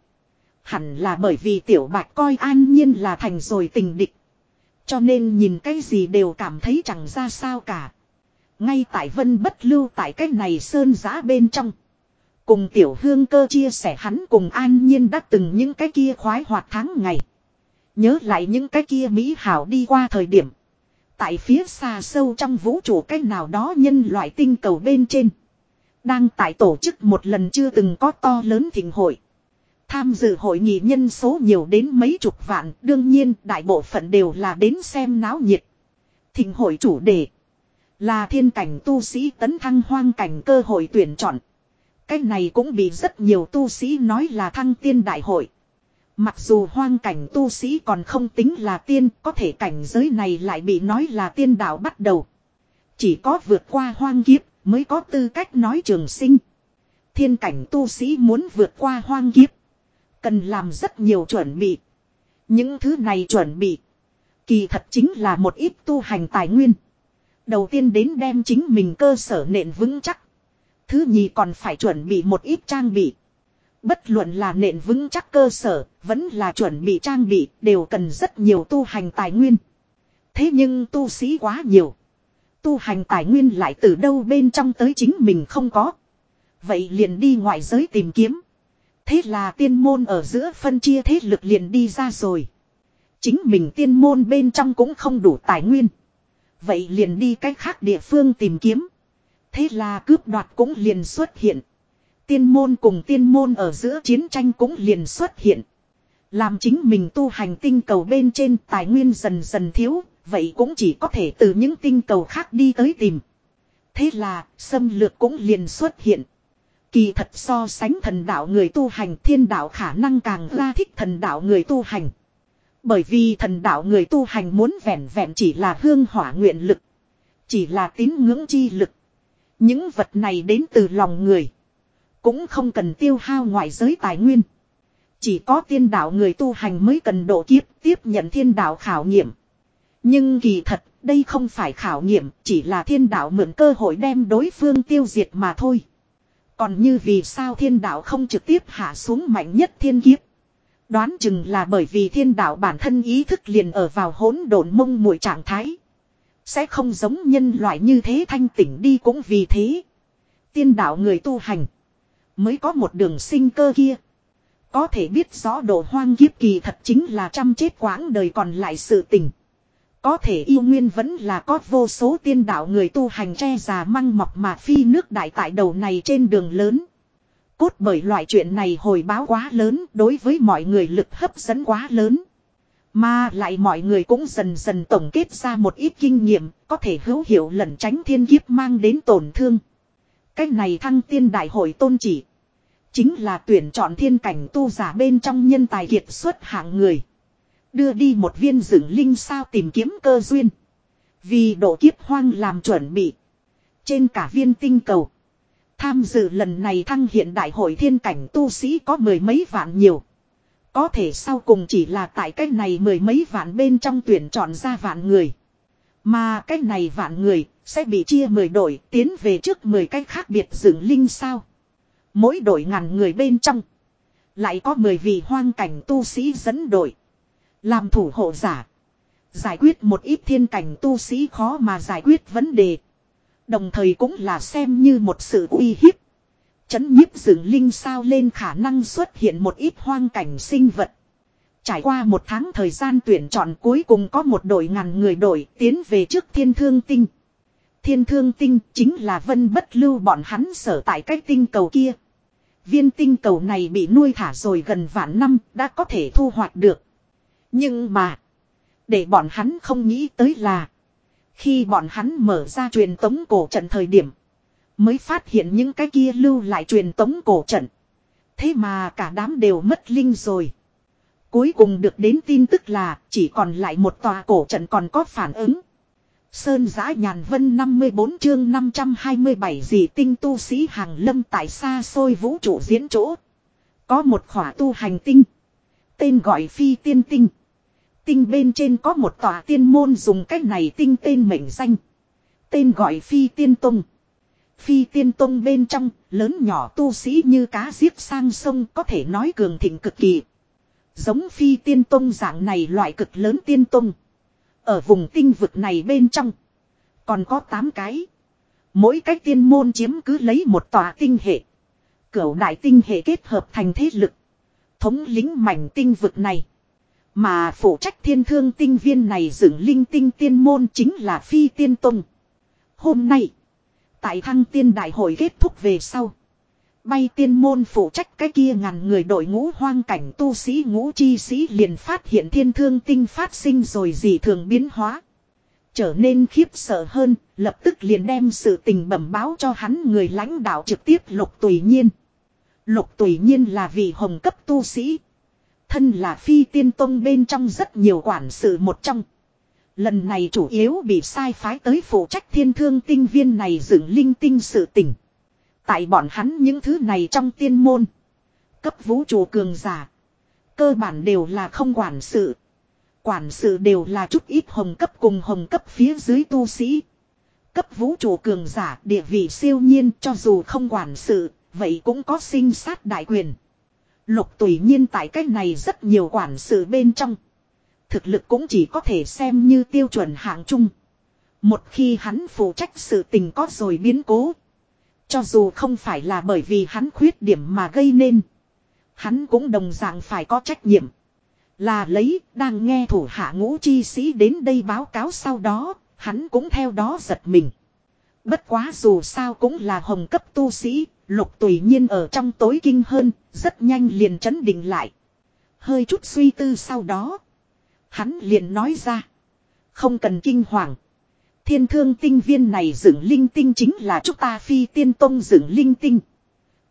Hẳn là bởi vì tiểu bạch coi an nhiên là thành rồi tình địch. Cho nên nhìn cái gì đều cảm thấy chẳng ra sao cả. Ngay tại vân bất lưu tại cái này sơn giã bên trong. Cùng tiểu hương cơ chia sẻ hắn cùng an nhiên đã từng những cái kia khoái hoạt tháng ngày. Nhớ lại những cái kia mỹ hảo đi qua thời điểm. Tại phía xa sâu trong vũ trụ cái nào đó nhân loại tinh cầu bên trên. Đang tại tổ chức một lần chưa từng có to lớn thịnh hội. Tham dự hội nghị nhân số nhiều đến mấy chục vạn, đương nhiên đại bộ phận đều là đến xem náo nhiệt. Thịnh hội chủ đề là thiên cảnh tu sĩ tấn thăng hoang cảnh cơ hội tuyển chọn. Cái này cũng bị rất nhiều tu sĩ nói là thăng tiên đại hội. Mặc dù hoang cảnh tu sĩ còn không tính là tiên, có thể cảnh giới này lại bị nói là tiên đạo bắt đầu. Chỉ có vượt qua hoang kiếp mới có tư cách nói trường sinh. Thiên cảnh tu sĩ muốn vượt qua hoang kiếp. Cần làm rất nhiều chuẩn bị. Những thứ này chuẩn bị. Kỳ thật chính là một ít tu hành tài nguyên. Đầu tiên đến đem chính mình cơ sở nền vững chắc. Thứ nhì còn phải chuẩn bị một ít trang bị. Bất luận là nền vững chắc cơ sở, vẫn là chuẩn bị trang bị, đều cần rất nhiều tu hành tài nguyên. Thế nhưng tu sĩ quá nhiều. Tu hành tài nguyên lại từ đâu bên trong tới chính mình không có. Vậy liền đi ngoại giới tìm kiếm. Thế là tiên môn ở giữa phân chia thế lực liền đi ra rồi. Chính mình tiên môn bên trong cũng không đủ tài nguyên. Vậy liền đi cách khác địa phương tìm kiếm. Thế là cướp đoạt cũng liền xuất hiện. Tiên môn cùng tiên môn ở giữa chiến tranh cũng liền xuất hiện. Làm chính mình tu hành tinh cầu bên trên tài nguyên dần dần thiếu, vậy cũng chỉ có thể từ những tinh cầu khác đi tới tìm. Thế là, xâm lược cũng liền xuất hiện. Kỳ thật so sánh thần đạo người tu hành thiên đạo khả năng càng ra thích thần đạo người tu hành. Bởi vì thần đạo người tu hành muốn vẹn vẹn chỉ là hương hỏa nguyện lực. Chỉ là tín ngưỡng chi lực. Những vật này đến từ lòng người. Cũng không cần tiêu hao ngoại giới tài nguyên. Chỉ có tiên đạo người tu hành mới cần độ kiếp tiếp nhận thiên đạo khảo nghiệm. Nhưng kỳ thật, đây không phải khảo nghiệm, chỉ là thiên đạo mượn cơ hội đem đối phương tiêu diệt mà thôi. Còn như vì sao thiên đạo không trực tiếp hạ xuống mạnh nhất thiên kiếp. Đoán chừng là bởi vì thiên đạo bản thân ý thức liền ở vào hỗn độn mông muội trạng thái. Sẽ không giống nhân loại như thế thanh tỉnh đi cũng vì thế. Tiên đạo người tu hành. Mới có một đường sinh cơ kia. Có thể biết rõ độ hoang kiếp kỳ thật chính là trăm chết quãng đời còn lại sự tình. Có thể yêu nguyên vẫn là có vô số tiên đạo người tu hành tre già măng mọc mà phi nước đại tại đầu này trên đường lớn. Cốt bởi loại chuyện này hồi báo quá lớn đối với mọi người lực hấp dẫn quá lớn. Mà lại mọi người cũng dần dần tổng kết ra một ít kinh nghiệm, có thể hữu hiệu lẩn tránh thiên kiếp mang đến tổn thương. Cách này thăng tiên đại hội tôn chỉ. Chính là tuyển chọn thiên cảnh tu giả bên trong nhân tài kiệt xuất hạng người. Đưa đi một viên rừng linh sao tìm kiếm cơ duyên. Vì độ kiếp hoang làm chuẩn bị. Trên cả viên tinh cầu. Tham dự lần này thăng hiện đại hội thiên cảnh tu sĩ có mười mấy vạn nhiều. Có thể sau cùng chỉ là tại cách này mười mấy vạn bên trong tuyển chọn ra vạn người. Mà cách này vạn người sẽ bị chia mười đội tiến về trước mười cách khác biệt dựng linh sao. Mỗi đội ngàn người bên trong. Lại có mười vị hoang cảnh tu sĩ dẫn đội. Làm thủ hộ giả. Giải quyết một ít thiên cảnh tu sĩ khó mà giải quyết vấn đề. Đồng thời cũng là xem như một sự uy hiếp. Chấn nhiếp dựng linh sao lên khả năng xuất hiện một ít hoang cảnh sinh vật. Trải qua một tháng thời gian tuyển chọn cuối cùng có một đội ngàn người đội tiến về trước thiên thương tinh. Thiên thương tinh chính là vân bất lưu bọn hắn sở tại cái tinh cầu kia. Viên tinh cầu này bị nuôi thả rồi gần vạn năm, đã có thể thu hoạch được. Nhưng mà. Để bọn hắn không nghĩ tới là. Khi bọn hắn mở ra truyền tống cổ trận thời điểm. Mới phát hiện những cái kia lưu lại truyền tống cổ trận. Thế mà cả đám đều mất linh rồi. Cuối cùng được đến tin tức là chỉ còn lại một tòa cổ trận còn có phản ứng. Sơn giã nhàn vân 54 chương 527 dị tinh tu sĩ hàng lâm tại xa xôi vũ trụ diễn chỗ. Có một khỏa tu hành tinh. Tên gọi phi tiên tinh. Tinh bên trên có một tòa tiên môn dùng cách này tinh tên mệnh danh. Tên gọi phi tiên tông. Phi tiên tông bên trong, lớn nhỏ tu sĩ như cá giết sang sông có thể nói cường thịnh cực kỳ. Giống phi tiên tông dạng này loại cực lớn tiên tông. Ở vùng tinh vực này bên trong. Còn có 8 cái. Mỗi cái tiên môn chiếm cứ lấy một tòa tinh hệ. Cửu đại tinh hệ kết hợp thành thế lực. Thống lính mảnh tinh vực này. Mà phụ trách thiên thương tinh viên này dựng linh tinh tiên môn chính là Phi Tiên Tông. Hôm nay, tại thăng tiên đại hội kết thúc về sau. Bay tiên môn phụ trách cái kia ngàn người đội ngũ hoang cảnh tu sĩ ngũ chi sĩ liền phát hiện thiên thương tinh phát sinh rồi gì thường biến hóa. Trở nên khiếp sợ hơn, lập tức liền đem sự tình bẩm báo cho hắn người lãnh đạo trực tiếp lục tùy nhiên. Lục tùy nhiên là vị hồng cấp tu sĩ. Thân là phi tiên tông bên trong rất nhiều quản sự một trong. Lần này chủ yếu bị sai phái tới phụ trách thiên thương tinh viên này dựng linh tinh sự tình. Tại bọn hắn những thứ này trong tiên môn. Cấp vũ trụ cường giả. Cơ bản đều là không quản sự. Quản sự đều là chút ít hồng cấp cùng hồng cấp phía dưới tu sĩ. Cấp vũ trụ cường giả địa vị siêu nhiên cho dù không quản sự, vậy cũng có sinh sát đại quyền. Lục tùy nhiên tại cách này rất nhiều quản sự bên trong. Thực lực cũng chỉ có thể xem như tiêu chuẩn hạng chung. Một khi hắn phụ trách sự tình có rồi biến cố. Cho dù không phải là bởi vì hắn khuyết điểm mà gây nên. Hắn cũng đồng dạng phải có trách nhiệm. Là lấy, đang nghe thủ hạ ngũ chi sĩ đến đây báo cáo sau đó, hắn cũng theo đó giật mình. Bất quá dù sao cũng là hồng cấp tu sĩ, lục tùy nhiên ở trong tối kinh hơn, rất nhanh liền chấn định lại. Hơi chút suy tư sau đó. Hắn liền nói ra. Không cần kinh hoàng. Thiên thương tinh viên này dựng linh tinh chính là chúng ta phi tiên tông dựng linh tinh.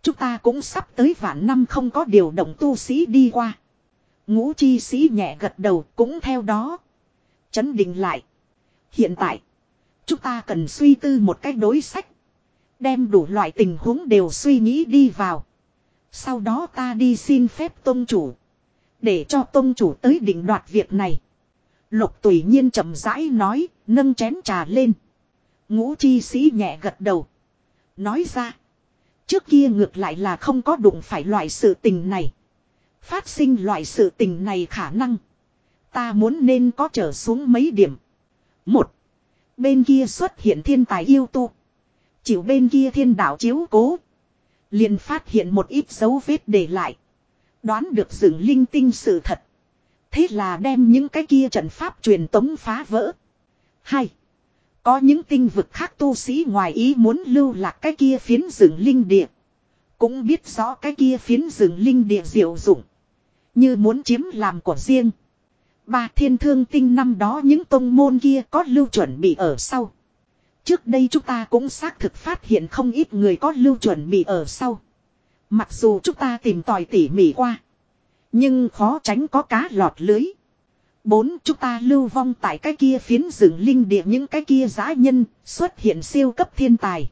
Chúng ta cũng sắp tới vạn năm không có điều động tu sĩ đi qua. Ngũ chi sĩ nhẹ gật đầu cũng theo đó. Chấn định lại. Hiện tại. Chúng ta cần suy tư một cách đối sách. Đem đủ loại tình huống đều suy nghĩ đi vào. Sau đó ta đi xin phép tôn chủ. Để cho tôn chủ tới định đoạt việc này. Lục tùy nhiên chậm rãi nói, nâng chén trà lên. Ngũ chi sĩ nhẹ gật đầu. Nói ra. Trước kia ngược lại là không có đụng phải loại sự tình này. Phát sinh loại sự tình này khả năng. Ta muốn nên có trở xuống mấy điểm. Một. Bên kia xuất hiện thiên tài yêu tu. Chịu bên kia thiên đạo chiếu cố liền phát hiện một ít dấu vết để lại. Đoán được dựng linh tinh sự thật. Thế là đem những cái kia trận pháp truyền tống phá vỡ. Hai. Có những tinh vực khác tu sĩ ngoài ý muốn lưu lạc cái kia phiến rừng linh địa. Cũng biết rõ cái kia phiến rừng linh địa diệu dụng. Như muốn chiếm làm của riêng. Ba thiên thương tinh năm đó những tông môn kia có lưu chuẩn bị ở sau. Trước đây chúng ta cũng xác thực phát hiện không ít người có lưu chuẩn bị ở sau. Mặc dù chúng ta tìm tòi tỉ mỉ qua. Nhưng khó tránh có cá lọt lưới. Bốn, chúng ta lưu vong tại cái kia phiến rừng linh địa, những cái kia giá nhân xuất hiện siêu cấp thiên tài.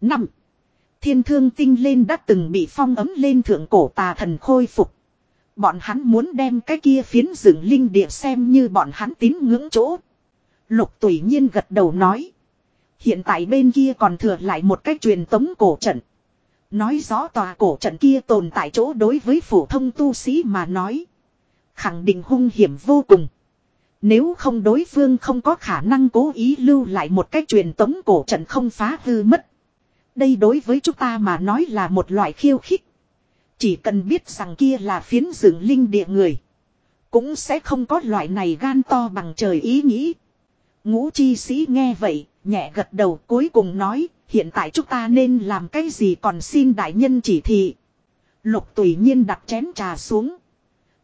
Năm, Thiên thương tinh lên đã từng bị phong ấm lên thượng cổ tà thần khôi phục. Bọn hắn muốn đem cái kia phiến rừng linh địa xem như bọn hắn tín ngưỡng chỗ. Lục tùy nhiên gật đầu nói. Hiện tại bên kia còn thừa lại một cái truyền tống cổ trận. Nói rõ tòa cổ trận kia tồn tại chỗ đối với phổ thông tu sĩ mà nói. Khẳng định hung hiểm vô cùng. Nếu không đối phương không có khả năng cố ý lưu lại một cái truyền tống cổ trận không phá hư mất. Đây đối với chúng ta mà nói là một loại khiêu khích. Chỉ cần biết rằng kia là phiến dưỡng linh địa người. Cũng sẽ không có loại này gan to bằng trời ý nghĩ. Ngũ chi sĩ nghe vậy, nhẹ gật đầu cuối cùng nói, hiện tại chúng ta nên làm cái gì còn xin đại nhân chỉ thị. Lục tùy nhiên đặt chén trà xuống.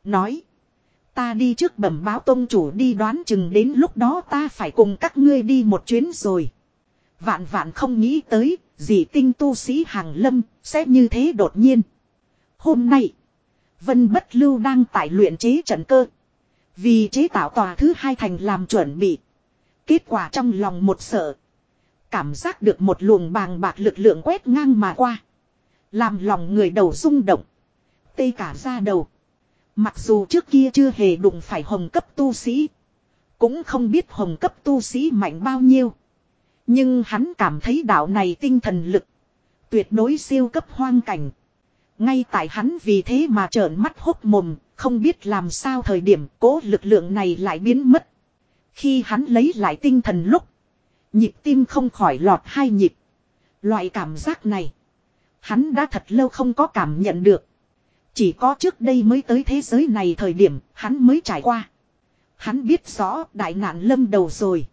Nói. Ta đi trước bẩm báo tôn chủ đi đoán chừng đến lúc đó ta phải cùng các ngươi đi một chuyến rồi. Vạn vạn không nghĩ tới, dị tinh tu sĩ hàng lâm, sẽ như thế đột nhiên. Hôm nay, Vân Bất Lưu đang tại luyện chế trận cơ. Vì chế tạo tòa thứ hai thành làm chuẩn bị. Kết quả trong lòng một sợ. Cảm giác được một luồng bàng bạc lực lượng quét ngang mà qua. Làm lòng người đầu rung động. Tê cả ra đầu. Mặc dù trước kia chưa hề đụng phải hồng cấp tu sĩ. Cũng không biết hồng cấp tu sĩ mạnh bao nhiêu. Nhưng hắn cảm thấy đạo này tinh thần lực. Tuyệt đối siêu cấp hoang cảnh. Ngay tại hắn vì thế mà trợn mắt hốc mồm, không biết làm sao thời điểm cố lực lượng này lại biến mất. Khi hắn lấy lại tinh thần lúc. Nhịp tim không khỏi lọt hai nhịp. Loại cảm giác này. Hắn đã thật lâu không có cảm nhận được. Chỉ có trước đây mới tới thế giới này thời điểm hắn mới trải qua. Hắn biết rõ đại nạn lâm đầu rồi.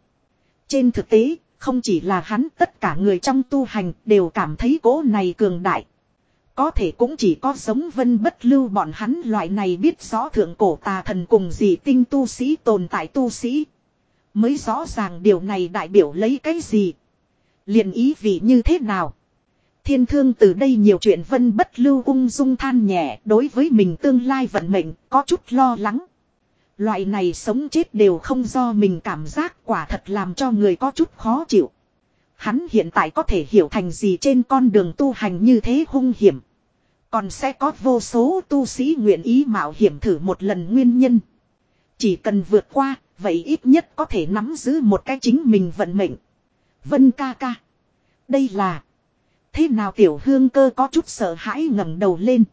Trên thực tế, không chỉ là hắn tất cả người trong tu hành đều cảm thấy cỗ này cường đại. Có thể cũng chỉ có giống vân bất lưu bọn hắn loại này biết rõ thượng cổ tà thần cùng gì tinh tu sĩ tồn tại tu sĩ. Mới rõ ràng điều này đại biểu lấy cái gì. liền ý vị như thế nào. Thiên thương từ đây nhiều chuyện vân bất lưu ung dung than nhẹ đối với mình tương lai vận mệnh có chút lo lắng. Loại này sống chết đều không do mình cảm giác quả thật làm cho người có chút khó chịu. Hắn hiện tại có thể hiểu thành gì trên con đường tu hành như thế hung hiểm. Còn sẽ có vô số tu sĩ nguyện ý mạo hiểm thử một lần nguyên nhân. Chỉ cần vượt qua, vậy ít nhất có thể nắm giữ một cái chính mình vận mệnh. Vân ca ca. Đây là... Thế nào tiểu hương cơ có chút sợ hãi ngẩng đầu lên.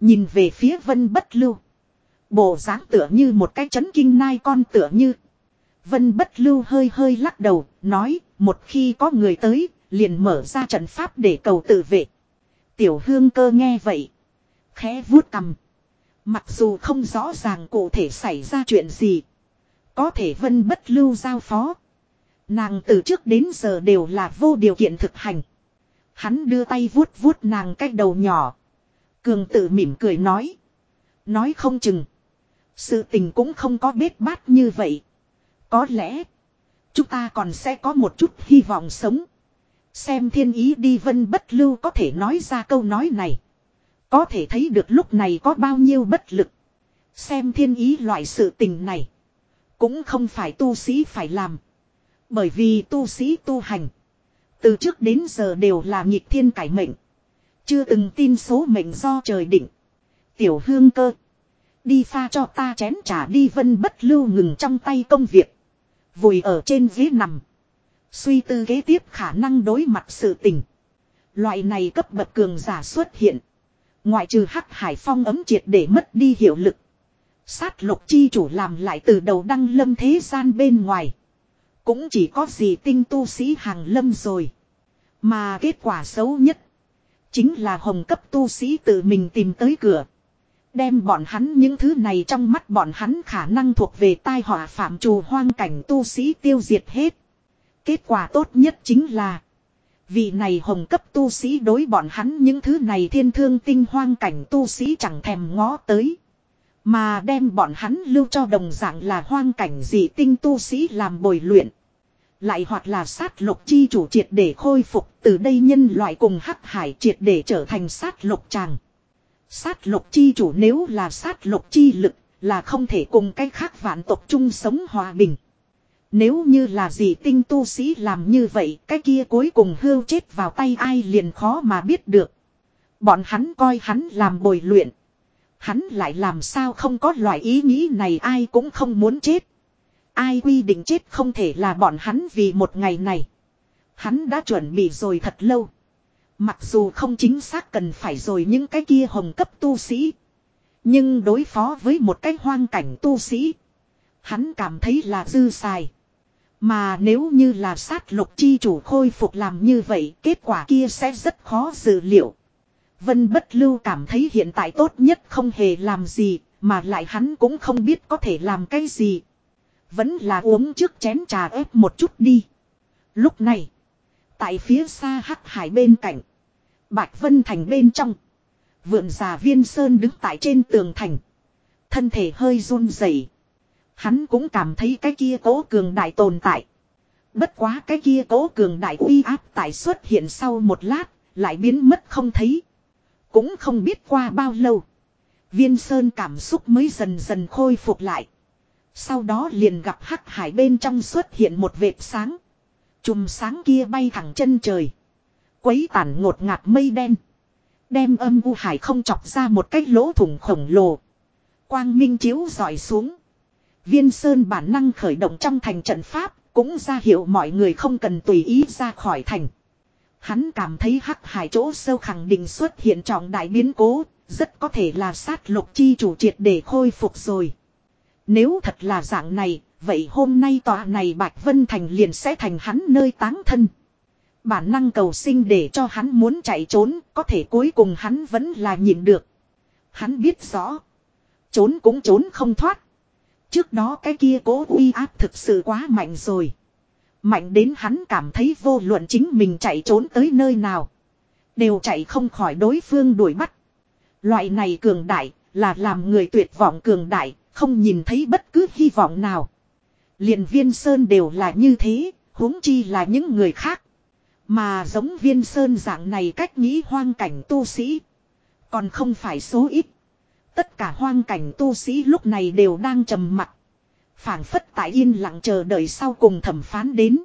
Nhìn về phía vân bất lưu. Bộ dáng tựa như một cái chấn kinh nai con tựa như. Vân bất lưu hơi hơi lắc đầu, nói, một khi có người tới, liền mở ra trận pháp để cầu tự vệ. Tiểu hương cơ nghe vậy. Khẽ vuốt cầm. Mặc dù không rõ ràng cụ thể xảy ra chuyện gì. Có thể vân bất lưu giao phó. Nàng từ trước đến giờ đều là vô điều kiện thực hành. Hắn đưa tay vuốt vuốt nàng cái đầu nhỏ. Cường tự mỉm cười nói. Nói không chừng. Sự tình cũng không có bết bát như vậy. Có lẽ. Chúng ta còn sẽ có một chút hy vọng sống. Xem thiên ý đi vân bất lưu có thể nói ra câu nói này. Có thể thấy được lúc này có bao nhiêu bất lực. Xem thiên ý loại sự tình này. Cũng không phải tu sĩ phải làm. Bởi vì tu sĩ tu hành. Từ trước đến giờ đều là nhịp thiên cải mệnh. Chưa từng tin số mệnh do trời định. Tiểu hương cơ. Đi pha cho ta chén trà đi vân bất lưu ngừng trong tay công việc. Vùi ở trên ghế nằm. Suy tư kế tiếp khả năng đối mặt sự tình. Loại này cấp bậc cường giả xuất hiện. Ngoại trừ hắc hải phong ấm triệt để mất đi hiệu lực. Sát lục chi chủ làm lại từ đầu đăng lâm thế gian bên ngoài. Cũng chỉ có gì tinh tu sĩ hàng lâm rồi. Mà kết quả xấu nhất. Chính là hồng cấp tu sĩ tự mình tìm tới cửa. Đem bọn hắn những thứ này trong mắt bọn hắn khả năng thuộc về tai họa phạm trù hoang cảnh tu sĩ tiêu diệt hết. Kết quả tốt nhất chính là. Vị này hồng cấp tu sĩ đối bọn hắn những thứ này thiên thương tinh hoang cảnh tu sĩ chẳng thèm ngó tới. Mà đem bọn hắn lưu cho đồng dạng là hoang cảnh dị tinh tu sĩ làm bồi luyện. Lại hoặc là sát lục chi chủ triệt để khôi phục từ đây nhân loại cùng hắc hải triệt để trở thành sát lục tràng. Sát lục chi chủ nếu là sát lục chi lực là không thể cùng cách khác vạn tộc chung sống hòa bình. Nếu như là gì tinh tu sĩ làm như vậy, cái kia cuối cùng hưu chết vào tay ai liền khó mà biết được. Bọn hắn coi hắn làm bồi luyện. Hắn lại làm sao không có loại ý nghĩ này ai cũng không muốn chết. Ai quy định chết không thể là bọn hắn vì một ngày này. Hắn đã chuẩn bị rồi thật lâu. Mặc dù không chính xác cần phải rồi những cái kia hồng cấp tu sĩ. Nhưng đối phó với một cái hoang cảnh tu sĩ. Hắn cảm thấy là dư xài. Mà nếu như là sát lục chi chủ khôi phục làm như vậy, kết quả kia sẽ rất khó dự liệu. Vân bất lưu cảm thấy hiện tại tốt nhất không hề làm gì mà lại hắn cũng không biết có thể làm cái gì. Vẫn là uống trước chén trà ép một chút đi. Lúc này. Tại phía xa hắc hải bên cạnh. Bạch Vân Thành bên trong. Vượn già viên sơn đứng tại trên tường thành. Thân thể hơi run rẩy. Hắn cũng cảm thấy cái kia cố cường đại tồn tại. Bất quá cái kia cố cường đại uy áp tại xuất hiện sau một lát, lại biến mất không thấy. Cũng không biết qua bao lâu. Viên Sơn cảm xúc mới dần dần khôi phục lại. Sau đó liền gặp hắc hải bên trong xuất hiện một vệt sáng. Chùm sáng kia bay thẳng chân trời. Quấy tản ngột ngạt mây đen. Đem âm u hải không chọc ra một cái lỗ thủng khổng lồ. Quang minh chiếu dọi xuống. Viên Sơn bản năng khởi động trong thành trận pháp, cũng ra hiệu mọi người không cần tùy ý ra khỏi thành. Hắn cảm thấy hắc hải chỗ sâu khẳng định xuất hiện trọng đại biến cố, rất có thể là sát lục chi chủ triệt để khôi phục rồi. Nếu thật là dạng này, vậy hôm nay tòa này Bạch Vân Thành liền sẽ thành hắn nơi táng thân. Bản năng cầu sinh để cho hắn muốn chạy trốn, có thể cuối cùng hắn vẫn là nhịn được. Hắn biết rõ. Trốn cũng trốn không thoát. Trước đó cái kia cố uy áp thực sự quá mạnh rồi. Mạnh đến hắn cảm thấy vô luận chính mình chạy trốn tới nơi nào. Đều chạy không khỏi đối phương đuổi bắt. Loại này cường đại là làm người tuyệt vọng cường đại, không nhìn thấy bất cứ hy vọng nào. liền viên sơn đều là như thế, huống chi là những người khác. Mà giống viên sơn dạng này cách nghĩ hoang cảnh tu sĩ. Còn không phải số ít. Tất cả hoang cảnh tu sĩ lúc này đều đang trầm mặt phảng phất tại yên lặng chờ đợi sau cùng thẩm phán đến.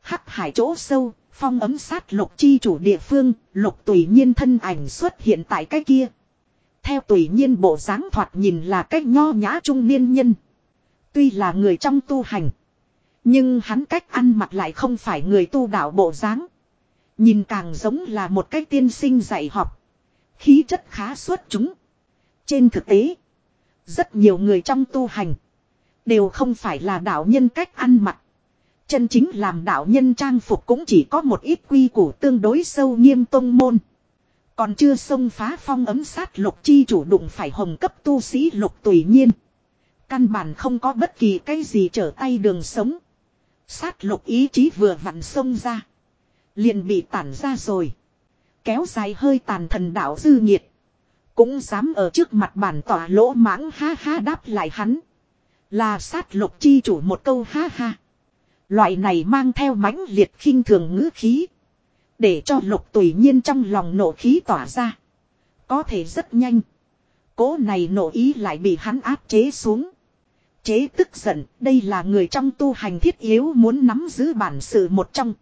Hắc hải chỗ sâu, phong ấm sát lục chi chủ địa phương, lục tùy nhiên thân ảnh xuất hiện tại cái kia. Theo tùy nhiên bộ dáng thoạt nhìn là cách nho nhã trung niên nhân. Tuy là người trong tu hành. Nhưng hắn cách ăn mặc lại không phải người tu đạo bộ dáng. Nhìn càng giống là một cái tiên sinh dạy học. Khí chất khá xuất chúng. Trên thực tế, rất nhiều người trong tu hành đều không phải là đạo nhân cách ăn mặc. Chân chính làm đạo nhân trang phục cũng chỉ có một ít quy củ tương đối sâu nghiêm tông môn. Còn chưa xông phá phong ấm sát lục chi chủ đụng phải hồng cấp tu sĩ lục tùy nhiên. Căn bản không có bất kỳ cái gì trở tay đường sống. Sát lục ý chí vừa vặn xông ra. Liền bị tản ra rồi. Kéo dài hơi tàn thần đạo dư nhiệt. Cũng dám ở trước mặt bản tỏa lỗ mãng ha ha đáp lại hắn. Là sát lục chi chủ một câu ha ha. Loại này mang theo mãnh liệt khinh thường ngữ khí. Để cho lục tùy nhiên trong lòng nổ khí tỏa ra. Có thể rất nhanh. Cố này nổ ý lại bị hắn áp chế xuống. Chế tức giận, đây là người trong tu hành thiết yếu muốn nắm giữ bản sự một trong.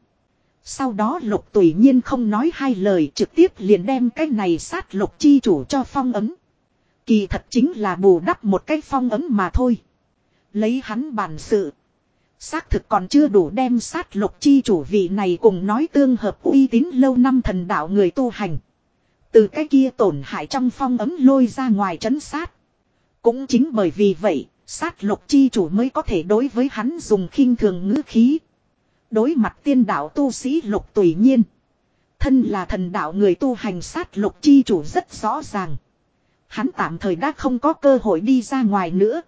Sau đó lục tùy nhiên không nói hai lời trực tiếp liền đem cái này sát lục chi chủ cho phong ấm. Kỳ thật chính là bù đắp một cái phong ấm mà thôi. Lấy hắn bàn sự. Xác thực còn chưa đủ đem sát lục chi chủ vị này cùng nói tương hợp uy tín lâu năm thần đạo người tu hành. Từ cái kia tổn hại trong phong ấm lôi ra ngoài trấn sát. Cũng chính bởi vì vậy, sát lục chi chủ mới có thể đối với hắn dùng khinh thường ngữ khí. Đối mặt tiên đạo tu sĩ lục tùy nhiên. Thân là thần đạo người tu hành sát lục chi chủ rất rõ ràng. Hắn tạm thời đã không có cơ hội đi ra ngoài nữa.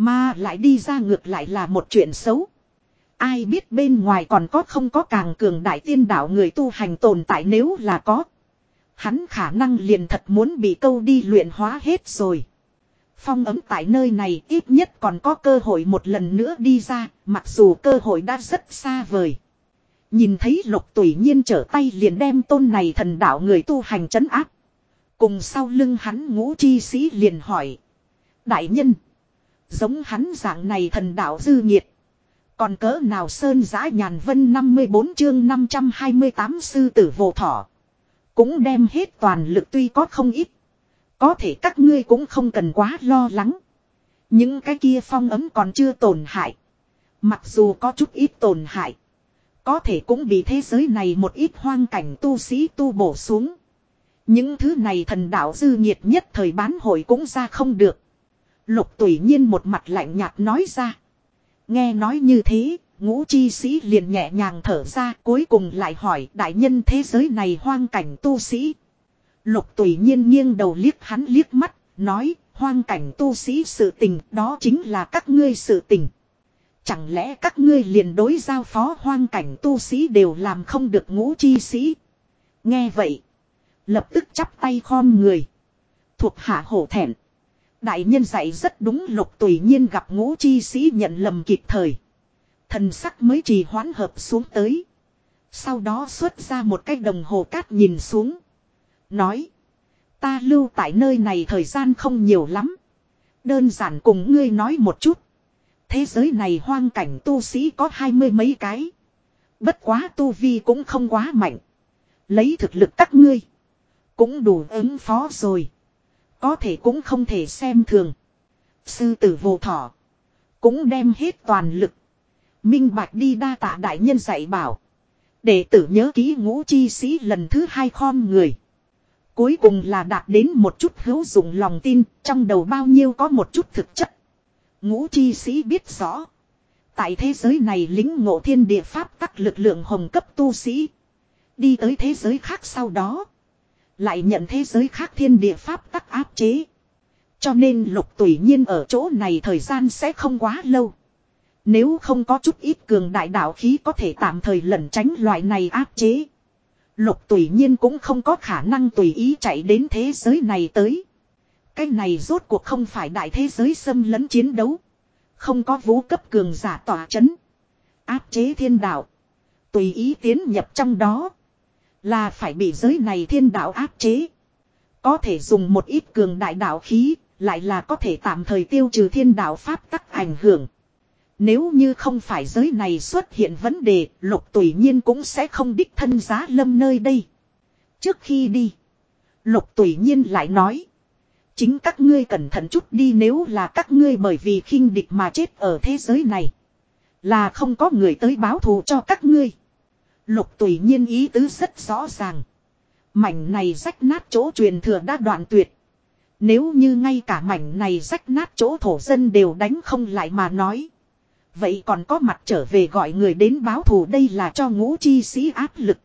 Mà lại đi ra ngược lại là một chuyện xấu. Ai biết bên ngoài còn có không có càng cường đại tiên đạo người tu hành tồn tại nếu là có. Hắn khả năng liền thật muốn bị câu đi luyện hóa hết rồi. Phong ấm tại nơi này ít nhất còn có cơ hội một lần nữa đi ra, mặc dù cơ hội đã rất xa vời. Nhìn thấy lục tùy nhiên trở tay liền đem tôn này thần đạo người tu hành trấn áp. Cùng sau lưng hắn ngũ chi sĩ liền hỏi. Đại nhân. Giống hắn dạng này thần đạo dư nhiệt. Còn cỡ nào sơn giã nhàn vân 54 chương 528 sư tử vô thỏ. Cũng đem hết toàn lực tuy có không ít. Có thể các ngươi cũng không cần quá lo lắng. Những cái kia phong ấm còn chưa tổn hại. Mặc dù có chút ít tổn hại. Có thể cũng bị thế giới này một ít hoang cảnh tu sĩ tu bổ xuống. Những thứ này thần đạo dư nhiệt nhất thời bán hội cũng ra không được. Lục tùy nhiên một mặt lạnh nhạt nói ra. Nghe nói như thế, ngũ chi sĩ liền nhẹ nhàng thở ra cuối cùng lại hỏi đại nhân thế giới này hoang cảnh tu sĩ. Lục tùy nhiên nghiêng đầu liếc hắn liếc mắt, nói hoang cảnh tu sĩ sự tình đó chính là các ngươi sự tình. Chẳng lẽ các ngươi liền đối giao phó hoang cảnh tu sĩ đều làm không được ngũ chi sĩ. Nghe vậy. Lập tức chắp tay khom người. Thuộc hạ hổ thẹn. Đại nhân dạy rất đúng lục tùy nhiên gặp ngũ chi sĩ nhận lầm kịp thời. Thần sắc mới trì hoãn hợp xuống tới. Sau đó xuất ra một cái đồng hồ cát nhìn xuống. Nói. Ta lưu tại nơi này thời gian không nhiều lắm. Đơn giản cùng ngươi nói một chút. Thế giới này hoang cảnh tu sĩ có hai mươi mấy cái. Bất quá tu vi cũng không quá mạnh. Lấy thực lực các ngươi. Cũng đủ ứng phó rồi. Có thể cũng không thể xem thường. Sư tử vô thọ. Cũng đem hết toàn lực. Minh bạch đi đa tạ đại nhân dạy bảo. Để tử nhớ ký ngũ chi sĩ lần thứ hai khom người. Cuối cùng là đạt đến một chút hữu dụng lòng tin, trong đầu bao nhiêu có một chút thực chất. Ngũ chi sĩ biết rõ. Tại thế giới này lính ngộ thiên địa pháp các lực lượng hồng cấp tu sĩ. Đi tới thế giới khác sau đó. Lại nhận thế giới khác thiên địa pháp tắc áp chế. Cho nên lục tùy nhiên ở chỗ này thời gian sẽ không quá lâu. Nếu không có chút ít cường đại đạo khí có thể tạm thời lẩn tránh loại này áp chế. Lục tùy nhiên cũng không có khả năng tùy ý chạy đến thế giới này tới. Cái này rốt cuộc không phải đại thế giới xâm lấn chiến đấu. Không có vũ cấp cường giả tỏa chấn. Áp chế thiên đạo. Tùy ý tiến nhập trong đó. Là phải bị giới này thiên đạo áp chế. Có thể dùng một ít cường đại đạo khí. Lại là có thể tạm thời tiêu trừ thiên đạo pháp tắc ảnh hưởng. Nếu như không phải giới này xuất hiện vấn đề, lục tùy nhiên cũng sẽ không đích thân giá lâm nơi đây. Trước khi đi, lục tùy nhiên lại nói. Chính các ngươi cẩn thận chút đi nếu là các ngươi bởi vì khinh địch mà chết ở thế giới này. Là không có người tới báo thù cho các ngươi. Lục tùy nhiên ý tứ rất rõ ràng. Mảnh này rách nát chỗ truyền thừa đã đoạn tuyệt. Nếu như ngay cả mảnh này rách nát chỗ thổ dân đều đánh không lại mà nói. Vậy còn có mặt trở về gọi người đến báo thù đây là cho ngũ chi sĩ áp lực.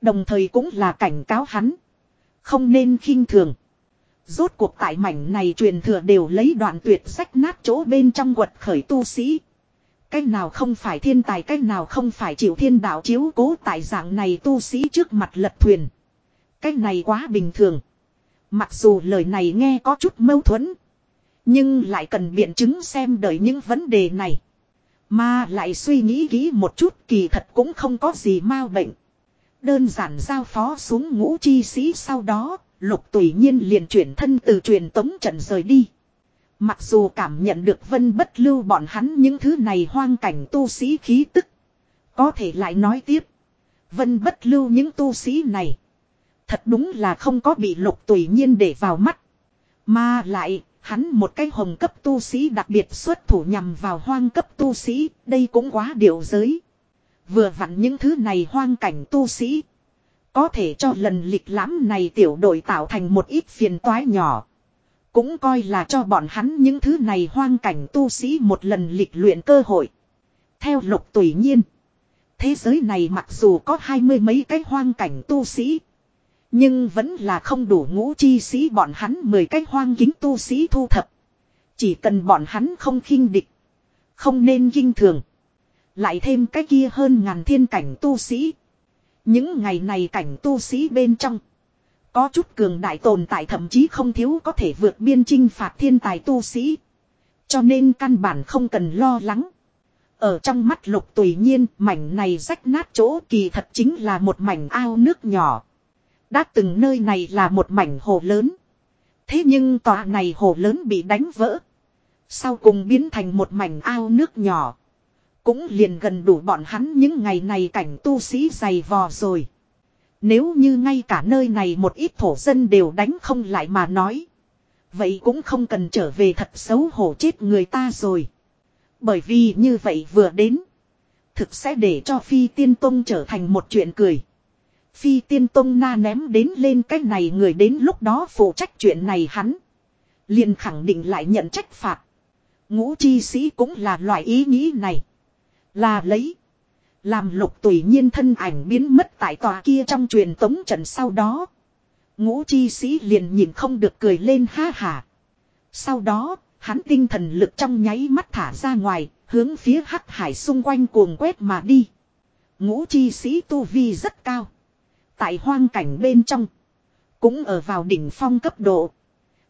Đồng thời cũng là cảnh cáo hắn. Không nên khinh thường. Rốt cuộc tại mảnh này truyền thừa đều lấy đoạn tuyệt sách nát chỗ bên trong quật khởi tu sĩ. Cái nào không phải thiên tài cái nào không phải chịu thiên đạo chiếu cố tại dạng này tu sĩ trước mặt lật thuyền. Cái này quá bình thường. Mặc dù lời này nghe có chút mâu thuẫn. Nhưng lại cần biện chứng xem đợi những vấn đề này. Mà lại suy nghĩ kỹ một chút kỳ thật cũng không có gì mau bệnh. Đơn giản giao phó xuống ngũ chi sĩ sau đó, lục tùy nhiên liền chuyển thân từ truyền tống trận rời đi. Mặc dù cảm nhận được vân bất lưu bọn hắn những thứ này hoang cảnh tu sĩ khí tức. Có thể lại nói tiếp. Vân bất lưu những tu sĩ này. Thật đúng là không có bị lục tùy nhiên để vào mắt. Mà lại, hắn một cái hồng cấp tu sĩ đặc biệt xuất thủ nhằm vào hoang cấp tu sĩ, đây cũng quá điều giới. Vừa vặn những thứ này hoang cảnh tu sĩ. Có thể cho lần lịch lãm này tiểu đội tạo thành một ít phiền toái nhỏ. Cũng coi là cho bọn hắn những thứ này hoang cảnh tu sĩ một lần lịch luyện cơ hội. Theo lục tùy nhiên. Thế giới này mặc dù có hai mươi mấy cái hoang cảnh tu sĩ. Nhưng vẫn là không đủ ngũ chi sĩ bọn hắn mười cái hoang kính tu sĩ thu thập. Chỉ cần bọn hắn không khinh địch. Không nên kinh thường. Lại thêm cái kia hơn ngàn thiên cảnh tu sĩ. Những ngày này cảnh tu sĩ bên trong. Có chút cường đại tồn tại thậm chí không thiếu có thể vượt biên chinh phạt thiên tài tu sĩ. Cho nên căn bản không cần lo lắng. Ở trong mắt lục tùy nhiên, mảnh này rách nát chỗ kỳ thật chính là một mảnh ao nước nhỏ. Đã từng nơi này là một mảnh hồ lớn. Thế nhưng tòa này hồ lớn bị đánh vỡ. Sau cùng biến thành một mảnh ao nước nhỏ. Cũng liền gần đủ bọn hắn những ngày này cảnh tu sĩ dày vò rồi. Nếu như ngay cả nơi này một ít thổ dân đều đánh không lại mà nói. Vậy cũng không cần trở về thật xấu hổ chết người ta rồi. Bởi vì như vậy vừa đến. Thực sẽ để cho Phi Tiên Tông trở thành một chuyện cười. Phi Tiên Tông na ném đến lên cái này người đến lúc đó phụ trách chuyện này hắn. Liền khẳng định lại nhận trách phạt. Ngũ chi sĩ cũng là loại ý nghĩ này. Là lấy. Làm lục tùy nhiên thân ảnh biến mất tại tòa kia trong truyền tống trận sau đó. Ngũ chi sĩ liền nhìn không được cười lên ha hà. Sau đó, hắn tinh thần lực trong nháy mắt thả ra ngoài, hướng phía hắc hải xung quanh cuồng quét mà đi. Ngũ chi sĩ tu vi rất cao. Tại hoang cảnh bên trong. Cũng ở vào đỉnh phong cấp độ.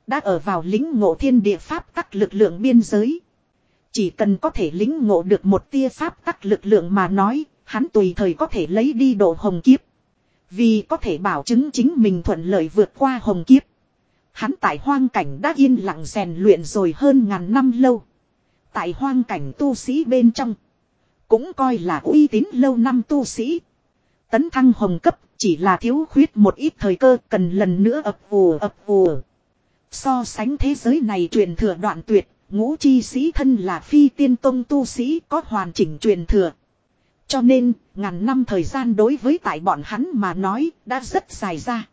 Đã ở vào lính ngộ thiên địa pháp các lực lượng biên giới. Chỉ cần có thể lính ngộ được một tia pháp tắc lực lượng mà nói, hắn tùy thời có thể lấy đi độ hồng kiếp. Vì có thể bảo chứng chính mình thuận lợi vượt qua hồng kiếp. Hắn tại hoang cảnh đã yên lặng rèn luyện rồi hơn ngàn năm lâu. Tại hoang cảnh tu sĩ bên trong. Cũng coi là uy tín lâu năm tu sĩ. Tấn thăng hồng cấp chỉ là thiếu khuyết một ít thời cơ cần lần nữa ập vù ập vù. So sánh thế giới này truyền thừa đoạn tuyệt, ngũ chi sĩ thân là phi tiên tông tu sĩ có hoàn chỉnh truyền thừa. Cho nên, ngàn năm thời gian đối với tại bọn hắn mà nói, đã rất dài ra.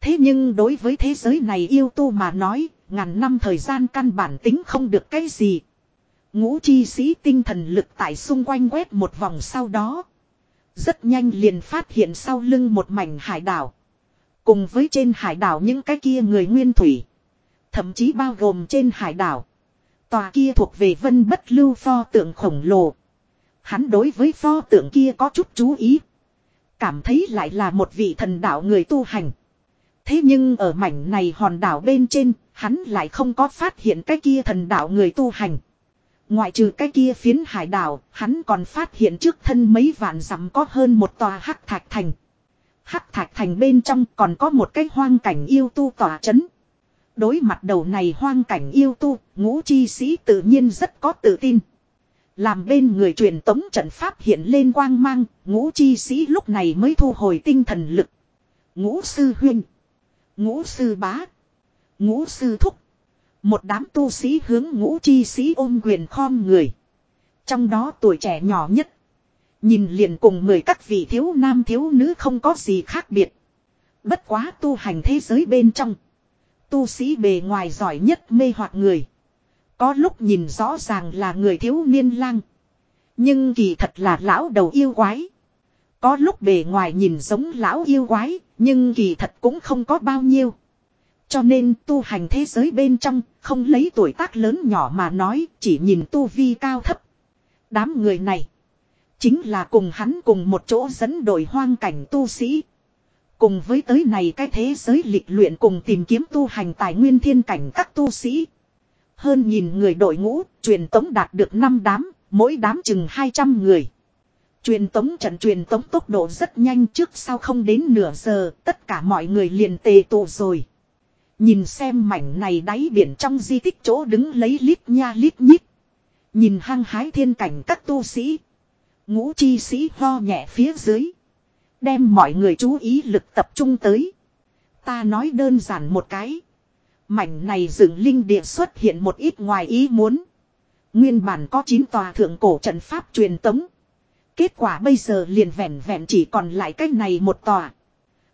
Thế nhưng đối với thế giới này yêu tu mà nói, ngàn năm thời gian căn bản tính không được cái gì. Ngũ chi sĩ tinh thần lực tại xung quanh quét một vòng sau đó. Rất nhanh liền phát hiện sau lưng một mảnh hải đảo. Cùng với trên hải đảo những cái kia người nguyên thủy. Thậm chí bao gồm trên hải đảo. Tòa kia thuộc về vân bất lưu pho tượng khổng lồ. Hắn đối với pho tượng kia có chút chú ý. Cảm thấy lại là một vị thần đạo người tu hành. Thế nhưng ở mảnh này hòn đảo bên trên, hắn lại không có phát hiện cái kia thần đạo người tu hành. Ngoại trừ cái kia phiến hải đảo, hắn còn phát hiện trước thân mấy vạn dặm có hơn một tòa hắc thạch thành. Hắc thạch thành bên trong còn có một cái hoang cảnh yêu tu tòa chấn. Đối mặt đầu này hoang cảnh yêu tu, ngũ chi sĩ tự nhiên rất có tự tin. Làm bên người truyền tống trận pháp hiện lên quang mang, ngũ chi sĩ lúc này mới thu hồi tinh thần lực. Ngũ sư huynh, ngũ sư bá, ngũ sư thúc. Một đám tu sĩ hướng ngũ chi sĩ ôm quyền khom người. Trong đó tuổi trẻ nhỏ nhất. Nhìn liền cùng mười các vị thiếu nam thiếu nữ không có gì khác biệt. Bất quá tu hành thế giới bên trong. Tu sĩ bề ngoài giỏi nhất mê hoặc người. Có lúc nhìn rõ ràng là người thiếu niên lang. Nhưng kỳ thật là lão đầu yêu quái. Có lúc bề ngoài nhìn giống lão yêu quái, nhưng kỳ thật cũng không có bao nhiêu. Cho nên tu hành thế giới bên trong, không lấy tuổi tác lớn nhỏ mà nói, chỉ nhìn tu vi cao thấp. Đám người này, chính là cùng hắn cùng một chỗ dẫn đội hoang cảnh tu sĩ. Cùng với tới này cái thế giới lịch luyện cùng tìm kiếm tu hành tài nguyên thiên cảnh các tu sĩ. Hơn nhìn người đội ngũ, truyền tống đạt được 5 đám, mỗi đám chừng 200 người. Truyền tống trận truyền tống tốc độ rất nhanh trước sau không đến nửa giờ, tất cả mọi người liền tề tụ rồi. Nhìn xem mảnh này đáy biển trong di tích chỗ đứng lấy lít nha lít nhít. Nhìn hăng hái thiên cảnh các tu sĩ. Ngũ chi sĩ ho nhẹ phía dưới. Đem mọi người chú ý lực tập trung tới. Ta nói đơn giản một cái. Mảnh này dựng linh địa xuất hiện một ít ngoài ý muốn. Nguyên bản có 9 tòa thượng cổ trận pháp truyền tống. Kết quả bây giờ liền vẹn vẹn chỉ còn lại cách này một tòa.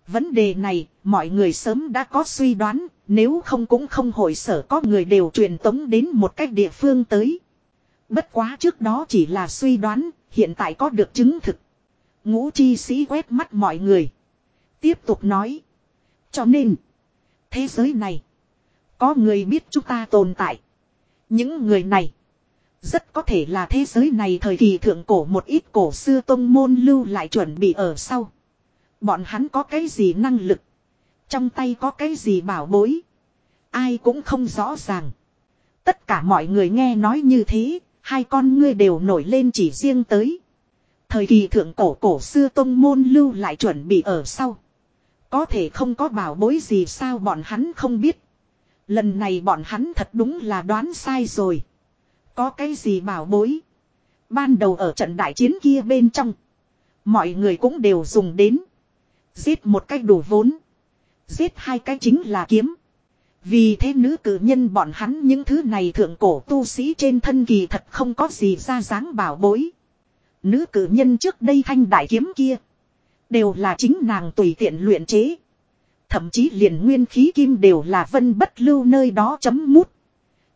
Vấn đề này, mọi người sớm đã có suy đoán, nếu không cũng không hội sở có người đều truyền tống đến một cách địa phương tới. Bất quá trước đó chỉ là suy đoán, hiện tại có được chứng thực. Ngũ chi sĩ quét mắt mọi người. Tiếp tục nói. Cho nên, thế giới này, có người biết chúng ta tồn tại. Những người này, rất có thể là thế giới này thời kỳ thượng cổ một ít cổ xưa tông môn lưu lại chuẩn bị ở sau. Bọn hắn có cái gì năng lực. Trong tay có cái gì bảo bối. Ai cũng không rõ ràng. Tất cả mọi người nghe nói như thế, hai con ngươi đều nổi lên chỉ riêng tới. Thời kỳ thượng cổ cổ xưa tông môn lưu lại chuẩn bị ở sau. Có thể không có bảo bối gì sao bọn hắn không biết. Lần này bọn hắn thật đúng là đoán sai rồi. Có cái gì bảo bối. Ban đầu ở trận đại chiến kia bên trong. Mọi người cũng đều dùng đến. Giết một cách đủ vốn. Giết hai cái chính là kiếm. Vì thế nữ cử nhân bọn hắn những thứ này thượng cổ tu sĩ trên thân kỳ thật không có gì ra dáng bảo bối. Nữ cử nhân trước đây thanh đại kiếm kia. Đều là chính nàng tùy tiện luyện chế. Thậm chí liền nguyên khí kim đều là vân bất lưu nơi đó chấm mút.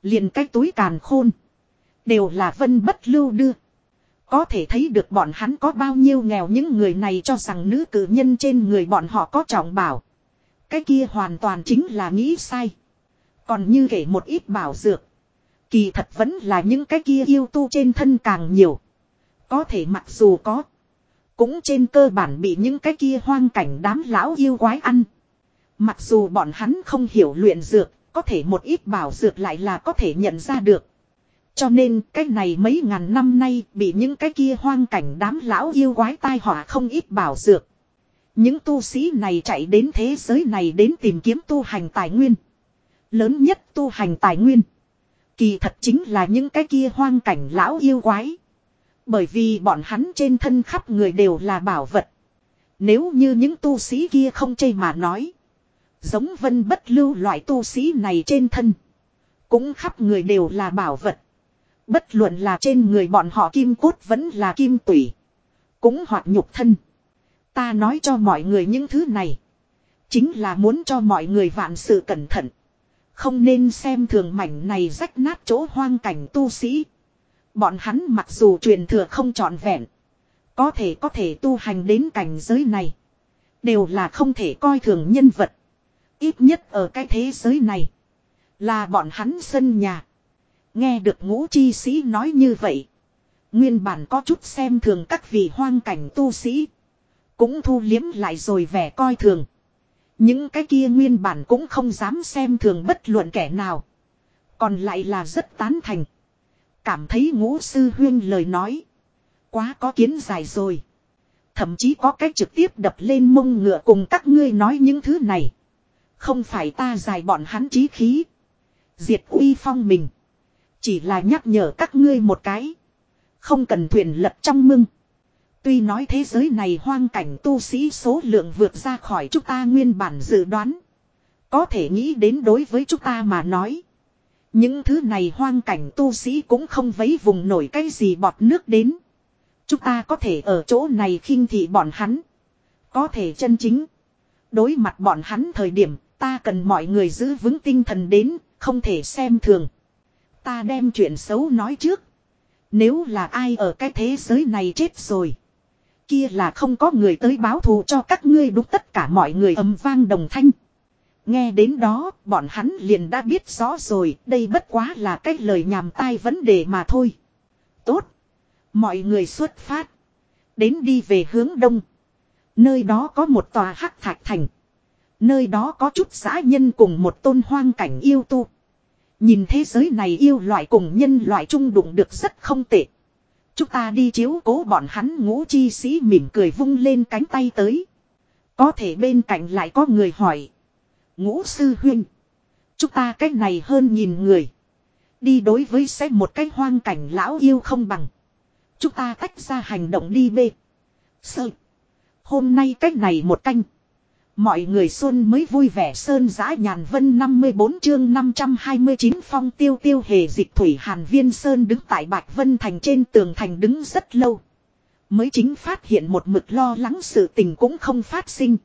Liền cái túi càn khôn. Đều là vân bất lưu đưa. Có thể thấy được bọn hắn có bao nhiêu nghèo những người này cho rằng nữ cử nhân trên người bọn họ có trọng bảo. Cái kia hoàn toàn chính là nghĩ sai. Còn như kể một ít bảo dược. Kỳ thật vẫn là những cái kia yêu tu trên thân càng nhiều. Có thể mặc dù có. Cũng trên cơ bản bị những cái kia hoang cảnh đám lão yêu quái ăn. Mặc dù bọn hắn không hiểu luyện dược, có thể một ít bảo dược lại là có thể nhận ra được. Cho nên cái này mấy ngàn năm nay bị những cái kia hoang cảnh đám lão yêu quái tai họa không ít bảo dược. Những tu sĩ này chạy đến thế giới này đến tìm kiếm tu hành tài nguyên. Lớn nhất tu hành tài nguyên. Kỳ thật chính là những cái kia hoang cảnh lão yêu quái. Bởi vì bọn hắn trên thân khắp người đều là bảo vật. Nếu như những tu sĩ kia không chê mà nói. Giống vân bất lưu loại tu sĩ này trên thân. Cũng khắp người đều là bảo vật. Bất luận là trên người bọn họ kim cốt vẫn là kim tủy. Cũng hoặc nhục thân. Ta nói cho mọi người những thứ này. Chính là muốn cho mọi người vạn sự cẩn thận. Không nên xem thường mảnh này rách nát chỗ hoang cảnh tu sĩ. Bọn hắn mặc dù truyền thừa không trọn vẹn. Có thể có thể tu hành đến cảnh giới này. Đều là không thể coi thường nhân vật. Ít nhất ở cái thế giới này. Là bọn hắn sân nhà. Nghe được ngũ chi sĩ nói như vậy. Nguyên bản có chút xem thường các vị hoang cảnh tu sĩ. Cũng thu liếm lại rồi vẻ coi thường. Những cái kia nguyên bản cũng không dám xem thường bất luận kẻ nào. Còn lại là rất tán thành. Cảm thấy ngũ sư huyên lời nói. Quá có kiến dài rồi. Thậm chí có cách trực tiếp đập lên mông ngựa cùng các ngươi nói những thứ này. Không phải ta dài bọn hắn trí khí. Diệt uy phong mình. Chỉ là nhắc nhở các ngươi một cái. Không cần thuyền lật trong mưng. Tuy nói thế giới này hoang cảnh tu sĩ số lượng vượt ra khỏi chúng ta nguyên bản dự đoán. Có thể nghĩ đến đối với chúng ta mà nói. Những thứ này hoang cảnh tu sĩ cũng không vấy vùng nổi cái gì bọt nước đến. Chúng ta có thể ở chỗ này khinh thị bọn hắn. Có thể chân chính. Đối mặt bọn hắn thời điểm ta cần mọi người giữ vững tinh thần đến, không thể xem thường. Ta đem chuyện xấu nói trước. Nếu là ai ở cái thế giới này chết rồi. Kia là không có người tới báo thù cho các ngươi đúng tất cả mọi người ầm vang đồng thanh. Nghe đến đó, bọn hắn liền đã biết rõ rồi, đây bất quá là cái lời nhàm tai vấn đề mà thôi. Tốt. Mọi người xuất phát. Đến đi về hướng đông. Nơi đó có một tòa hắc thạch thành. Nơi đó có chút xã nhân cùng một tôn hoang cảnh yêu tu. Nhìn thế giới này yêu loại cùng nhân loại chung đụng được rất không tệ. Chúng ta đi chiếu cố bọn hắn ngũ chi sĩ mỉm cười vung lên cánh tay tới. Có thể bên cạnh lại có người hỏi. Ngũ sư huynh. Chúng ta cách này hơn nhìn người. Đi đối với sẽ một cái hoang cảnh lão yêu không bằng. Chúng ta tách ra hành động đi bê. Sơ. Hôm nay cách này một canh. Mọi người xuân mới vui vẻ sơn giã nhàn vân 54 chương 529 phong tiêu tiêu hề dịch thủy hàn viên sơn đứng tại Bạch Vân Thành trên tường thành đứng rất lâu. Mới chính phát hiện một mực lo lắng sự tình cũng không phát sinh.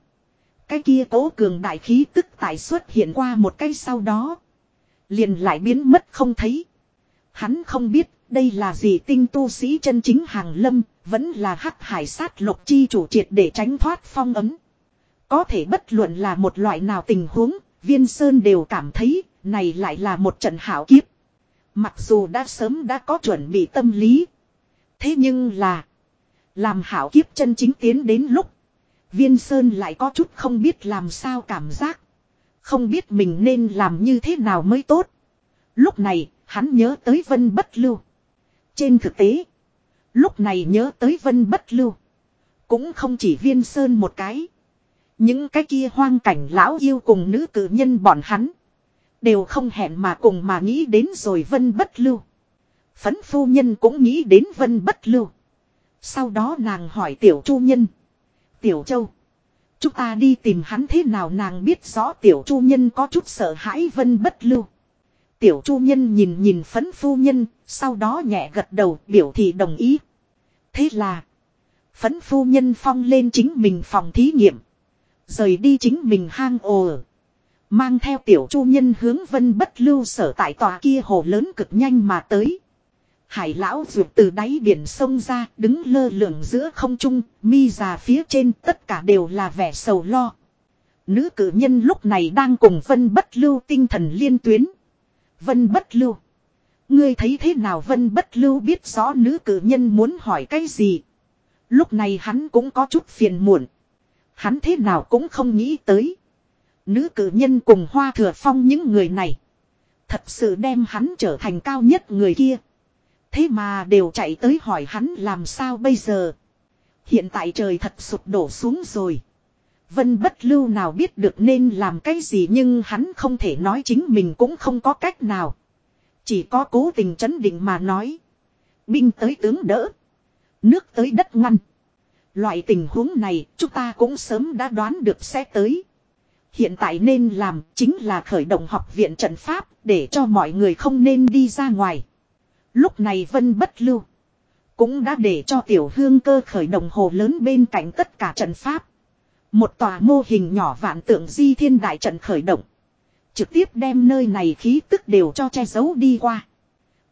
Cái kia cố cường đại khí tức tại xuất hiện qua một cái sau đó. Liền lại biến mất không thấy. Hắn không biết đây là gì tinh tu sĩ chân chính hàng lâm, vẫn là hắc hải sát lục chi chủ triệt để tránh thoát phong ấm. Có thể bất luận là một loại nào tình huống, viên sơn đều cảm thấy, này lại là một trận hảo kiếp. Mặc dù đã sớm đã có chuẩn bị tâm lý. Thế nhưng là, làm hảo kiếp chân chính tiến đến lúc, viên sơn lại có chút không biết làm sao cảm giác. Không biết mình nên làm như thế nào mới tốt. Lúc này, hắn nhớ tới vân bất lưu. Trên thực tế, lúc này nhớ tới vân bất lưu. Cũng không chỉ viên sơn một cái. Những cái kia hoang cảnh lão yêu cùng nữ cử nhân bọn hắn. Đều không hẹn mà cùng mà nghĩ đến rồi vân bất lưu. Phấn phu nhân cũng nghĩ đến vân bất lưu. Sau đó nàng hỏi tiểu chu nhân. Tiểu châu. Chúng ta đi tìm hắn thế nào nàng biết rõ tiểu chu nhân có chút sợ hãi vân bất lưu. Tiểu chu nhân nhìn nhìn phấn phu nhân, sau đó nhẹ gật đầu biểu thị đồng ý. Thế là, phấn phu nhân phong lên chính mình phòng thí nghiệm. Rời đi chính mình hang ồ. Mang theo tiểu chu nhân hướng vân bất lưu sở tại tòa kia hồ lớn cực nhanh mà tới. Hải lão ruột từ đáy biển sông ra, đứng lơ lửng giữa không trung, mi già phía trên tất cả đều là vẻ sầu lo. Nữ cử nhân lúc này đang cùng vân bất lưu tinh thần liên tuyến. Vân bất lưu. Ngươi thấy thế nào vân bất lưu biết rõ nữ cử nhân muốn hỏi cái gì. Lúc này hắn cũng có chút phiền muộn. Hắn thế nào cũng không nghĩ tới. Nữ cử nhân cùng hoa thừa phong những người này. Thật sự đem hắn trở thành cao nhất người kia. Thế mà đều chạy tới hỏi hắn làm sao bây giờ. Hiện tại trời thật sụp đổ xuống rồi. Vân bất lưu nào biết được nên làm cái gì nhưng hắn không thể nói chính mình cũng không có cách nào. Chỉ có cố tình chấn định mà nói. Binh tới tướng đỡ. Nước tới đất ngăn. Loại tình huống này chúng ta cũng sớm đã đoán được sẽ tới. Hiện tại nên làm chính là khởi động học viện trận pháp để cho mọi người không nên đi ra ngoài. Lúc này Vân bất lưu. Cũng đã để cho tiểu hương cơ khởi động hồ lớn bên cạnh tất cả trận pháp. Một tòa mô hình nhỏ vạn tượng di thiên đại trận khởi động. Trực tiếp đem nơi này khí tức đều cho che giấu đi qua.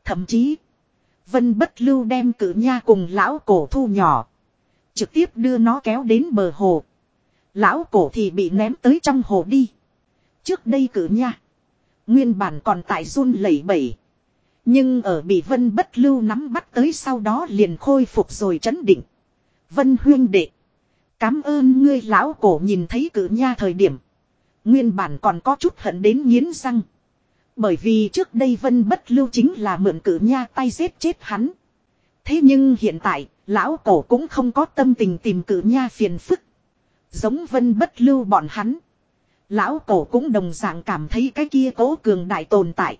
Thậm chí. Vân bất lưu đem cử nha cùng lão cổ thu nhỏ. Trực tiếp đưa nó kéo đến bờ hồ. Lão cổ thì bị ném tới trong hồ đi. Trước đây cử nha. Nguyên bản còn tại run lẩy bẩy. Nhưng ở bị vân bất lưu nắm bắt tới sau đó liền khôi phục rồi chấn định. Vân huyên đệ. Cám ơn ngươi lão cổ nhìn thấy cử nha thời điểm. Nguyên bản còn có chút hận đến nghiến răng. Bởi vì trước đây vân bất lưu chính là mượn cử nha tay giết chết hắn. Thế nhưng hiện tại, lão cổ cũng không có tâm tình tìm cử nha phiền phức. Giống vân bất lưu bọn hắn. Lão cổ cũng đồng dạng cảm thấy cái kia cố cường đại tồn tại.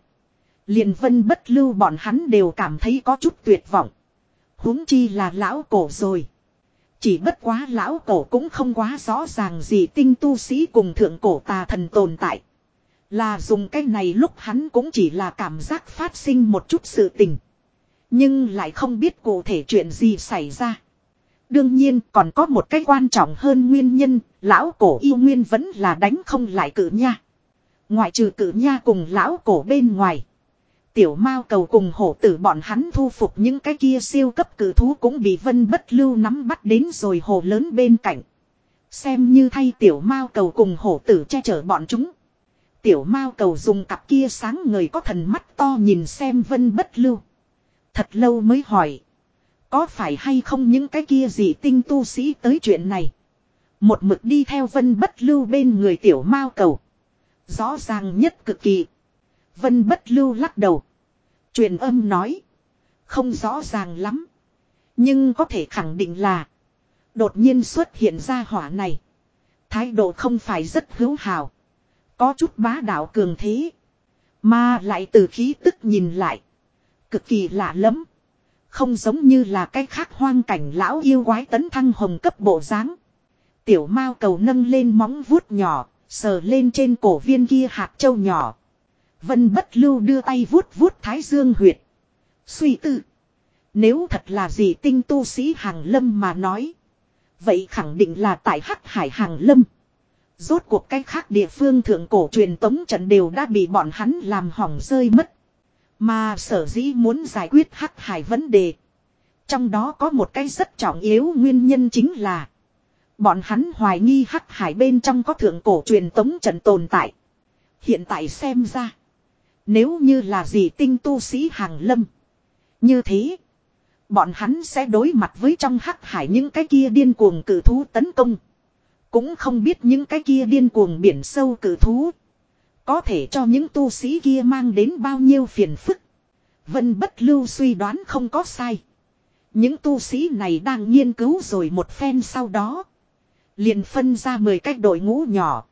Liền vân bất lưu bọn hắn đều cảm thấy có chút tuyệt vọng. huống chi là lão cổ rồi. Chỉ bất quá lão cổ cũng không quá rõ ràng gì tinh tu sĩ cùng thượng cổ tà thần tồn tại. Là dùng cái này lúc hắn cũng chỉ là cảm giác phát sinh một chút sự tình. Nhưng lại không biết cụ thể chuyện gì xảy ra. Đương nhiên còn có một cái quan trọng hơn nguyên nhân, lão cổ yêu nguyên vẫn là đánh không lại cử nha. Ngoại trừ cử nha cùng lão cổ bên ngoài. Tiểu mao cầu cùng hổ tử bọn hắn thu phục những cái kia siêu cấp cử thú cũng bị vân bất lưu nắm bắt đến rồi hồ lớn bên cạnh. Xem như thay tiểu mao cầu cùng hổ tử che chở bọn chúng. Tiểu mao cầu dùng cặp kia sáng người có thần mắt to nhìn xem vân bất lưu. Thật lâu mới hỏi. Có phải hay không những cái kia gì tinh tu sĩ tới chuyện này. Một mực đi theo vân bất lưu bên người tiểu mao cầu. Rõ ràng nhất cực kỳ. Vân bất lưu lắc đầu. Truyền âm nói. Không rõ ràng lắm. Nhưng có thể khẳng định là. Đột nhiên xuất hiện ra hỏa này. Thái độ không phải rất hữu hào. Có chút bá đạo cường thế. Mà lại từ khí tức nhìn lại. Cực kỳ lạ lắm. Không giống như là cái khác hoang cảnh lão yêu quái tấn thăng hồng cấp bộ dáng. Tiểu mao cầu nâng lên móng vuốt nhỏ, sờ lên trên cổ viên kia hạt châu nhỏ. Vân bất lưu đưa tay vuốt vuốt thái dương huyệt. Suy tư. Nếu thật là gì tinh tu sĩ hàng lâm mà nói. Vậy khẳng định là tại hắc hải hàng lâm. Rốt cuộc cách khác địa phương thượng cổ truyền tống trận đều đã bị bọn hắn làm hỏng rơi mất. Mà sở dĩ muốn giải quyết hắc hải vấn đề. Trong đó có một cái rất trọng yếu nguyên nhân chính là. Bọn hắn hoài nghi hắc hải bên trong có thượng cổ truyền tống trận tồn tại. Hiện tại xem ra. Nếu như là gì tinh tu sĩ hàng lâm. Như thế. Bọn hắn sẽ đối mặt với trong hắc hải những cái kia điên cuồng cử thú tấn công. Cũng không biết những cái kia điên cuồng biển sâu cử thú. Có thể cho những tu sĩ kia mang đến bao nhiêu phiền phức. Vân bất lưu suy đoán không có sai. Những tu sĩ này đang nghiên cứu rồi một phen sau đó. Liền phân ra 10 cách đội ngũ nhỏ.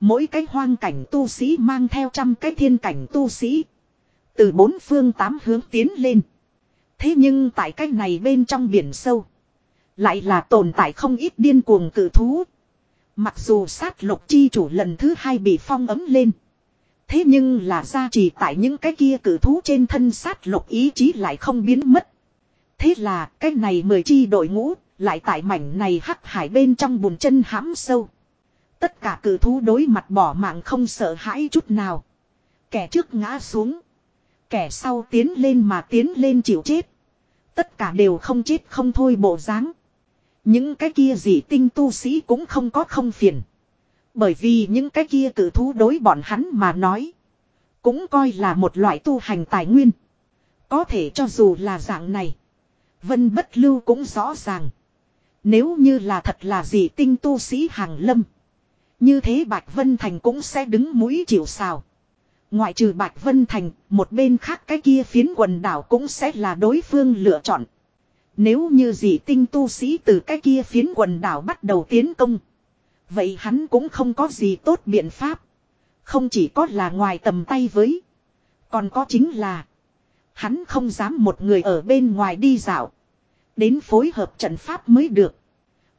Mỗi cái hoang cảnh tu sĩ mang theo trăm cái thiên cảnh tu sĩ. Từ bốn phương tám hướng tiến lên. Thế nhưng tại cái này bên trong biển sâu. Lại là tồn tại không ít điên cuồng cử thú. Mặc dù sát lục chi chủ lần thứ hai bị phong ấm lên. Thế nhưng là ra chỉ tại những cái kia cử thú trên thân sát lục ý chí lại không biến mất. Thế là cái này mười chi đội ngũ lại tại mảnh này hắc hải bên trong bùn chân hãm sâu. Tất cả cử thú đối mặt bỏ mạng không sợ hãi chút nào. Kẻ trước ngã xuống. Kẻ sau tiến lên mà tiến lên chịu chết. Tất cả đều không chết không thôi bộ dáng. Những cái kia gì tinh tu sĩ cũng không có không phiền. Bởi vì những cái kia cử thú đối bọn hắn mà nói. Cũng coi là một loại tu hành tài nguyên. Có thể cho dù là dạng này. Vân bất lưu cũng rõ ràng. Nếu như là thật là gì tinh tu sĩ hàng lâm. Như thế Bạch Vân Thành cũng sẽ đứng mũi chịu sào. Ngoại trừ Bạch Vân Thành, một bên khác cái kia phiến quần đảo cũng sẽ là đối phương lựa chọn. Nếu như dị tinh tu sĩ từ cái kia phiến quần đảo bắt đầu tiến công. Vậy hắn cũng không có gì tốt biện pháp. Không chỉ có là ngoài tầm tay với. Còn có chính là. Hắn không dám một người ở bên ngoài đi dạo. Đến phối hợp trận pháp mới được.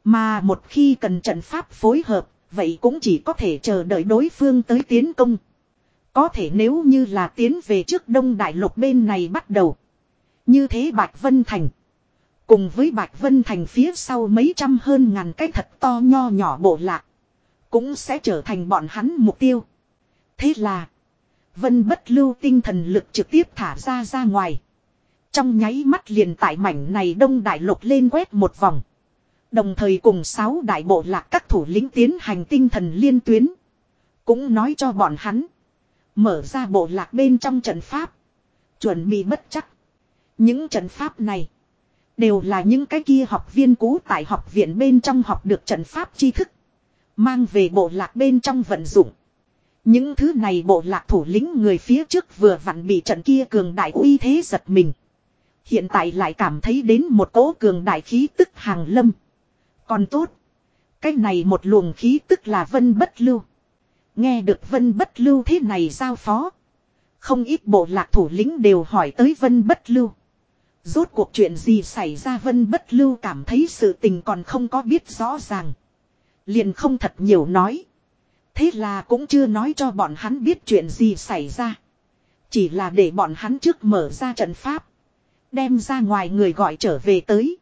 Mà một khi cần trận pháp phối hợp. Vậy cũng chỉ có thể chờ đợi đối phương tới tiến công. Có thể nếu như là tiến về trước đông đại lục bên này bắt đầu. Như thế Bạch Vân Thành. Cùng với Bạch Vân Thành phía sau mấy trăm hơn ngàn cái thật to nho nhỏ bộ lạc. Cũng sẽ trở thành bọn hắn mục tiêu. Thế là. Vân bất lưu tinh thần lực trực tiếp thả ra ra ngoài. Trong nháy mắt liền tại mảnh này đông đại lục lên quét một vòng. Đồng thời cùng sáu đại bộ lạc các thủ lĩnh tiến hành tinh thần liên tuyến. Cũng nói cho bọn hắn. Mở ra bộ lạc bên trong trận pháp. Chuẩn bị bất chắc. Những trận pháp này. Đều là những cái kia học viên cũ tại học viện bên trong học được trận pháp tri thức. Mang về bộ lạc bên trong vận dụng. Những thứ này bộ lạc thủ lĩnh người phía trước vừa vặn bị trận kia cường đại uy thế giật mình. Hiện tại lại cảm thấy đến một cỗ cường đại khí tức hàng lâm. Còn tốt. Cái này một luồng khí tức là vân bất lưu. Nghe được vân bất lưu thế này giao phó. Không ít bộ lạc thủ lĩnh đều hỏi tới vân bất lưu. Rốt cuộc chuyện gì xảy ra vân bất lưu cảm thấy sự tình còn không có biết rõ ràng. Liền không thật nhiều nói. Thế là cũng chưa nói cho bọn hắn biết chuyện gì xảy ra. Chỉ là để bọn hắn trước mở ra trận pháp. Đem ra ngoài người gọi trở về tới.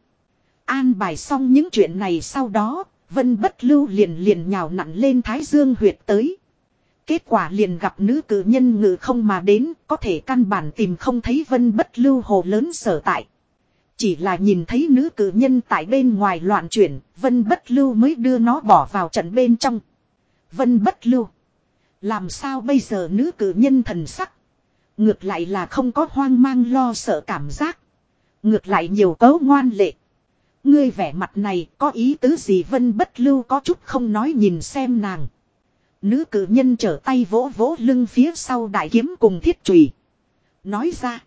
An bài xong những chuyện này sau đó, Vân bất lưu liền liền nhào nặn lên Thái Dương huyệt tới. Kết quả liền gặp nữ cử nhân ngự không mà đến, có thể căn bản tìm không thấy Vân bất lưu hồ lớn sở tại. Chỉ là nhìn thấy nữ cử nhân tại bên ngoài loạn chuyển, Vân bất lưu mới đưa nó bỏ vào trận bên trong. Vân bất lưu. Làm sao bây giờ nữ cử nhân thần sắc? Ngược lại là không có hoang mang lo sợ cảm giác. Ngược lại nhiều cấu ngoan lệ. Ngươi vẻ mặt này có ý tứ gì vân bất lưu có chút không nói nhìn xem nàng. Nữ cử nhân trở tay vỗ vỗ lưng phía sau đại kiếm cùng thiết trùy. Nói ra.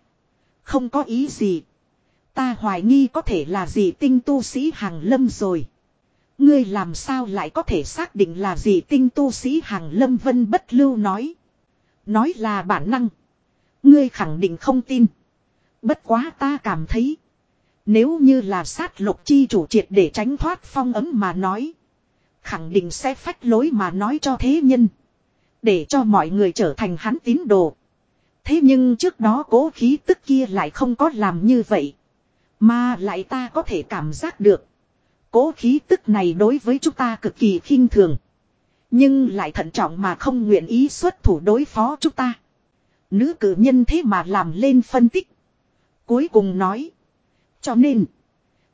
Không có ý gì. Ta hoài nghi có thể là gì tinh tu sĩ hàng lâm rồi. Ngươi làm sao lại có thể xác định là gì tinh tu sĩ hàng lâm vân bất lưu nói. Nói là bản năng. Ngươi khẳng định không tin. Bất quá ta cảm thấy. Nếu như là sát lục chi chủ triệt để tránh thoát phong ấm mà nói. Khẳng định sẽ phách lối mà nói cho thế nhân. Để cho mọi người trở thành hắn tín đồ. Thế nhưng trước đó cố khí tức kia lại không có làm như vậy. Mà lại ta có thể cảm giác được. Cố khí tức này đối với chúng ta cực kỳ khinh thường. Nhưng lại thận trọng mà không nguyện ý xuất thủ đối phó chúng ta. Nữ cử nhân thế mà làm lên phân tích. Cuối cùng nói. Cho nên.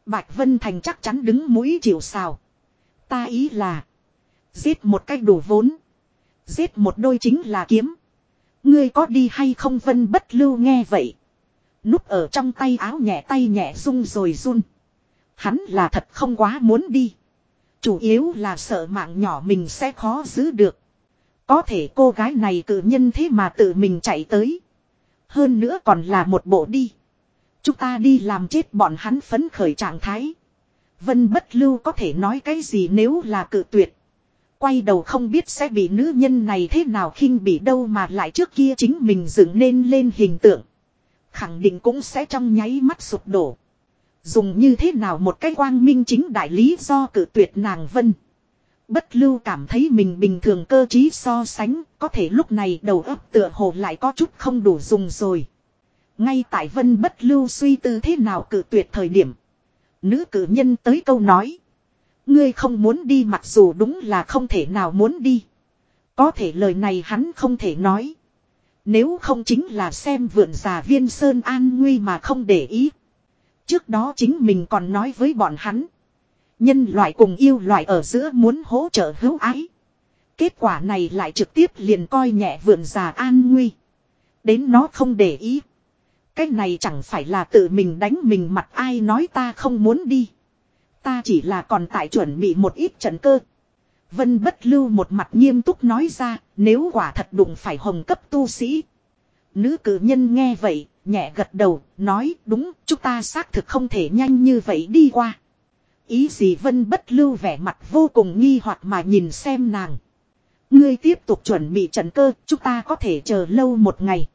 Bạch Vân Thành chắc chắn đứng mũi chịu sào. Ta ý là. Giết một cách đủ vốn. Giết một đôi chính là kiếm. Ngươi có đi hay không Vân bất lưu nghe vậy. Núp ở trong tay áo nhẹ tay nhẹ rung rồi run. Hắn là thật không quá muốn đi. Chủ yếu là sợ mạng nhỏ mình sẽ khó giữ được. Có thể cô gái này cử nhân thế mà tự mình chạy tới. Hơn nữa còn là một bộ đi. Chúng ta đi làm chết bọn hắn phấn khởi trạng thái. Vân bất lưu có thể nói cái gì nếu là cự tuyệt. Quay đầu không biết sẽ bị nữ nhân này thế nào khinh bị đâu mà lại trước kia chính mình dựng nên lên hình tượng. Khẳng định cũng sẽ trong nháy mắt sụp đổ. Dùng như thế nào một cái quang minh chính đại lý do cự tuyệt nàng vân. Bất lưu cảm thấy mình bình thường cơ trí so sánh, có thể lúc này đầu óc tựa hồ lại có chút không đủ dùng rồi. Ngay tại vân bất lưu suy tư thế nào cử tuyệt thời điểm. Nữ cử nhân tới câu nói. Ngươi không muốn đi mặc dù đúng là không thể nào muốn đi. Có thể lời này hắn không thể nói. Nếu không chính là xem vượn già viên sơn an nguy mà không để ý. Trước đó chính mình còn nói với bọn hắn. Nhân loại cùng yêu loại ở giữa muốn hỗ trợ hữu ái. Kết quả này lại trực tiếp liền coi nhẹ vượn già an nguy. Đến nó không để ý. Cái này chẳng phải là tự mình đánh mình mặt ai nói ta không muốn đi. Ta chỉ là còn tại chuẩn bị một ít trận cơ. Vân bất lưu một mặt nghiêm túc nói ra, nếu quả thật đụng phải hồng cấp tu sĩ. Nữ cử nhân nghe vậy, nhẹ gật đầu, nói đúng, chúng ta xác thực không thể nhanh như vậy đi qua. Ý gì vân bất lưu vẻ mặt vô cùng nghi hoặc mà nhìn xem nàng. Ngươi tiếp tục chuẩn bị trận cơ, chúng ta có thể chờ lâu một ngày.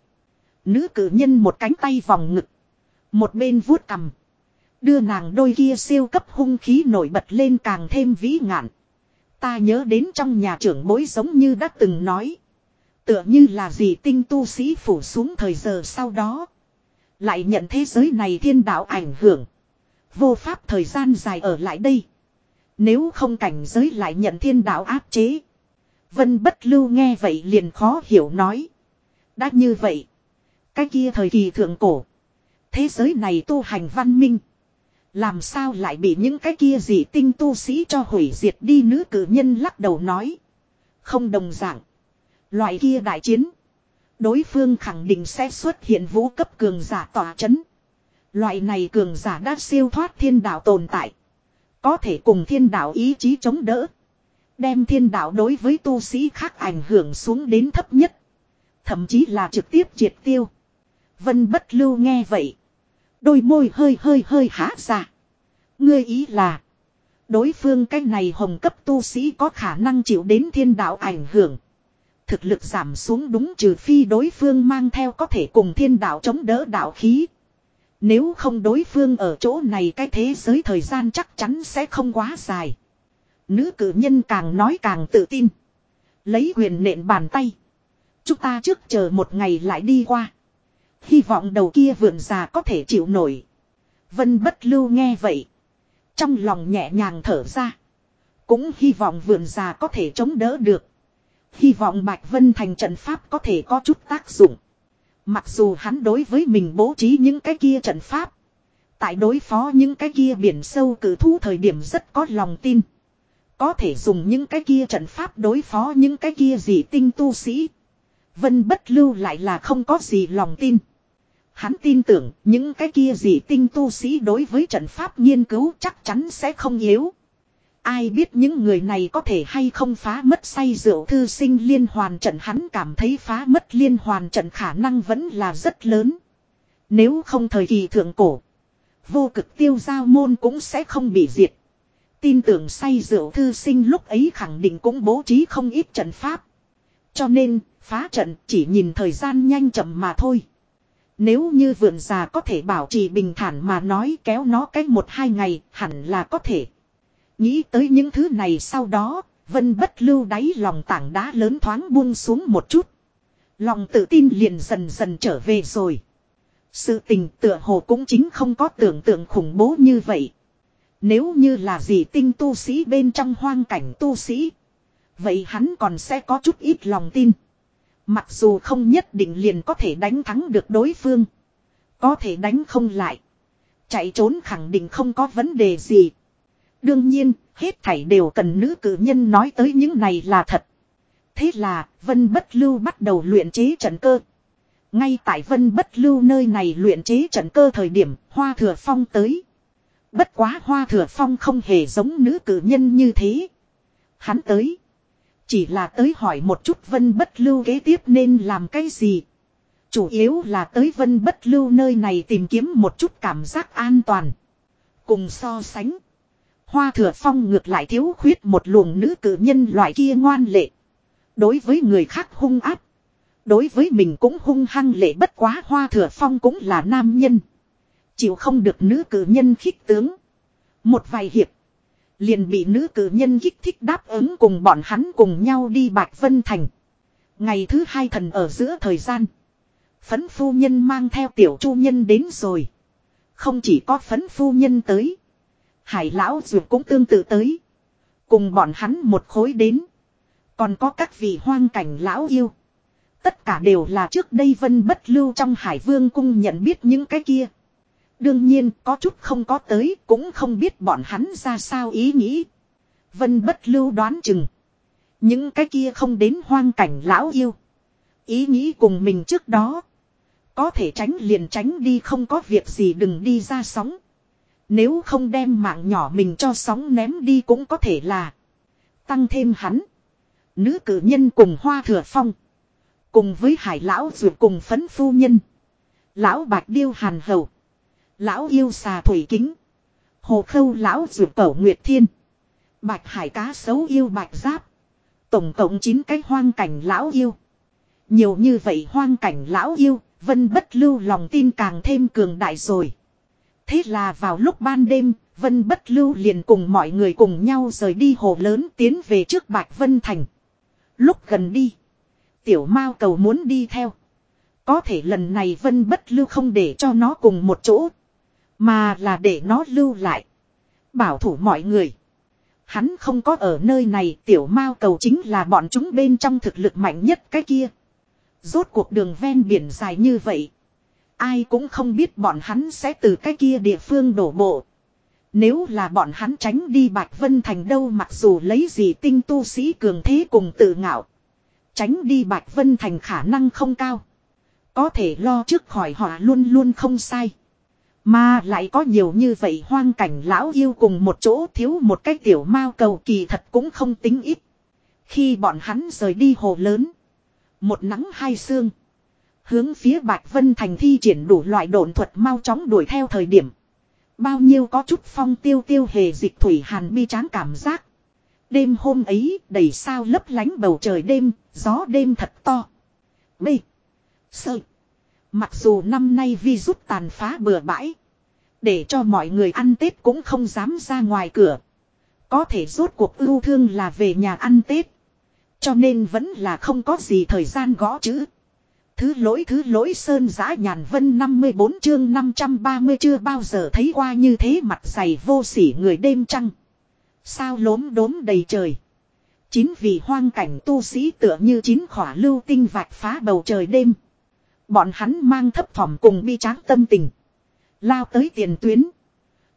Nữ cử nhân một cánh tay vòng ngực. Một bên vuốt cầm. Đưa nàng đôi kia siêu cấp hung khí nổi bật lên càng thêm vĩ ngạn. Ta nhớ đến trong nhà trưởng bối giống như đã từng nói. Tựa như là gì tinh tu sĩ phủ xuống thời giờ sau đó. Lại nhận thế giới này thiên đạo ảnh hưởng. Vô pháp thời gian dài ở lại đây. Nếu không cảnh giới lại nhận thiên đạo áp chế. Vân bất lưu nghe vậy liền khó hiểu nói. Đã như vậy. Cái kia thời kỳ thượng cổ. Thế giới này tu hành văn minh. Làm sao lại bị những cái kia gì tinh tu sĩ cho hủy diệt đi nữ cử nhân lắc đầu nói. Không đồng dạng. Loại kia đại chiến. Đối phương khẳng định sẽ xuất hiện vũ cấp cường giả tỏa chấn. Loại này cường giả đã siêu thoát thiên đạo tồn tại. Có thể cùng thiên đạo ý chí chống đỡ. Đem thiên đạo đối với tu sĩ khác ảnh hưởng xuống đến thấp nhất. Thậm chí là trực tiếp triệt tiêu. Vân bất lưu nghe vậy. Đôi môi hơi hơi hơi há ra. Ngươi ý là. Đối phương cái này hồng cấp tu sĩ có khả năng chịu đến thiên đạo ảnh hưởng. Thực lực giảm xuống đúng trừ phi đối phương mang theo có thể cùng thiên đạo chống đỡ đạo khí. Nếu không đối phương ở chỗ này cái thế giới thời gian chắc chắn sẽ không quá dài. Nữ cử nhân càng nói càng tự tin. Lấy quyền nện bàn tay. Chúng ta trước chờ một ngày lại đi qua. Hy vọng đầu kia vườn già có thể chịu nổi. Vân bất lưu nghe vậy. Trong lòng nhẹ nhàng thở ra. Cũng hy vọng vườn già có thể chống đỡ được. Hy vọng Bạch Vân thành trận pháp có thể có chút tác dụng. Mặc dù hắn đối với mình bố trí những cái kia trận pháp. Tại đối phó những cái kia biển sâu cử thú thời điểm rất có lòng tin. Có thể dùng những cái kia trận pháp đối phó những cái kia gì tinh tu sĩ. Vân bất lưu lại là không có gì lòng tin. Hắn tin tưởng những cái kia gì tinh tu sĩ đối với trận pháp nghiên cứu chắc chắn sẽ không yếu. Ai biết những người này có thể hay không phá mất say rượu thư sinh liên hoàn trận hắn cảm thấy phá mất liên hoàn trận khả năng vẫn là rất lớn. Nếu không thời kỳ thượng cổ, vô cực tiêu giao môn cũng sẽ không bị diệt. Tin tưởng say rượu thư sinh lúc ấy khẳng định cũng bố trí không ít trận pháp. Cho nên, phá trận chỉ nhìn thời gian nhanh chậm mà thôi. Nếu như vườn già có thể bảo trì bình thản mà nói kéo nó cách một hai ngày hẳn là có thể. Nghĩ tới những thứ này sau đó, vân bất lưu đáy lòng tảng đá lớn thoáng buông xuống một chút. Lòng tự tin liền dần dần trở về rồi. Sự tình tựa hồ cũng chính không có tưởng tượng khủng bố như vậy. Nếu như là gì tinh tu sĩ bên trong hoang cảnh tu sĩ. Vậy hắn còn sẽ có chút ít lòng tin. Mặc dù không nhất định liền có thể đánh thắng được đối phương. Có thể đánh không lại. Chạy trốn khẳng định không có vấn đề gì. Đương nhiên, hết thảy đều cần nữ cử nhân nói tới những này là thật. Thế là, Vân Bất Lưu bắt đầu luyện chế trận cơ. Ngay tại Vân Bất Lưu nơi này luyện chế trận cơ thời điểm, Hoa Thừa Phong tới. Bất quá Hoa Thừa Phong không hề giống nữ cử nhân như thế. Hắn tới. Chỉ là tới hỏi một chút Vân Bất Lưu kế tiếp nên làm cái gì. Chủ yếu là tới Vân Bất Lưu nơi này tìm kiếm một chút cảm giác an toàn. Cùng so sánh. Hoa thừa phong ngược lại thiếu khuyết một luồng nữ cử nhân loại kia ngoan lệ. Đối với người khác hung áp. Đối với mình cũng hung hăng lệ bất quá hoa thừa phong cũng là nam nhân. Chịu không được nữ cử nhân khích tướng. Một vài hiệp. Liền bị nữ cử nhân kích thích đáp ứng cùng bọn hắn cùng nhau đi Bạch Vân Thành. Ngày thứ hai thần ở giữa thời gian. Phấn phu nhân mang theo tiểu chu nhân đến rồi. Không chỉ có phấn phu nhân tới. Hải lão dù cũng tương tự tới. Cùng bọn hắn một khối đến. Còn có các vị hoang cảnh lão yêu. Tất cả đều là trước đây vân bất lưu trong hải vương cung nhận biết những cái kia. Đương nhiên, có chút không có tới, cũng không biết bọn hắn ra sao ý nghĩ. Vân bất lưu đoán chừng. Những cái kia không đến hoang cảnh lão yêu. Ý nghĩ cùng mình trước đó. Có thể tránh liền tránh đi, không có việc gì đừng đi ra sóng. Nếu không đem mạng nhỏ mình cho sóng ném đi cũng có thể là. Tăng thêm hắn. Nữ cử nhân cùng hoa thừa phong. Cùng với hải lão dù cùng phấn phu nhân. Lão bạc điêu hàn hầu. Lão yêu xà thủy kính. Hồ khâu lão rượu cẩu nguyệt thiên. Bạch hải cá sấu yêu bạch giáp. Tổng cộng 9 cái hoang cảnh lão yêu. Nhiều như vậy hoang cảnh lão yêu, vân bất lưu lòng tin càng thêm cường đại rồi. Thế là vào lúc ban đêm, Vân Bất Lưu liền cùng mọi người cùng nhau rời đi hồ lớn tiến về trước Bạch Vân Thành. Lúc gần đi, Tiểu Mao cầu muốn đi theo. Có thể lần này Vân Bất Lưu không để cho nó cùng một chỗ, mà là để nó lưu lại. Bảo thủ mọi người. Hắn không có ở nơi này, tiểu mao cầu chính là bọn chúng bên trong thực lực mạnh nhất cái kia. Rốt cuộc đường ven biển dài như vậy. Ai cũng không biết bọn hắn sẽ từ cái kia địa phương đổ bộ. Nếu là bọn hắn tránh đi Bạch Vân Thành đâu mặc dù lấy gì tinh tu sĩ cường thế cùng tự ngạo. Tránh đi Bạch Vân Thành khả năng không cao. Có thể lo trước khỏi họ luôn luôn không sai. Mà lại có nhiều như vậy hoang cảnh lão yêu cùng một chỗ thiếu một cái tiểu mao cầu kỳ thật cũng không tính ít. Khi bọn hắn rời đi hồ lớn. Một nắng hai sương. Hướng phía Bạch Vân Thành thi triển đủ loại độn thuật mau chóng đuổi theo thời điểm. Bao nhiêu có chút phong tiêu tiêu hề dịch thủy hàn bi tráng cảm giác. Đêm hôm ấy đầy sao lấp lánh bầu trời đêm, gió đêm thật to. B. Sợi. Mặc dù năm nay vi rút tàn phá bừa bãi. Để cho mọi người ăn Tết cũng không dám ra ngoài cửa. Có thể rốt cuộc ưu thương là về nhà ăn Tết. Cho nên vẫn là không có gì thời gian gõ chữ. Thứ lỗi thứ lỗi sơn giã nhàn vân 54 chương 530 chưa bao giờ thấy qua như thế mặt dày vô sỉ người đêm trăng. Sao lốm đốm đầy trời. Chín vì hoang cảnh tu sĩ tựa như chín khỏa lưu tinh vạch phá bầu trời đêm. Bọn hắn mang thấp thỏm cùng bi tráng tâm tình. Lao tới tiền tuyến.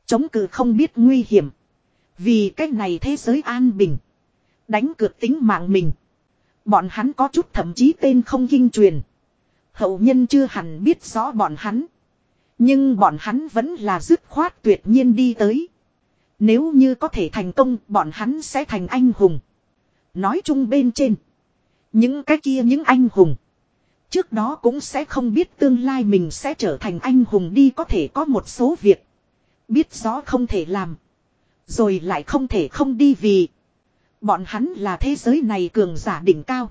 Chống cự không biết nguy hiểm. Vì cách này thế giới an bình. Đánh cược tính mạng mình. Bọn hắn có chút thậm chí tên không kinh truyền. Hậu nhân chưa hẳn biết rõ bọn hắn. Nhưng bọn hắn vẫn là dứt khoát tuyệt nhiên đi tới. Nếu như có thể thành công, bọn hắn sẽ thành anh hùng. Nói chung bên trên. Những cái kia những anh hùng. Trước đó cũng sẽ không biết tương lai mình sẽ trở thành anh hùng đi có thể có một số việc. Biết rõ không thể làm. Rồi lại không thể không đi vì. Bọn hắn là thế giới này cường giả đỉnh cao.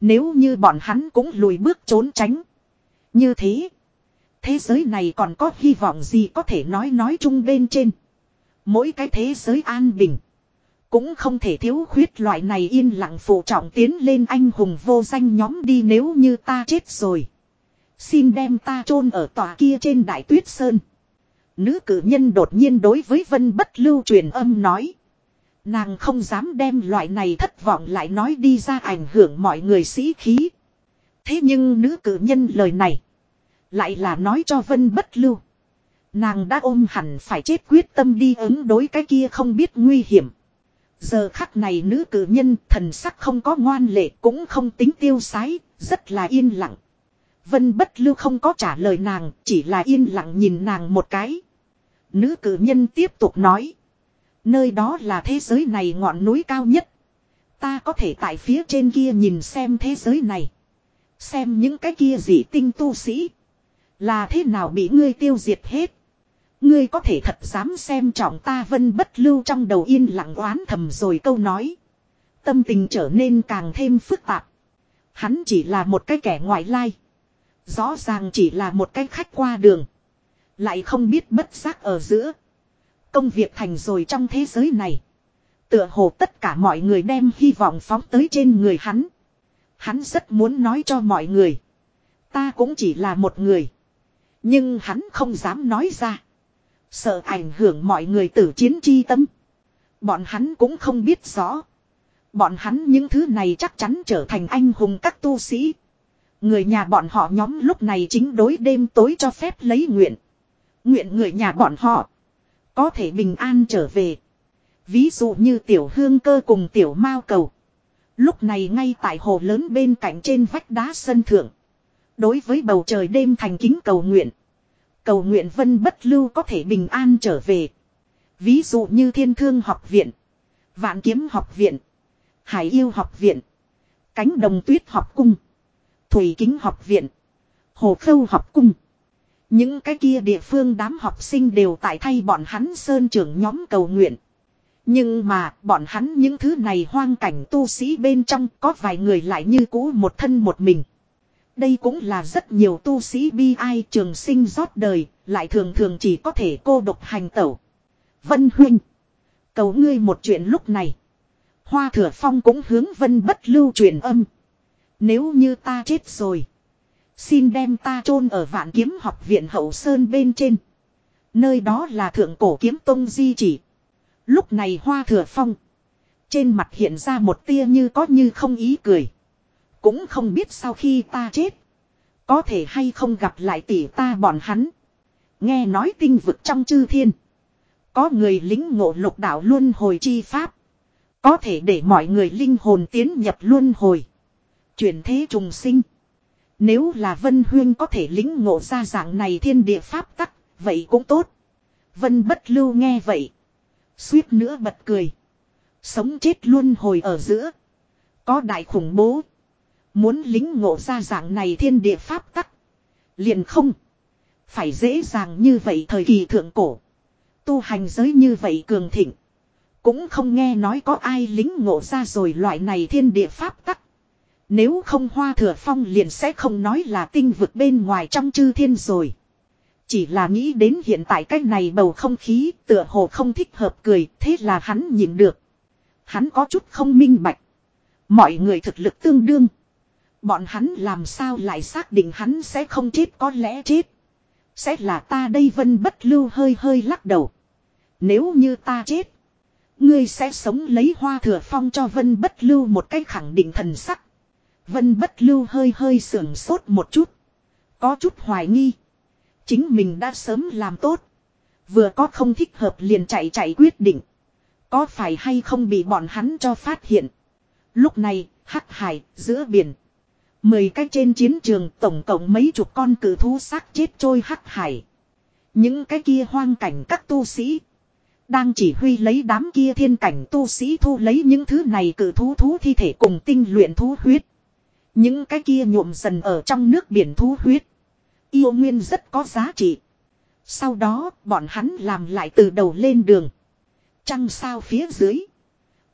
Nếu như bọn hắn cũng lùi bước trốn tránh. Như thế. Thế giới này còn có hy vọng gì có thể nói nói chung bên trên. Mỗi cái thế giới an bình. Cũng không thể thiếu khuyết loại này yên lặng phụ trọng tiến lên anh hùng vô danh nhóm đi nếu như ta chết rồi. Xin đem ta chôn ở tòa kia trên đại tuyết sơn. Nữ cử nhân đột nhiên đối với vân bất lưu truyền âm nói. Nàng không dám đem loại này thất vọng lại nói đi ra ảnh hưởng mọi người sĩ khí. Thế nhưng nữ cử nhân lời này. Lại là nói cho vân bất lưu. Nàng đã ôm hẳn phải chết quyết tâm đi ứng đối cái kia không biết nguy hiểm. Giờ khắc này nữ cử nhân thần sắc không có ngoan lệ cũng không tính tiêu sái, rất là yên lặng. Vân bất lưu không có trả lời nàng, chỉ là yên lặng nhìn nàng một cái. Nữ cử nhân tiếp tục nói. Nơi đó là thế giới này ngọn núi cao nhất. Ta có thể tại phía trên kia nhìn xem thế giới này. Xem những cái kia dị tinh tu sĩ. Là thế nào bị ngươi tiêu diệt hết. Ngươi có thể thật dám xem trọng ta vân bất lưu trong đầu yên lặng oán thầm rồi câu nói. Tâm tình trở nên càng thêm phức tạp. Hắn chỉ là một cái kẻ ngoại lai. Rõ ràng chỉ là một cái khách qua đường. Lại không biết bất giác ở giữa. Công việc thành rồi trong thế giới này. Tựa hồ tất cả mọi người đem hy vọng phóng tới trên người hắn. Hắn rất muốn nói cho mọi người. Ta cũng chỉ là một người. Nhưng hắn không dám nói ra. Sợ ảnh hưởng mọi người tử chiến chi tâm. Bọn hắn cũng không biết rõ. Bọn hắn những thứ này chắc chắn trở thành anh hùng các tu sĩ. Người nhà bọn họ nhóm lúc này chính đối đêm tối cho phép lấy nguyện. Nguyện người nhà bọn họ. Có thể bình an trở về. Ví dụ như tiểu hương cơ cùng tiểu mao cầu. Lúc này ngay tại hồ lớn bên cạnh trên vách đá sân thượng. Đối với bầu trời đêm thành kính cầu nguyện. Cầu nguyện vân bất lưu có thể bình an trở về. Ví dụ như thiên thương học viện. Vạn kiếm học viện. Hải yêu học viện. Cánh đồng tuyết học cung. Thủy kính học viện. Hồ khâu học cung. Những cái kia địa phương đám học sinh đều tại thay bọn hắn sơn trưởng nhóm cầu nguyện. Nhưng mà bọn hắn những thứ này hoang cảnh tu sĩ bên trong có vài người lại như cũ một thân một mình. Đây cũng là rất nhiều tu sĩ bi ai trường sinh rót đời, lại thường thường chỉ có thể cô độc hành tẩu. Vân huynh. Cầu ngươi một chuyện lúc này. Hoa thừa phong cũng hướng vân bất lưu truyền âm. Nếu như ta chết rồi. Xin đem ta chôn ở vạn kiếm học viện hậu sơn bên trên. Nơi đó là thượng cổ kiếm tông di chỉ. Lúc này hoa thừa phong. Trên mặt hiện ra một tia như có như không ý cười. Cũng không biết sau khi ta chết. Có thể hay không gặp lại tỷ ta bọn hắn. Nghe nói tinh vực trong chư thiên. Có người lính ngộ lục đạo luân hồi chi pháp. Có thể để mọi người linh hồn tiến nhập luân hồi. Chuyển thế trùng sinh. Nếu là Vân Huyên có thể lính ngộ ra dạng này thiên địa pháp tắc, vậy cũng tốt. Vân bất lưu nghe vậy. Suýt nữa bật cười. Sống chết luân hồi ở giữa. Có đại khủng bố. Muốn lính ngộ ra dạng này thiên địa pháp tắc. Liền không. Phải dễ dàng như vậy thời kỳ thượng cổ. Tu hành giới như vậy cường thịnh. Cũng không nghe nói có ai lính ngộ ra rồi loại này thiên địa pháp tắc. Nếu không hoa thừa phong liền sẽ không nói là tinh vực bên ngoài trong chư thiên rồi. Chỉ là nghĩ đến hiện tại cách này bầu không khí tựa hồ không thích hợp cười, thế là hắn nhìn được. Hắn có chút không minh bạch. Mọi người thực lực tương đương. Bọn hắn làm sao lại xác định hắn sẽ không chết có lẽ chết. Sẽ là ta đây vân bất lưu hơi hơi lắc đầu. Nếu như ta chết. Ngươi sẽ sống lấy hoa thừa phong cho vân bất lưu một cách khẳng định thần sắc. Vân bất lưu hơi hơi sưởng sốt một chút. Có chút hoài nghi. Chính mình đã sớm làm tốt. Vừa có không thích hợp liền chạy chạy quyết định. Có phải hay không bị bọn hắn cho phát hiện. Lúc này, hắc hải, giữa biển. Mười cái trên chiến trường tổng cộng mấy chục con cử thú xác chết trôi hắc hải. Những cái kia hoang cảnh các tu sĩ. Đang chỉ huy lấy đám kia thiên cảnh tu sĩ thu lấy những thứ này cử thú thú thi thể cùng tinh luyện thú huyết. Những cái kia nhuộm dần ở trong nước biển thú huyết. Yêu nguyên rất có giá trị. Sau đó, bọn hắn làm lại từ đầu lên đường. Trăng sao phía dưới.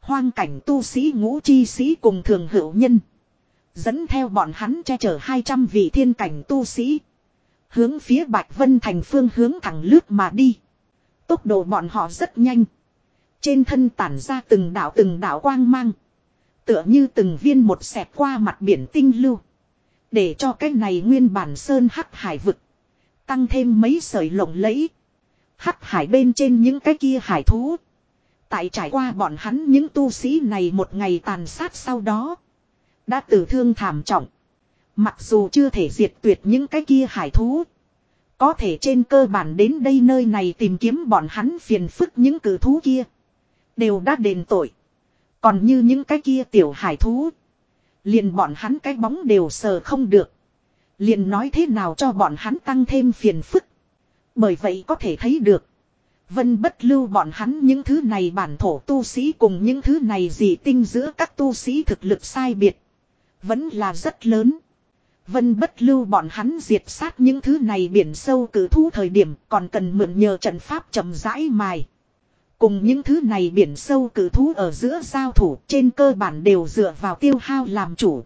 Hoang cảnh tu sĩ ngũ chi sĩ cùng thường hữu nhân. Dẫn theo bọn hắn che chở 200 vị thiên cảnh tu sĩ. Hướng phía Bạch Vân thành phương hướng thẳng lướt mà đi. Tốc độ bọn họ rất nhanh. Trên thân tản ra từng đảo từng đảo quang mang. Tựa như từng viên một xẹp qua mặt biển tinh lưu. Để cho cái này nguyên bản sơn hắc hải vực. Tăng thêm mấy sợi lộng lẫy. Hắc hải bên trên những cái kia hải thú. Tại trải qua bọn hắn những tu sĩ này một ngày tàn sát sau đó. Đã tử thương thảm trọng. Mặc dù chưa thể diệt tuyệt những cái kia hải thú. Có thể trên cơ bản đến đây nơi này tìm kiếm bọn hắn phiền phức những cử thú kia. Đều đã đền tội. Còn như những cái kia tiểu hải thú. Liền bọn hắn cái bóng đều sờ không được. Liền nói thế nào cho bọn hắn tăng thêm phiền phức. Bởi vậy có thể thấy được. Vân bất lưu bọn hắn những thứ này bản thổ tu sĩ cùng những thứ này gì tinh giữa các tu sĩ thực lực sai biệt. Vẫn là rất lớn. Vân bất lưu bọn hắn diệt sát những thứ này biển sâu cử thú thời điểm còn cần mượn nhờ trận pháp chậm rãi mài. Cùng những thứ này biển sâu cử thú ở giữa giao thủ trên cơ bản đều dựa vào tiêu hao làm chủ.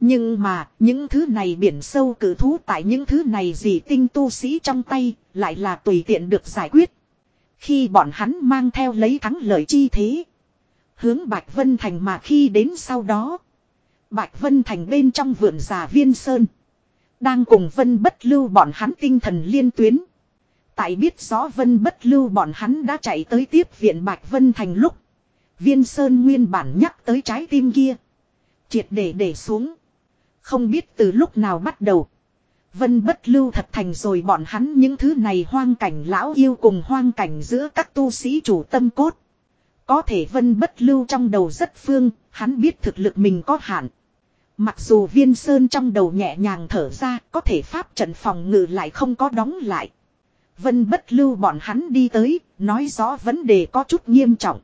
Nhưng mà, những thứ này biển sâu cử thú tại những thứ này gì tinh tu sĩ trong tay, lại là tùy tiện được giải quyết. Khi bọn hắn mang theo lấy thắng lợi chi thế. Hướng Bạch Vân Thành mà khi đến sau đó. Bạch Vân Thành bên trong vườn già viên sơn. Đang cùng Vân bất lưu bọn hắn tinh thần liên tuyến. Tại biết rõ Vân bất lưu bọn hắn đã chạy tới tiếp viện Bạch Vân Thành lúc. Viên Sơn nguyên bản nhắc tới trái tim kia. Triệt để để xuống. Không biết từ lúc nào bắt đầu. Vân bất lưu thật thành rồi bọn hắn những thứ này hoang cảnh lão yêu cùng hoang cảnh giữa các tu sĩ chủ tâm cốt. Có thể vân bất lưu trong đầu rất phương, hắn biết thực lực mình có hạn. Mặc dù viên sơn trong đầu nhẹ nhàng thở ra, có thể pháp trận phòng ngự lại không có đóng lại. Vân bất lưu bọn hắn đi tới, nói rõ vấn đề có chút nghiêm trọng.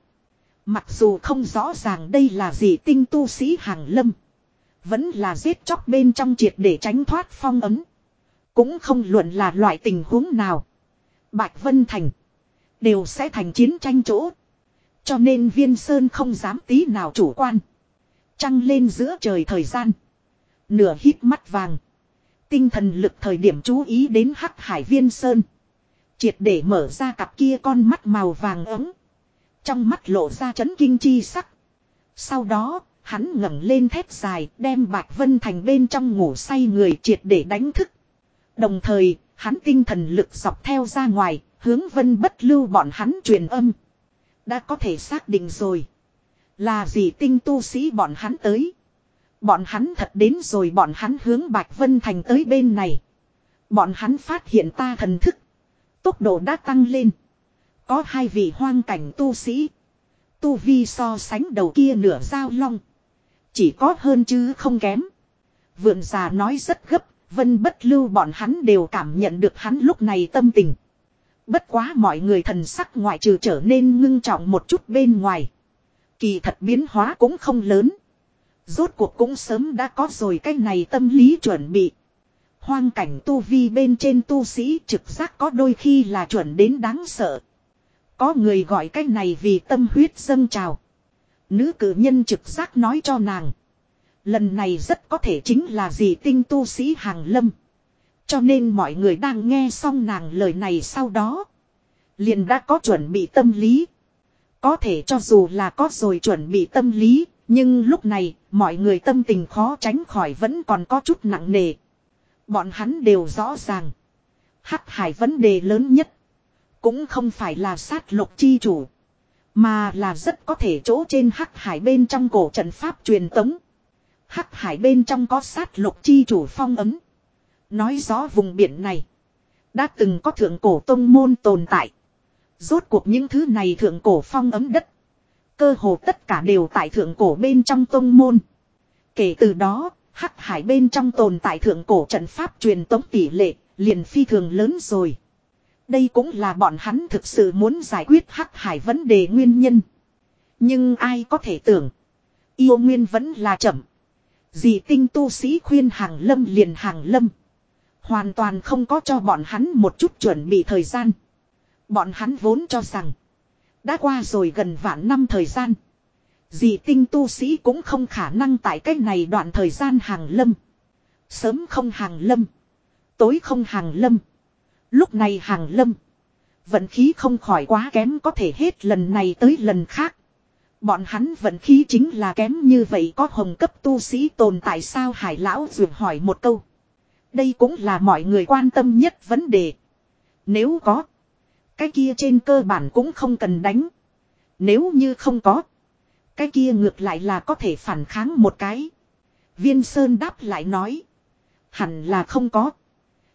Mặc dù không rõ ràng đây là gì tinh tu sĩ hàng lâm. Vẫn là giết chóc bên trong triệt để tránh thoát phong ấm. Cũng không luận là loại tình huống nào. Bạch Vân Thành. Đều sẽ thành chiến tranh chỗ. Cho nên viên sơn không dám tí nào chủ quan. Trăng lên giữa trời thời gian. Nửa hít mắt vàng. Tinh thần lực thời điểm chú ý đến hắc hải viên sơn. Triệt để mở ra cặp kia con mắt màu vàng ấm. Trong mắt lộ ra chấn kinh chi sắc. Sau đó, hắn ngẩng lên thép dài đem Bạch Vân Thành bên trong ngủ say người triệt để đánh thức. Đồng thời, hắn tinh thần lực dọc theo ra ngoài, hướng vân bất lưu bọn hắn truyền âm. Đã có thể xác định rồi. Là gì tinh tu sĩ bọn hắn tới. Bọn hắn thật đến rồi bọn hắn hướng Bạch Vân Thành tới bên này. Bọn hắn phát hiện ta thần thức. Tốc độ đã tăng lên. Có hai vị hoang cảnh tu sĩ. Tu vi so sánh đầu kia nửa dao long. Chỉ có hơn chứ không kém. Vượn già nói rất gấp. Vân bất lưu bọn hắn đều cảm nhận được hắn lúc này tâm tình. Bất quá mọi người thần sắc ngoại trừ trở nên ngưng trọng một chút bên ngoài. Kỳ thật biến hóa cũng không lớn. Rốt cuộc cũng sớm đã có rồi cái này tâm lý chuẩn bị. Hoang cảnh tu vi bên trên tu sĩ trực giác có đôi khi là chuẩn đến đáng sợ. Có người gọi cái này vì tâm huyết dâng trào. Nữ cử nhân trực giác nói cho nàng. Lần này rất có thể chính là gì tinh tu sĩ hàng lâm. Cho nên mọi người đang nghe xong nàng lời này sau đó. Liền đã có chuẩn bị tâm lý. Có thể cho dù là có rồi chuẩn bị tâm lý, nhưng lúc này, mọi người tâm tình khó tránh khỏi vẫn còn có chút nặng nề. Bọn hắn đều rõ ràng. Hắc hải vấn đề lớn nhất. Cũng không phải là sát lục chi chủ. Mà là rất có thể chỗ trên hắc hải bên trong cổ trận pháp truyền tống. Hắc hải bên trong có sát lục chi chủ phong ấm. Nói rõ vùng biển này. Đã từng có thượng cổ tông môn tồn tại. Rốt cuộc những thứ này thượng cổ phong ấm đất. Cơ hồ tất cả đều tại thượng cổ bên trong tông môn. Kể từ đó, hắc hải bên trong tồn tại thượng cổ trận pháp truyền tống tỷ lệ, liền phi thường lớn rồi. Đây cũng là bọn hắn thực sự muốn giải quyết hắc hải vấn đề nguyên nhân. Nhưng ai có thể tưởng. Yêu nguyên vẫn là chậm. Dì tinh tu sĩ khuyên hàng lâm liền hàng lâm. Hoàn toàn không có cho bọn hắn một chút chuẩn bị thời gian. Bọn hắn vốn cho rằng. Đã qua rồi gần vạn năm thời gian. Dì tinh tu sĩ cũng không khả năng tại cách này đoạn thời gian hàng lâm. Sớm không hàng lâm. Tối không hàng lâm. Lúc này hàng lâm. Vận khí không khỏi quá kém có thể hết lần này tới lần khác. Bọn hắn vận khí chính là kém như vậy có hồng cấp tu sĩ tồn tại sao hải lão dường hỏi một câu. Đây cũng là mọi người quan tâm nhất vấn đề. Nếu có. Cái kia trên cơ bản cũng không cần đánh. Nếu như không có. Cái kia ngược lại là có thể phản kháng một cái. Viên Sơn đáp lại nói. Hẳn là không có.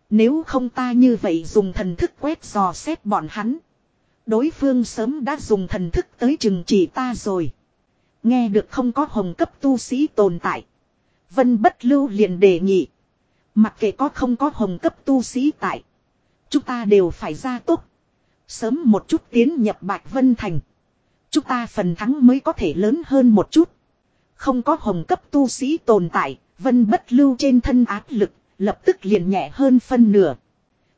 Nếu không ta như vậy dùng thần thức quét dò xét bọn hắn. Đối phương sớm đã dùng thần thức tới chừng chỉ ta rồi. Nghe được không có hồng cấp tu sĩ tồn tại. Vân bất lưu liền đề nghị. Mặc kệ có không có hồng cấp tu sĩ tại. Chúng ta đều phải ra tốt. Sớm một chút tiến nhập Bạch Vân Thành. Chúng ta phần thắng mới có thể lớn hơn một chút. Không có hồng cấp tu sĩ tồn tại, vân bất lưu trên thân áp lực, lập tức liền nhẹ hơn phân nửa.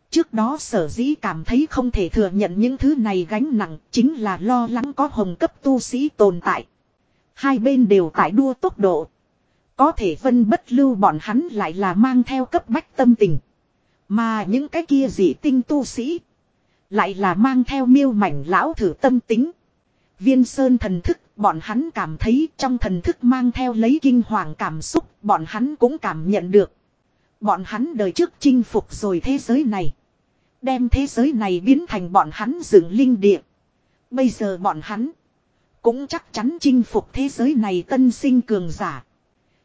Trước đó sở dĩ cảm thấy không thể thừa nhận những thứ này gánh nặng chính là lo lắng có hồng cấp tu sĩ tồn tại. Hai bên đều tại đua tốc độ. Có thể vân bất lưu bọn hắn lại là mang theo cấp bách tâm tình. Mà những cái kia dị tinh tu sĩ. Lại là mang theo miêu mảnh lão thử tâm tính. Viên sơn thần thức, bọn hắn cảm thấy trong thần thức mang theo lấy kinh hoàng cảm xúc, bọn hắn cũng cảm nhận được. Bọn hắn đời trước chinh phục rồi thế giới này. Đem thế giới này biến thành bọn hắn dựng linh địa. Bây giờ bọn hắn cũng chắc chắn chinh phục thế giới này tân sinh cường giả.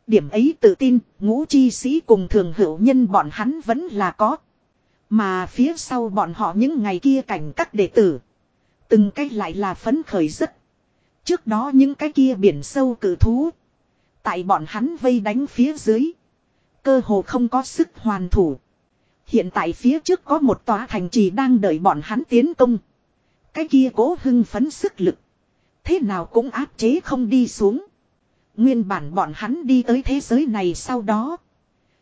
Điểm ấy tự tin, ngũ chi sĩ cùng thường hữu nhân bọn hắn vẫn là có. Mà phía sau bọn họ những ngày kia cảnh các đệ tử. Từng cách lại là phấn khởi rất. Trước đó những cái kia biển sâu cử thú. Tại bọn hắn vây đánh phía dưới. Cơ hồ không có sức hoàn thủ. Hiện tại phía trước có một tòa thành trì đang đợi bọn hắn tiến công. Cái kia cố hưng phấn sức lực. Thế nào cũng áp chế không đi xuống. Nguyên bản bọn hắn đi tới thế giới này sau đó.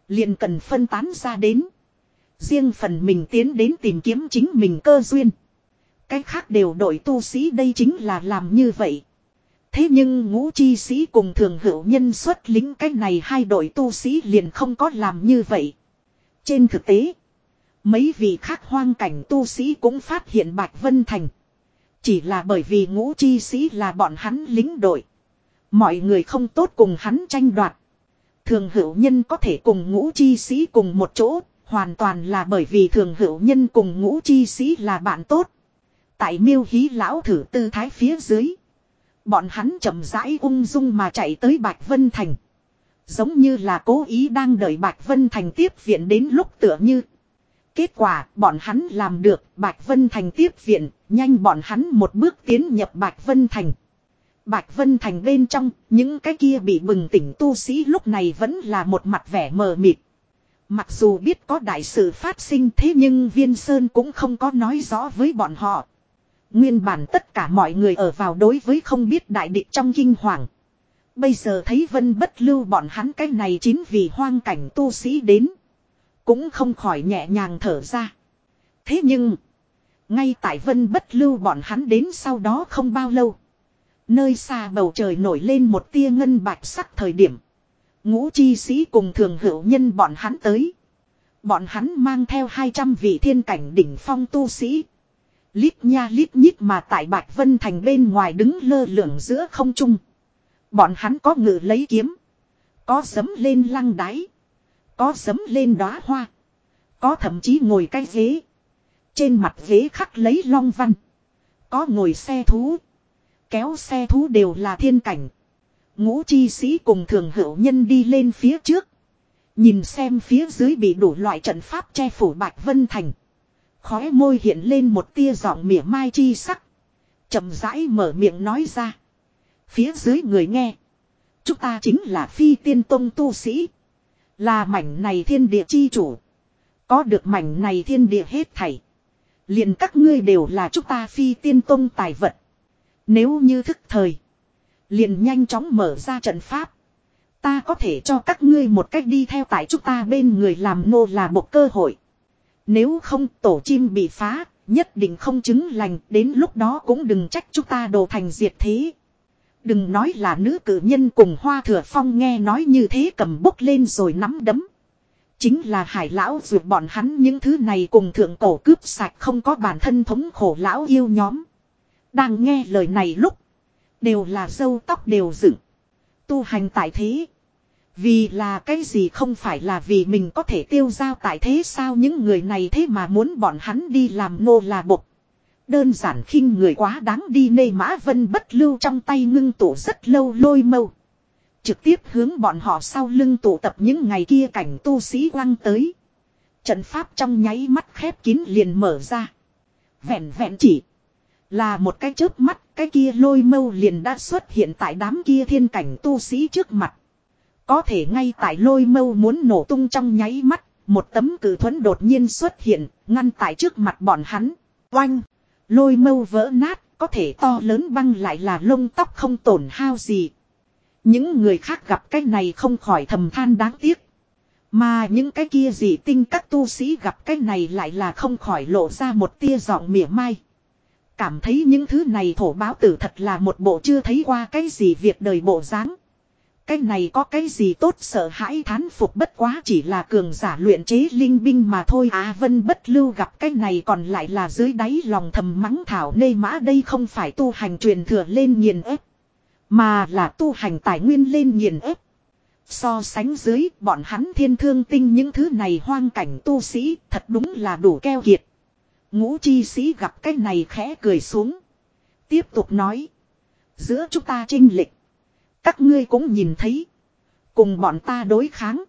Liền cần phân tán ra đến. Riêng phần mình tiến đến tìm kiếm chính mình cơ duyên. Cái khác đều đội tu sĩ đây chính là làm như vậy. Thế nhưng ngũ chi sĩ cùng thường hữu nhân xuất lính cái này hai đội tu sĩ liền không có làm như vậy. Trên thực tế, mấy vị khác hoang cảnh tu sĩ cũng phát hiện Bạch Vân Thành. Chỉ là bởi vì ngũ chi sĩ là bọn hắn lính đội. Mọi người không tốt cùng hắn tranh đoạt. Thường hữu nhân có thể cùng ngũ chi sĩ cùng một chỗ, hoàn toàn là bởi vì thường hữu nhân cùng ngũ chi sĩ là bạn tốt. Tại miêu hí lão thử tư thái phía dưới. Bọn hắn chậm rãi ung dung mà chạy tới Bạch Vân Thành. Giống như là cố ý đang đợi Bạch Vân Thành tiếp viện đến lúc tựa như. Kết quả bọn hắn làm được Bạch Vân Thành tiếp viện, nhanh bọn hắn một bước tiến nhập Bạch Vân Thành. Bạch Vân Thành bên trong, những cái kia bị bừng tỉnh tu sĩ lúc này vẫn là một mặt vẻ mờ mịt. Mặc dù biết có đại sự phát sinh thế nhưng Viên Sơn cũng không có nói rõ với bọn họ. Nguyên bản tất cả mọi người ở vào đối với không biết đại địch trong kinh hoàng. Bây giờ thấy vân bất lưu bọn hắn cái này chính vì hoang cảnh tu sĩ đến. Cũng không khỏi nhẹ nhàng thở ra. Thế nhưng, ngay tại vân bất lưu bọn hắn đến sau đó không bao lâu. Nơi xa bầu trời nổi lên một tia ngân bạch sắc thời điểm. Ngũ chi sĩ cùng thường hữu nhân bọn hắn tới. Bọn hắn mang theo 200 vị thiên cảnh đỉnh phong tu sĩ. Lít nha lít nhít mà tại Bạch Vân Thành bên ngoài đứng lơ lửng giữa không trung. Bọn hắn có ngự lấy kiếm. Có dấm lên lăng đáy. Có dấm lên đóa hoa. Có thậm chí ngồi cái ghế. Trên mặt ghế khắc lấy long văn. Có ngồi xe thú. Kéo xe thú đều là thiên cảnh. Ngũ chi sĩ cùng thường hữu nhân đi lên phía trước. Nhìn xem phía dưới bị đủ loại trận pháp che phủ Bạch Vân Thành. Khóe môi hiện lên một tia giọng mỉa mai chi sắc. chậm rãi mở miệng nói ra. Phía dưới người nghe. Chúng ta chính là phi tiên tông tu sĩ. Là mảnh này thiên địa chi chủ. Có được mảnh này thiên địa hết thảy. liền các ngươi đều là chúng ta phi tiên tông tài vật. Nếu như thức thời. Liền nhanh chóng mở ra trận pháp. Ta có thể cho các ngươi một cách đi theo tại chúng ta bên người làm nô là một cơ hội. Nếu không tổ chim bị phá, nhất định không chứng lành, đến lúc đó cũng đừng trách chúng ta đồ thành diệt thế. Đừng nói là nữ cử nhân cùng hoa thừa phong nghe nói như thế cầm bốc lên rồi nắm đấm. Chính là hải lão dược bọn hắn những thứ này cùng thượng cổ cướp sạch không có bản thân thống khổ lão yêu nhóm. Đang nghe lời này lúc. Đều là dâu tóc đều dựng. Tu hành tại thế. Vì là cái gì không phải là vì mình có thể tiêu giao tại thế sao những người này thế mà muốn bọn hắn đi làm nô là bột. Đơn giản khinh người quá đáng đi nê mã vân bất lưu trong tay ngưng tụ rất lâu lôi mâu. Trực tiếp hướng bọn họ sau lưng tụ tập những ngày kia cảnh tu sĩ quăng tới. Trận pháp trong nháy mắt khép kín liền mở ra. Vẹn vẹn chỉ. Là một cái chớp mắt cái kia lôi mâu liền đã xuất hiện tại đám kia thiên cảnh tu sĩ trước mặt. Có thể ngay tại lôi mâu muốn nổ tung trong nháy mắt, một tấm cử thuẫn đột nhiên xuất hiện, ngăn tại trước mặt bọn hắn. Oanh! Lôi mâu vỡ nát, có thể to lớn băng lại là lông tóc không tổn hao gì. Những người khác gặp cái này không khỏi thầm than đáng tiếc. Mà những cái kia gì tinh các tu sĩ gặp cái này lại là không khỏi lộ ra một tia giọng mỉa mai. Cảm thấy những thứ này thổ báo tử thật là một bộ chưa thấy qua cái gì việc đời bộ dáng. Cái này có cái gì tốt sợ hãi thán phục bất quá chỉ là cường giả luyện chế linh binh mà thôi Á vân bất lưu gặp cái này còn lại là dưới đáy lòng thầm mắng thảo nê mã đây không phải tu hành truyền thừa lên nghiền ép. Mà là tu hành tài nguyên lên nghiền ép. So sánh dưới, bọn hắn thiên thương tinh những thứ này hoang cảnh tu sĩ thật đúng là đủ keo kiệt. Ngũ chi sĩ gặp cái này khẽ cười xuống. Tiếp tục nói. Giữa chúng ta trinh lịch. Các ngươi cũng nhìn thấy. Cùng bọn ta đối kháng.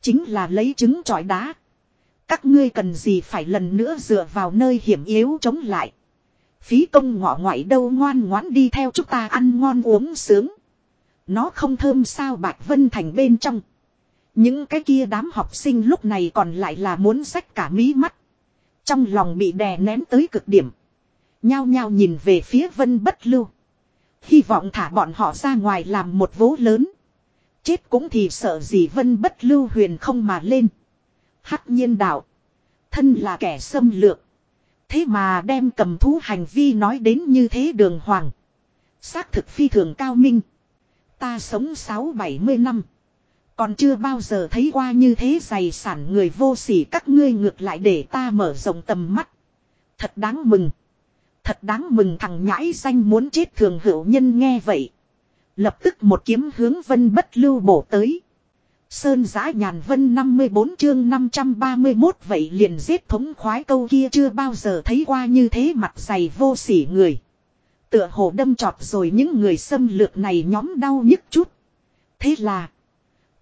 Chính là lấy trứng trọi đá. Các ngươi cần gì phải lần nữa dựa vào nơi hiểm yếu chống lại. Phí công ngọ ngoại đâu ngoan ngoãn đi theo chúng ta ăn ngon uống sướng. Nó không thơm sao Bạch Vân Thành bên trong. Những cái kia đám học sinh lúc này còn lại là muốn sách cả mí mắt. Trong lòng bị đè nén tới cực điểm. Nhao nhao nhìn về phía vân bất lưu. Hy vọng thả bọn họ ra ngoài làm một vố lớn. Chết cũng thì sợ gì vân bất lưu huyền không mà lên. Hắc nhiên đạo. Thân là kẻ xâm lược. Thế mà đem cầm thú hành vi nói đến như thế đường hoàng. Xác thực phi thường cao minh. Ta sống sáu bảy mươi năm. Còn chưa bao giờ thấy qua như thế dày sản người vô sỉ các ngươi ngược lại để ta mở rộng tầm mắt. Thật đáng mừng. Thật đáng mừng thằng nhãi danh muốn chết thường hữu nhân nghe vậy. Lập tức một kiếm hướng vân bất lưu bổ tới. Sơn giã nhàn vân 54 chương 531 vậy liền giết thống khoái câu kia chưa bao giờ thấy qua như thế mặt dày vô sỉ người. Tựa hồ đâm trọt rồi những người xâm lược này nhóm đau nhức chút. Thế là.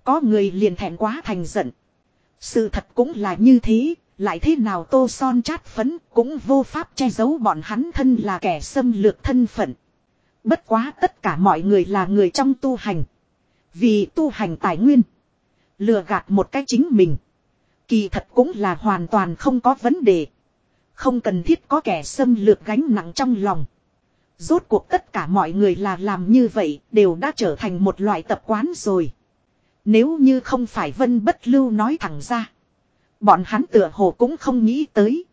Có người liền thẹn quá thành giận. Sự thật cũng là như thế, lại thế nào tô son chát phấn cũng vô pháp che giấu bọn hắn thân là kẻ xâm lược thân phận. Bất quá tất cả mọi người là người trong tu hành. Vì tu hành tài nguyên. Lừa gạt một cách chính mình. Kỳ thật cũng là hoàn toàn không có vấn đề. Không cần thiết có kẻ xâm lược gánh nặng trong lòng. Rốt cuộc tất cả mọi người là làm như vậy đều đã trở thành một loại tập quán rồi. Nếu như không phải vân bất lưu nói thẳng ra. Bọn hắn tựa hồ cũng không nghĩ tới.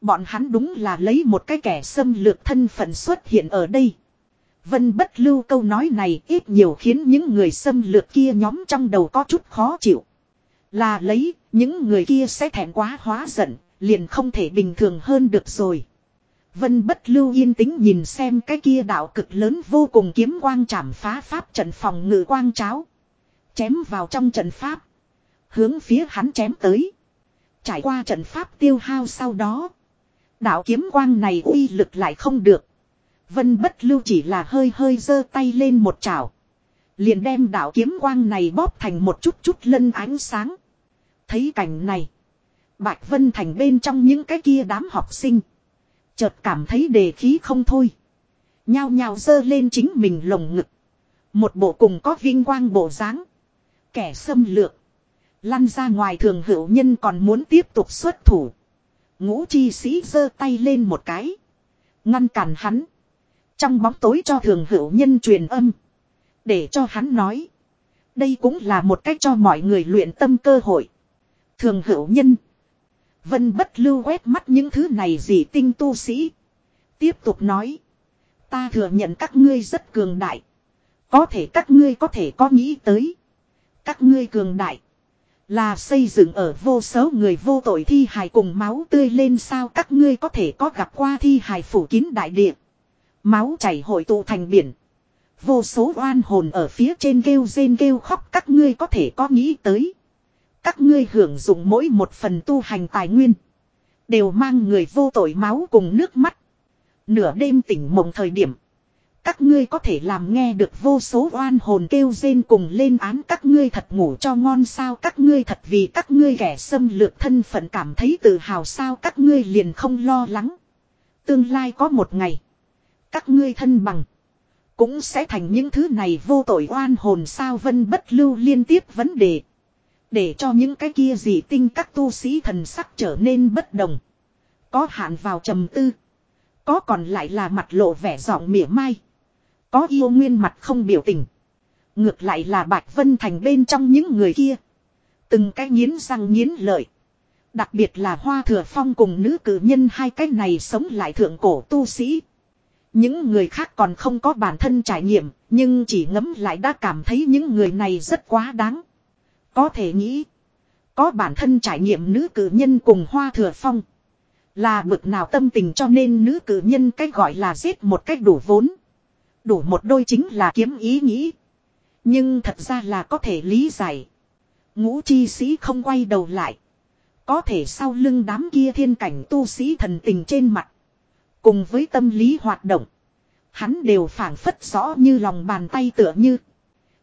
Bọn hắn đúng là lấy một cái kẻ xâm lược thân phận xuất hiện ở đây. Vân bất lưu câu nói này ít nhiều khiến những người xâm lược kia nhóm trong đầu có chút khó chịu. Là lấy, những người kia sẽ thẹn quá hóa giận, liền không thể bình thường hơn được rồi. Vân bất lưu yên tĩnh nhìn xem cái kia đạo cực lớn vô cùng kiếm quang chảm phá pháp trận phòng ngự quang cháo. Chém vào trong trận pháp. Hướng phía hắn chém tới. Trải qua trận pháp tiêu hao sau đó. Đạo kiếm quang này uy lực lại không được. Vân bất lưu chỉ là hơi hơi giơ tay lên một chảo. Liền đem đạo kiếm quang này bóp thành một chút chút lân ánh sáng. Thấy cảnh này. Bạch Vân Thành bên trong những cái kia đám học sinh. Chợt cảm thấy đề khí không thôi. Nhao nhao giơ lên chính mình lồng ngực. Một bộ cùng có vinh quang bộ dáng. Kẻ xâm lược. Lăn ra ngoài thường hữu nhân còn muốn tiếp tục xuất thủ. Ngũ chi sĩ giơ tay lên một cái. Ngăn cản hắn. Trong bóng tối cho thường hữu nhân truyền âm. Để cho hắn nói. Đây cũng là một cách cho mọi người luyện tâm cơ hội. Thường hữu nhân. Vân bất lưu quét mắt những thứ này gì tinh tu sĩ. Tiếp tục nói. Ta thừa nhận các ngươi rất cường đại. Có thể các ngươi có thể có nghĩ tới. Các ngươi cường đại. Là xây dựng ở vô số người vô tội thi hài cùng máu tươi lên sao các ngươi có thể có gặp qua thi hài phủ kín đại địa. Máu chảy hội tụ thành biển. Vô số oan hồn ở phía trên kêu rên kêu khóc các ngươi có thể có nghĩ tới. Các ngươi hưởng dụng mỗi một phần tu hành tài nguyên. Đều mang người vô tội máu cùng nước mắt. Nửa đêm tỉnh mộng thời điểm. Các ngươi có thể làm nghe được vô số oan hồn kêu rên cùng lên án các ngươi thật ngủ cho ngon sao các ngươi thật vì các ngươi kẻ xâm lược thân phận cảm thấy tự hào sao các ngươi liền không lo lắng. Tương lai có một ngày. Các ngươi thân bằng. Cũng sẽ thành những thứ này vô tội oan hồn sao vân bất lưu liên tiếp vấn đề. Để cho những cái kia gì tinh các tu sĩ thần sắc trở nên bất đồng. Có hạn vào trầm tư. Có còn lại là mặt lộ vẻ giọng mỉa mai. Có yêu nguyên mặt không biểu tình. Ngược lại là Bạch Vân Thành bên trong những người kia. Từng cái nghiến răng nghiến lợi. Đặc biệt là Hoa Thừa Phong cùng nữ cử nhân hai cái này sống lại thượng cổ tu sĩ. Những người khác còn không có bản thân trải nghiệm, nhưng chỉ ngấm lại đã cảm thấy những người này rất quá đáng. Có thể nghĩ, có bản thân trải nghiệm nữ cử nhân cùng Hoa Thừa Phong. Là bực nào tâm tình cho nên nữ cử nhân cách gọi là giết một cách đủ vốn. Đủ một đôi chính là kiếm ý nghĩ. Nhưng thật ra là có thể lý giải. Ngũ chi sĩ không quay đầu lại. Có thể sau lưng đám kia thiên cảnh tu sĩ thần tình trên mặt. Cùng với tâm lý hoạt động. Hắn đều phản phất rõ như lòng bàn tay tựa như.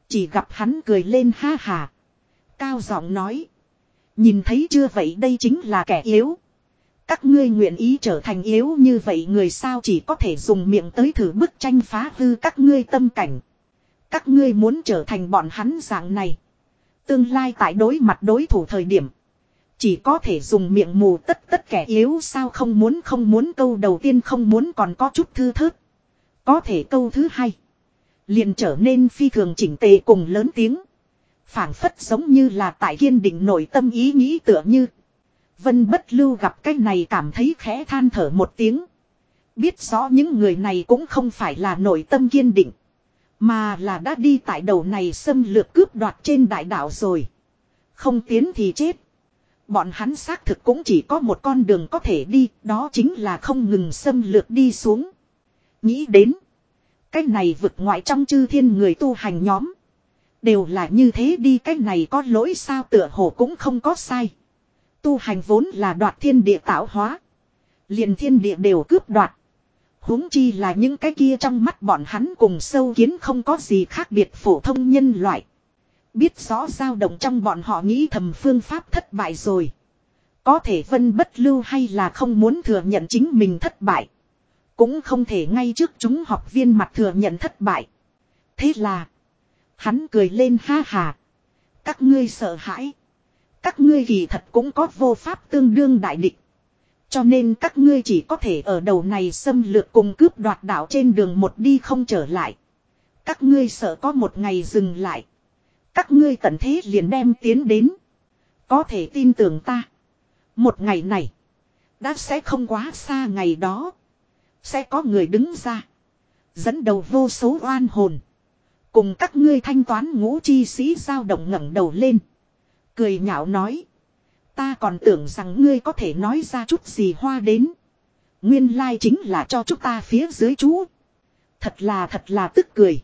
Chỉ gặp hắn cười lên ha hà. Cao giọng nói. Nhìn thấy chưa vậy đây chính là kẻ yếu. Các ngươi nguyện ý trở thành yếu như vậy người sao chỉ có thể dùng miệng tới thử bức tranh phá hư các ngươi tâm cảnh. Các ngươi muốn trở thành bọn hắn dạng này. Tương lai tại đối mặt đối thủ thời điểm. Chỉ có thể dùng miệng mù tất tất kẻ yếu sao không muốn không muốn câu đầu tiên không muốn còn có chút thư thớt. Có thể câu thứ hai. Liền trở nên phi thường chỉnh tề cùng lớn tiếng. phảng phất giống như là tại kiên định nội tâm ý nghĩ tựa như. Vân bất lưu gặp cái này cảm thấy khẽ than thở một tiếng. Biết rõ những người này cũng không phải là nội tâm kiên định. Mà là đã đi tại đầu này xâm lược cướp đoạt trên đại đảo rồi. Không tiến thì chết. Bọn hắn xác thực cũng chỉ có một con đường có thể đi, đó chính là không ngừng xâm lược đi xuống. Nghĩ đến. Cái này vực ngoại trong chư thiên người tu hành nhóm. Đều là như thế đi cái này có lỗi sao tựa hồ cũng không có sai. Tu hành vốn là đoạt thiên địa tạo hóa. Liền thiên địa đều cướp đoạt. huống chi là những cái kia trong mắt bọn hắn cùng sâu kiến không có gì khác biệt phổ thông nhân loại. Biết rõ dao động trong bọn họ nghĩ thầm phương pháp thất bại rồi. Có thể vân bất lưu hay là không muốn thừa nhận chính mình thất bại. Cũng không thể ngay trước chúng học viên mặt thừa nhận thất bại. Thế là. Hắn cười lên ha hà. Các ngươi sợ hãi. Các ngươi kỳ thật cũng có vô pháp tương đương đại địch. Cho nên các ngươi chỉ có thể ở đầu này xâm lược cùng cướp đoạt đảo trên đường một đi không trở lại. Các ngươi sợ có một ngày dừng lại. Các ngươi tận thế liền đem tiến đến. Có thể tin tưởng ta. Một ngày này. Đã sẽ không quá xa ngày đó. Sẽ có người đứng ra. Dẫn đầu vô số oan hồn. Cùng các ngươi thanh toán ngũ chi sĩ giao động ngẩng đầu lên. Cười nhạo nói. Ta còn tưởng rằng ngươi có thể nói ra chút gì hoa đến. Nguyên lai chính là cho chúng ta phía dưới chú. Thật là thật là tức cười.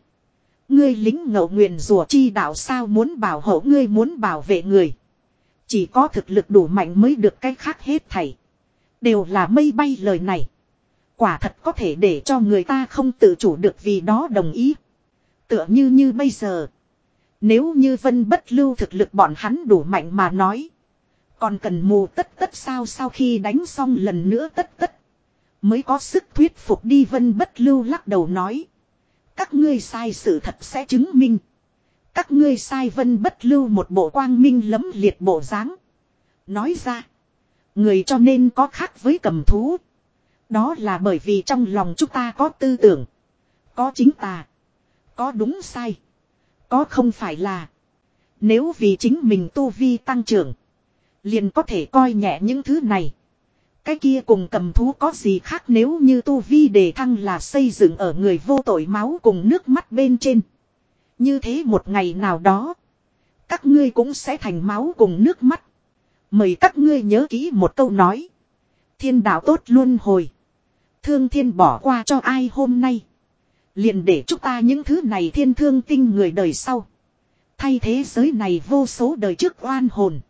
Ngươi lính ngậu nguyện rùa chi đạo sao muốn bảo hộ ngươi muốn bảo vệ người. Chỉ có thực lực đủ mạnh mới được cái khác hết thảy. Đều là mây bay lời này. Quả thật có thể để cho người ta không tự chủ được vì đó đồng ý. Tựa như như bây giờ. Nếu như vân bất lưu thực lực bọn hắn đủ mạnh mà nói. Còn cần mù tất tất sao sau khi đánh xong lần nữa tất tất. Mới có sức thuyết phục đi vân bất lưu lắc đầu nói. Các ngươi sai sự thật sẽ chứng minh. Các ngươi sai vân bất lưu một bộ quang minh lấm liệt bộ dáng Nói ra. Người cho nên có khác với cầm thú. Đó là bởi vì trong lòng chúng ta có tư tưởng. Có chính tà. Có đúng sai. Có không phải là. Nếu vì chính mình tu vi tăng trưởng. Liền có thể coi nhẹ những thứ này. Cái kia cùng cầm thú có gì khác nếu như tu vi đề thăng là xây dựng ở người vô tội máu cùng nước mắt bên trên. Như thế một ngày nào đó. Các ngươi cũng sẽ thành máu cùng nước mắt. Mời các ngươi nhớ kỹ một câu nói. Thiên đạo tốt luôn hồi. Thương thiên bỏ qua cho ai hôm nay. Liền để chúng ta những thứ này thiên thương tinh người đời sau. Thay thế giới này vô số đời trước oan hồn.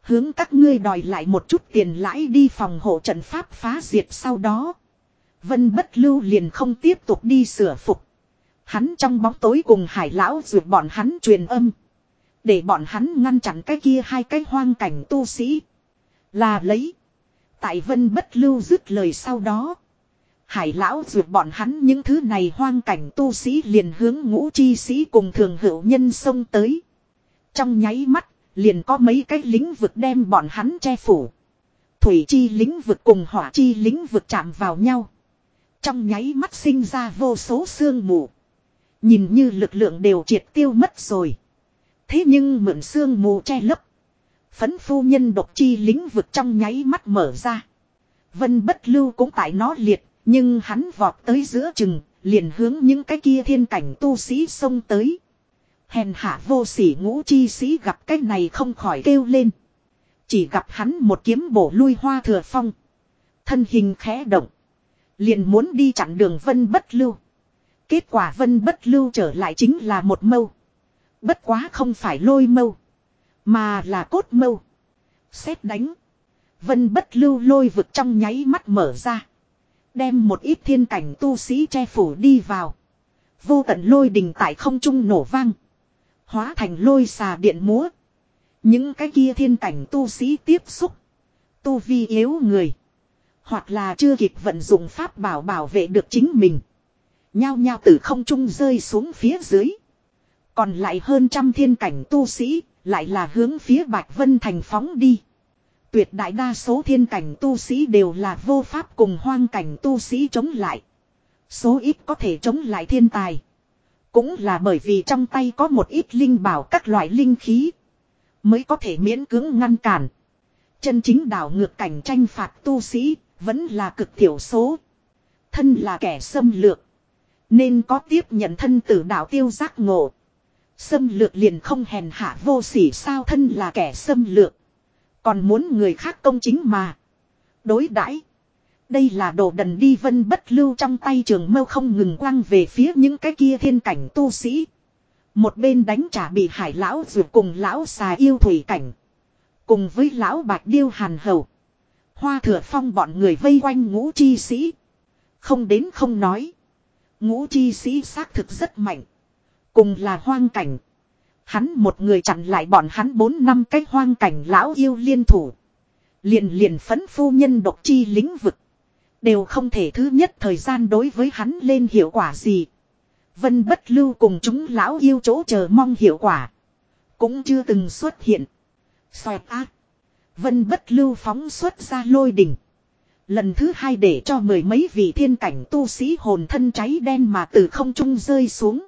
Hướng các ngươi đòi lại một chút tiền lãi đi phòng hộ trận pháp phá diệt sau đó. Vân bất lưu liền không tiếp tục đi sửa phục. Hắn trong bóng tối cùng hải lão rượt bọn hắn truyền âm. Để bọn hắn ngăn chặn cái kia hai cái hoang cảnh tu sĩ. Là lấy. Tại vân bất lưu dứt lời sau đó. Hải lão duyệt bọn hắn những thứ này hoang cảnh tu sĩ liền hướng ngũ chi sĩ cùng thường hữu nhân xông tới. Trong nháy mắt, liền có mấy cái lính vực đem bọn hắn che phủ. Thủy chi lính vực cùng hỏa chi lính vực chạm vào nhau. Trong nháy mắt sinh ra vô số sương mù. Nhìn như lực lượng đều triệt tiêu mất rồi. Thế nhưng mượn sương mù che lấp. Phấn phu nhân độc chi lính vực trong nháy mắt mở ra. Vân bất lưu cũng tại nó liệt nhưng hắn vọt tới giữa chừng, liền hướng những cái kia thiên cảnh tu sĩ xông tới. Hèn hạ vô sỉ ngũ chi sĩ gặp cái này không khỏi kêu lên. Chỉ gặp hắn một kiếm bổ lui hoa thừa phong. Thân hình khẽ động. Liền muốn đi chặn đường vân bất lưu. Kết quả vân bất lưu trở lại chính là một mâu. Bất quá không phải lôi mâu. Mà là cốt mâu. Xét đánh. Vân bất lưu lôi vực trong nháy mắt mở ra. Đem một ít thiên cảnh tu sĩ che phủ đi vào. Vô tận lôi đình tại không trung nổ vang. Hóa thành lôi xà điện múa. Những cái kia thiên cảnh tu sĩ tiếp xúc. Tu vi yếu người. Hoặc là chưa kịp vận dụng pháp bảo bảo vệ được chính mình. Nhao nhao từ không trung rơi xuống phía dưới. Còn lại hơn trăm thiên cảnh tu sĩ, lại là hướng phía Bạch Vân Thành phóng đi. Tuyệt đại đa số thiên cảnh tu sĩ đều là vô pháp cùng hoang cảnh tu sĩ chống lại. Số ít có thể chống lại thiên tài. Cũng là bởi vì trong tay có một ít linh bảo các loại linh khí. Mới có thể miễn cưỡng ngăn cản. Chân chính đảo ngược cảnh tranh phạt tu sĩ vẫn là cực thiểu số. Thân là kẻ xâm lược. Nên có tiếp nhận thân tử đạo tiêu giác ngộ. Xâm lược liền không hèn hạ vô sỉ sao thân là kẻ xâm lược. Còn muốn người khác công chính mà. Đối đãi Đây là đồ đần đi vân bất lưu trong tay trường mâu không ngừng quăng về phía những cái kia thiên cảnh tu sĩ. Một bên đánh trả bị hải lão dù cùng lão xà yêu thủy cảnh. Cùng với lão bạch điêu hàn hầu. Hoa thừa phong bọn người vây quanh ngũ chi sĩ. Không đến không nói. Ngũ chi sĩ xác thực rất mạnh. Cùng là hoang cảnh. Hắn một người chặn lại bọn hắn bốn năm cái hoang cảnh lão yêu liên thủ. Liền liền phấn phu nhân độc chi lĩnh vực. Đều không thể thứ nhất thời gian đối với hắn lên hiệu quả gì. Vân bất lưu cùng chúng lão yêu chỗ chờ mong hiệu quả. Cũng chưa từng xuất hiện. Xoẹt ác. Vân bất lưu phóng xuất ra lôi đỉnh. Lần thứ hai để cho mười mấy vị thiên cảnh tu sĩ hồn thân cháy đen mà từ không trung rơi xuống.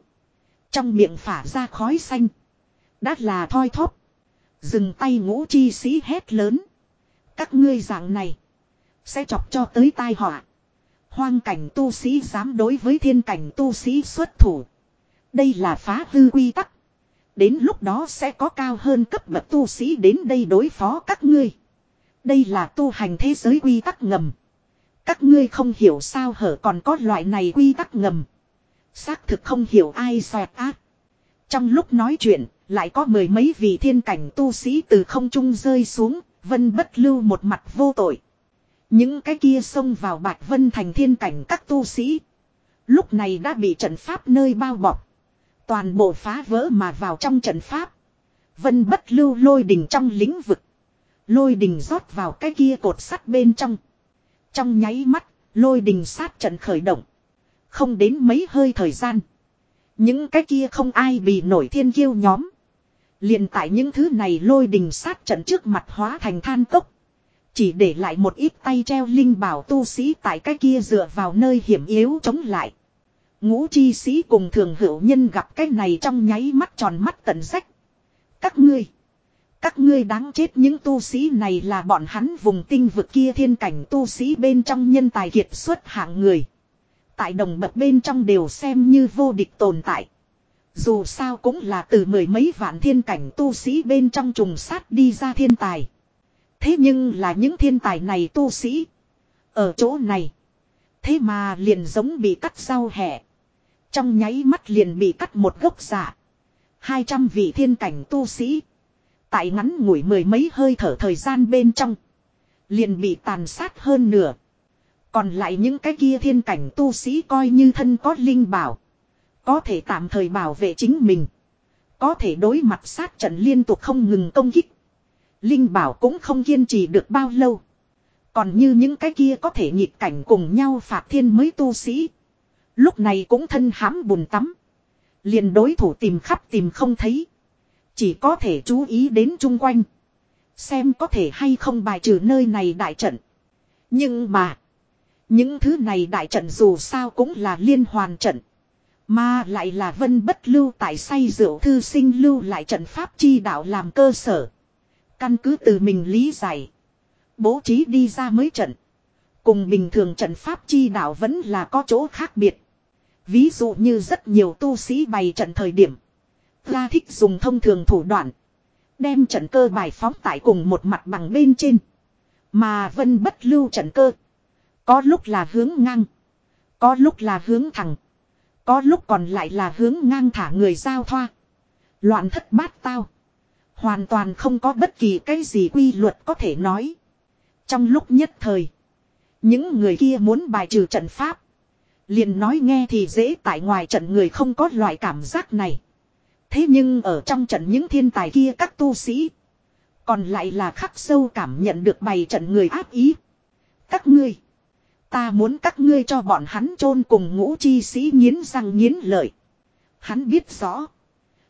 Trong miệng phả ra khói xanh. Đã là thoi thóp. Dừng tay ngũ chi sĩ hét lớn. Các ngươi dạng này. Sẽ chọc cho tới tai họa. Hoang cảnh tu sĩ dám đối với thiên cảnh tu sĩ xuất thủ. Đây là phá hư quy tắc. Đến lúc đó sẽ có cao hơn cấp bậc tu sĩ đến đây đối phó các ngươi. Đây là tu hành thế giới quy tắc ngầm. Các ngươi không hiểu sao hở còn có loại này quy tắc ngầm. Xác thực không hiểu ai xoẹt ác. Trong lúc nói chuyện, lại có mười mấy vị thiên cảnh tu sĩ từ không trung rơi xuống, vân bất lưu một mặt vô tội. Những cái kia xông vào bạch vân thành thiên cảnh các tu sĩ. Lúc này đã bị trận pháp nơi bao bọc. Toàn bộ phá vỡ mà vào trong trận pháp. Vân bất lưu lôi đình trong lĩnh vực. Lôi đình rót vào cái kia cột sắt bên trong. Trong nháy mắt, lôi đình sát trận khởi động. Không đến mấy hơi thời gian. Những cái kia không ai bị nổi thiên kiêu nhóm liền tại những thứ này lôi đình sát trận trước mặt hóa thành than cốc. Chỉ để lại một ít tay treo linh bảo tu sĩ tại cái kia dựa vào nơi hiểm yếu chống lại. Ngũ chi sĩ cùng thường hữu nhân gặp cái này trong nháy mắt tròn mắt tận sách. Các ngươi. Các ngươi đáng chết những tu sĩ này là bọn hắn vùng tinh vực kia thiên cảnh tu sĩ bên trong nhân tài kiệt xuất hạng người. Tại đồng bậc bên trong đều xem như vô địch tồn tại. Dù sao cũng là từ mười mấy vạn thiên cảnh tu sĩ bên trong trùng sát đi ra thiên tài. Thế nhưng là những thiên tài này tu sĩ. Ở chỗ này. Thế mà liền giống bị cắt rau hẹ. Trong nháy mắt liền bị cắt một gốc giả. Hai trăm vị thiên cảnh tu sĩ. Tại ngắn ngủi mười mấy hơi thở thời gian bên trong. Liền bị tàn sát hơn nửa. Còn lại những cái kia thiên cảnh tu sĩ coi như thân có linh bảo. Có thể tạm thời bảo vệ chính mình. Có thể đối mặt sát trận liên tục không ngừng công kích. Linh bảo cũng không kiên trì được bao lâu. Còn như những cái kia có thể nhịp cảnh cùng nhau phạt thiên mới tu sĩ. Lúc này cũng thân hãm bùn tắm. liền đối thủ tìm khắp tìm không thấy. Chỉ có thể chú ý đến chung quanh. Xem có thể hay không bài trừ nơi này đại trận. Nhưng mà. Những thứ này đại trận dù sao cũng là liên hoàn trận. Mà lại là vân bất lưu tại say rượu thư sinh lưu lại trận pháp chi đạo làm cơ sở. Căn cứ từ mình lý giải. Bố trí đi ra mới trận. Cùng bình thường trận pháp chi đạo vẫn là có chỗ khác biệt. Ví dụ như rất nhiều tu sĩ bày trận thời điểm. Ra thích dùng thông thường thủ đoạn. Đem trận cơ bài phóng tại cùng một mặt bằng bên trên. Mà vân bất lưu trận cơ. Có lúc là hướng ngang. Có lúc là hướng thẳng. Có lúc còn lại là hướng ngang thả người giao thoa. Loạn thất bát tao. Hoàn toàn không có bất kỳ cái gì quy luật có thể nói. Trong lúc nhất thời. Những người kia muốn bài trừ trận pháp. Liền nói nghe thì dễ tại ngoài trận người không có loại cảm giác này. Thế nhưng ở trong trận những thiên tài kia các tu sĩ. Còn lại là khắc sâu cảm nhận được bày trận người áp ý. Các ngươi. Ta muốn các ngươi cho bọn hắn chôn cùng ngũ chi sĩ nghiến răng nghiến lợi. Hắn biết rõ.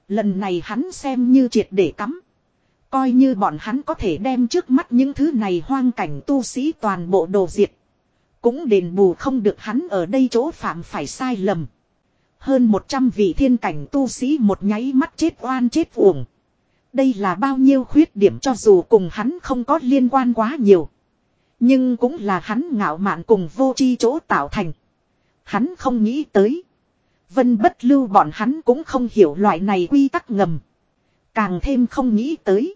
Lần này hắn xem như triệt để cắm. Coi như bọn hắn có thể đem trước mắt những thứ này hoang cảnh tu sĩ toàn bộ đồ diệt. Cũng đền bù không được hắn ở đây chỗ phạm phải sai lầm. Hơn 100 vị thiên cảnh tu sĩ một nháy mắt chết oan chết uổng. Đây là bao nhiêu khuyết điểm cho dù cùng hắn không có liên quan quá nhiều. Nhưng cũng là hắn ngạo mạn cùng vô chi chỗ tạo thành. Hắn không nghĩ tới. Vân bất lưu bọn hắn cũng không hiểu loại này quy tắc ngầm. Càng thêm không nghĩ tới.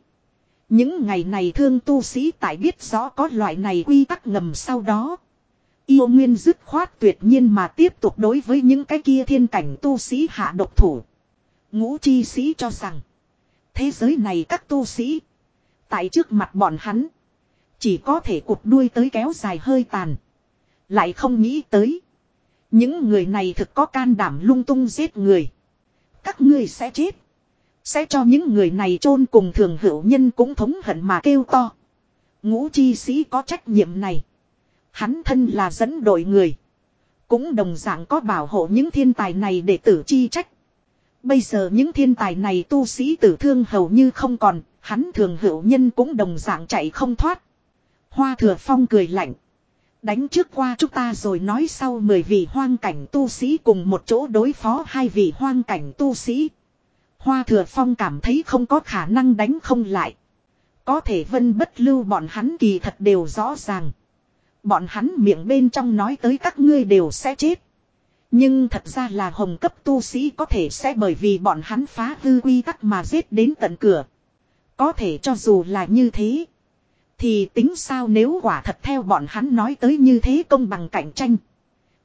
Những ngày này thương tu sĩ tại biết rõ có loại này quy tắc ngầm sau đó. Yêu nguyên dứt khoát tuyệt nhiên mà tiếp tục đối với những cái kia thiên cảnh tu sĩ hạ độc thủ. Ngũ chi sĩ cho rằng. Thế giới này các tu sĩ. Tại trước mặt bọn hắn. Chỉ có thể cụt đuôi tới kéo dài hơi tàn. Lại không nghĩ tới. Những người này thực có can đảm lung tung giết người. Các ngươi sẽ chết. Sẽ cho những người này chôn cùng thường hữu nhân cũng thống hận mà kêu to. Ngũ chi sĩ có trách nhiệm này. Hắn thân là dẫn đội người. Cũng đồng dạng có bảo hộ những thiên tài này để tử chi trách. Bây giờ những thiên tài này tu sĩ tử thương hầu như không còn, hắn thường hữu nhân cũng đồng dạng chạy không thoát. Hoa thừa phong cười lạnh. Đánh trước qua chúng ta rồi nói sau mười vị hoang cảnh tu sĩ cùng một chỗ đối phó hai vị hoang cảnh tu sĩ. Hoa thừa phong cảm thấy không có khả năng đánh không lại. Có thể vân bất lưu bọn hắn kỳ thật đều rõ ràng. Bọn hắn miệng bên trong nói tới các ngươi đều sẽ chết. Nhưng thật ra là hồng cấp tu sĩ có thể sẽ bởi vì bọn hắn phá hư quy tắc mà giết đến tận cửa. Có thể cho dù là như thế. Thì tính sao nếu quả thật theo bọn hắn nói tới như thế công bằng cạnh tranh.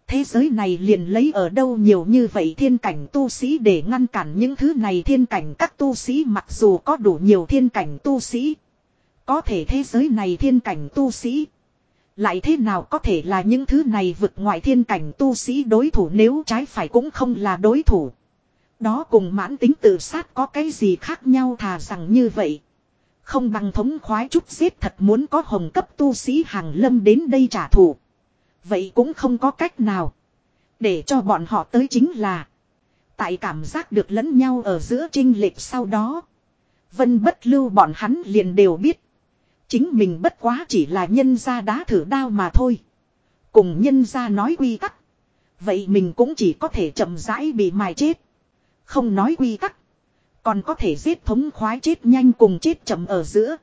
Thế giới này liền lấy ở đâu nhiều như vậy thiên cảnh tu sĩ để ngăn cản những thứ này thiên cảnh các tu sĩ mặc dù có đủ nhiều thiên cảnh tu sĩ. Có thể thế giới này thiên cảnh tu sĩ. Lại thế nào có thể là những thứ này vượt ngoài thiên cảnh tu sĩ đối thủ nếu trái phải cũng không là đối thủ. Đó cùng mãn tính tự sát có cái gì khác nhau thà rằng như vậy. Không bằng thống khoái chút giết thật muốn có hồng cấp tu sĩ hàng lâm đến đây trả thù. Vậy cũng không có cách nào. Để cho bọn họ tới chính là. Tại cảm giác được lẫn nhau ở giữa trinh lệch sau đó. Vân bất lưu bọn hắn liền đều biết. Chính mình bất quá chỉ là nhân ra đá thử đao mà thôi. Cùng nhân ra nói quy tắc. Vậy mình cũng chỉ có thể chậm rãi bị mài chết. Không nói quy tắc. Còn có thể giết thống khoái chết nhanh cùng chết chậm ở giữa.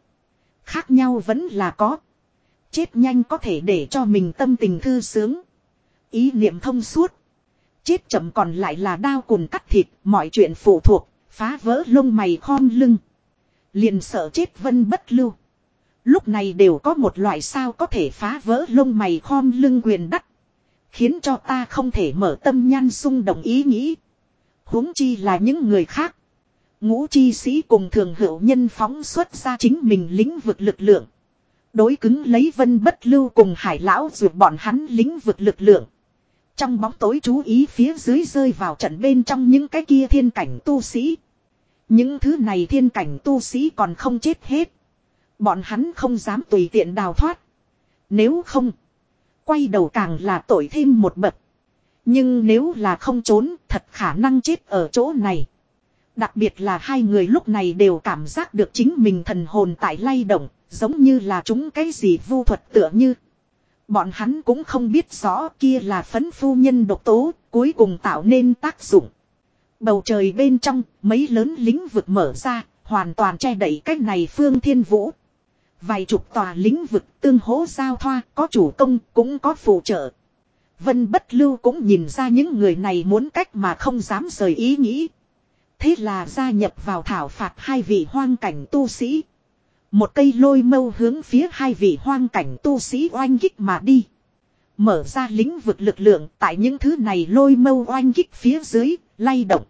Khác nhau vẫn là có. Chết nhanh có thể để cho mình tâm tình thư sướng. Ý niệm thông suốt. Chết chậm còn lại là đao cùng cắt thịt, mọi chuyện phụ thuộc, phá vỡ lông mày khom lưng. Liền sợ chết vân bất lưu. Lúc này đều có một loại sao có thể phá vỡ lông mày khom lưng quyền đắc. Khiến cho ta không thể mở tâm nhan sung động ý nghĩ. huống chi là những người khác. Ngũ chi sĩ cùng thường hữu nhân phóng xuất ra chính mình lĩnh vực lực lượng. Đối cứng lấy vân bất lưu cùng hải lão ruột bọn hắn lĩnh vực lực lượng. Trong bóng tối chú ý phía dưới rơi vào trận bên trong những cái kia thiên cảnh tu sĩ. Những thứ này thiên cảnh tu sĩ còn không chết hết. Bọn hắn không dám tùy tiện đào thoát. Nếu không. Quay đầu càng là tội thêm một bậc. Nhưng nếu là không trốn, thật khả năng chết ở chỗ này. Đặc biệt là hai người lúc này đều cảm giác được chính mình thần hồn tại lay động. Giống như là chúng cái gì vu thuật tựa như. Bọn hắn cũng không biết rõ kia là phấn phu nhân độc tố cuối cùng tạo nên tác dụng. Bầu trời bên trong mấy lớn lĩnh vực mở ra hoàn toàn che đậy cách này phương thiên vũ. Vài chục tòa lĩnh vực tương hỗ giao thoa, có chủ công, cũng có phụ trợ. Vân bất lưu cũng nhìn ra những người này muốn cách mà không dám rời ý nghĩ. Thế là gia nhập vào thảo phạt hai vị hoang cảnh tu sĩ. Một cây lôi mâu hướng phía hai vị hoang cảnh tu sĩ oanh kích mà đi. Mở ra lĩnh vực lực lượng tại những thứ này lôi mâu oanh kích phía dưới, lay động.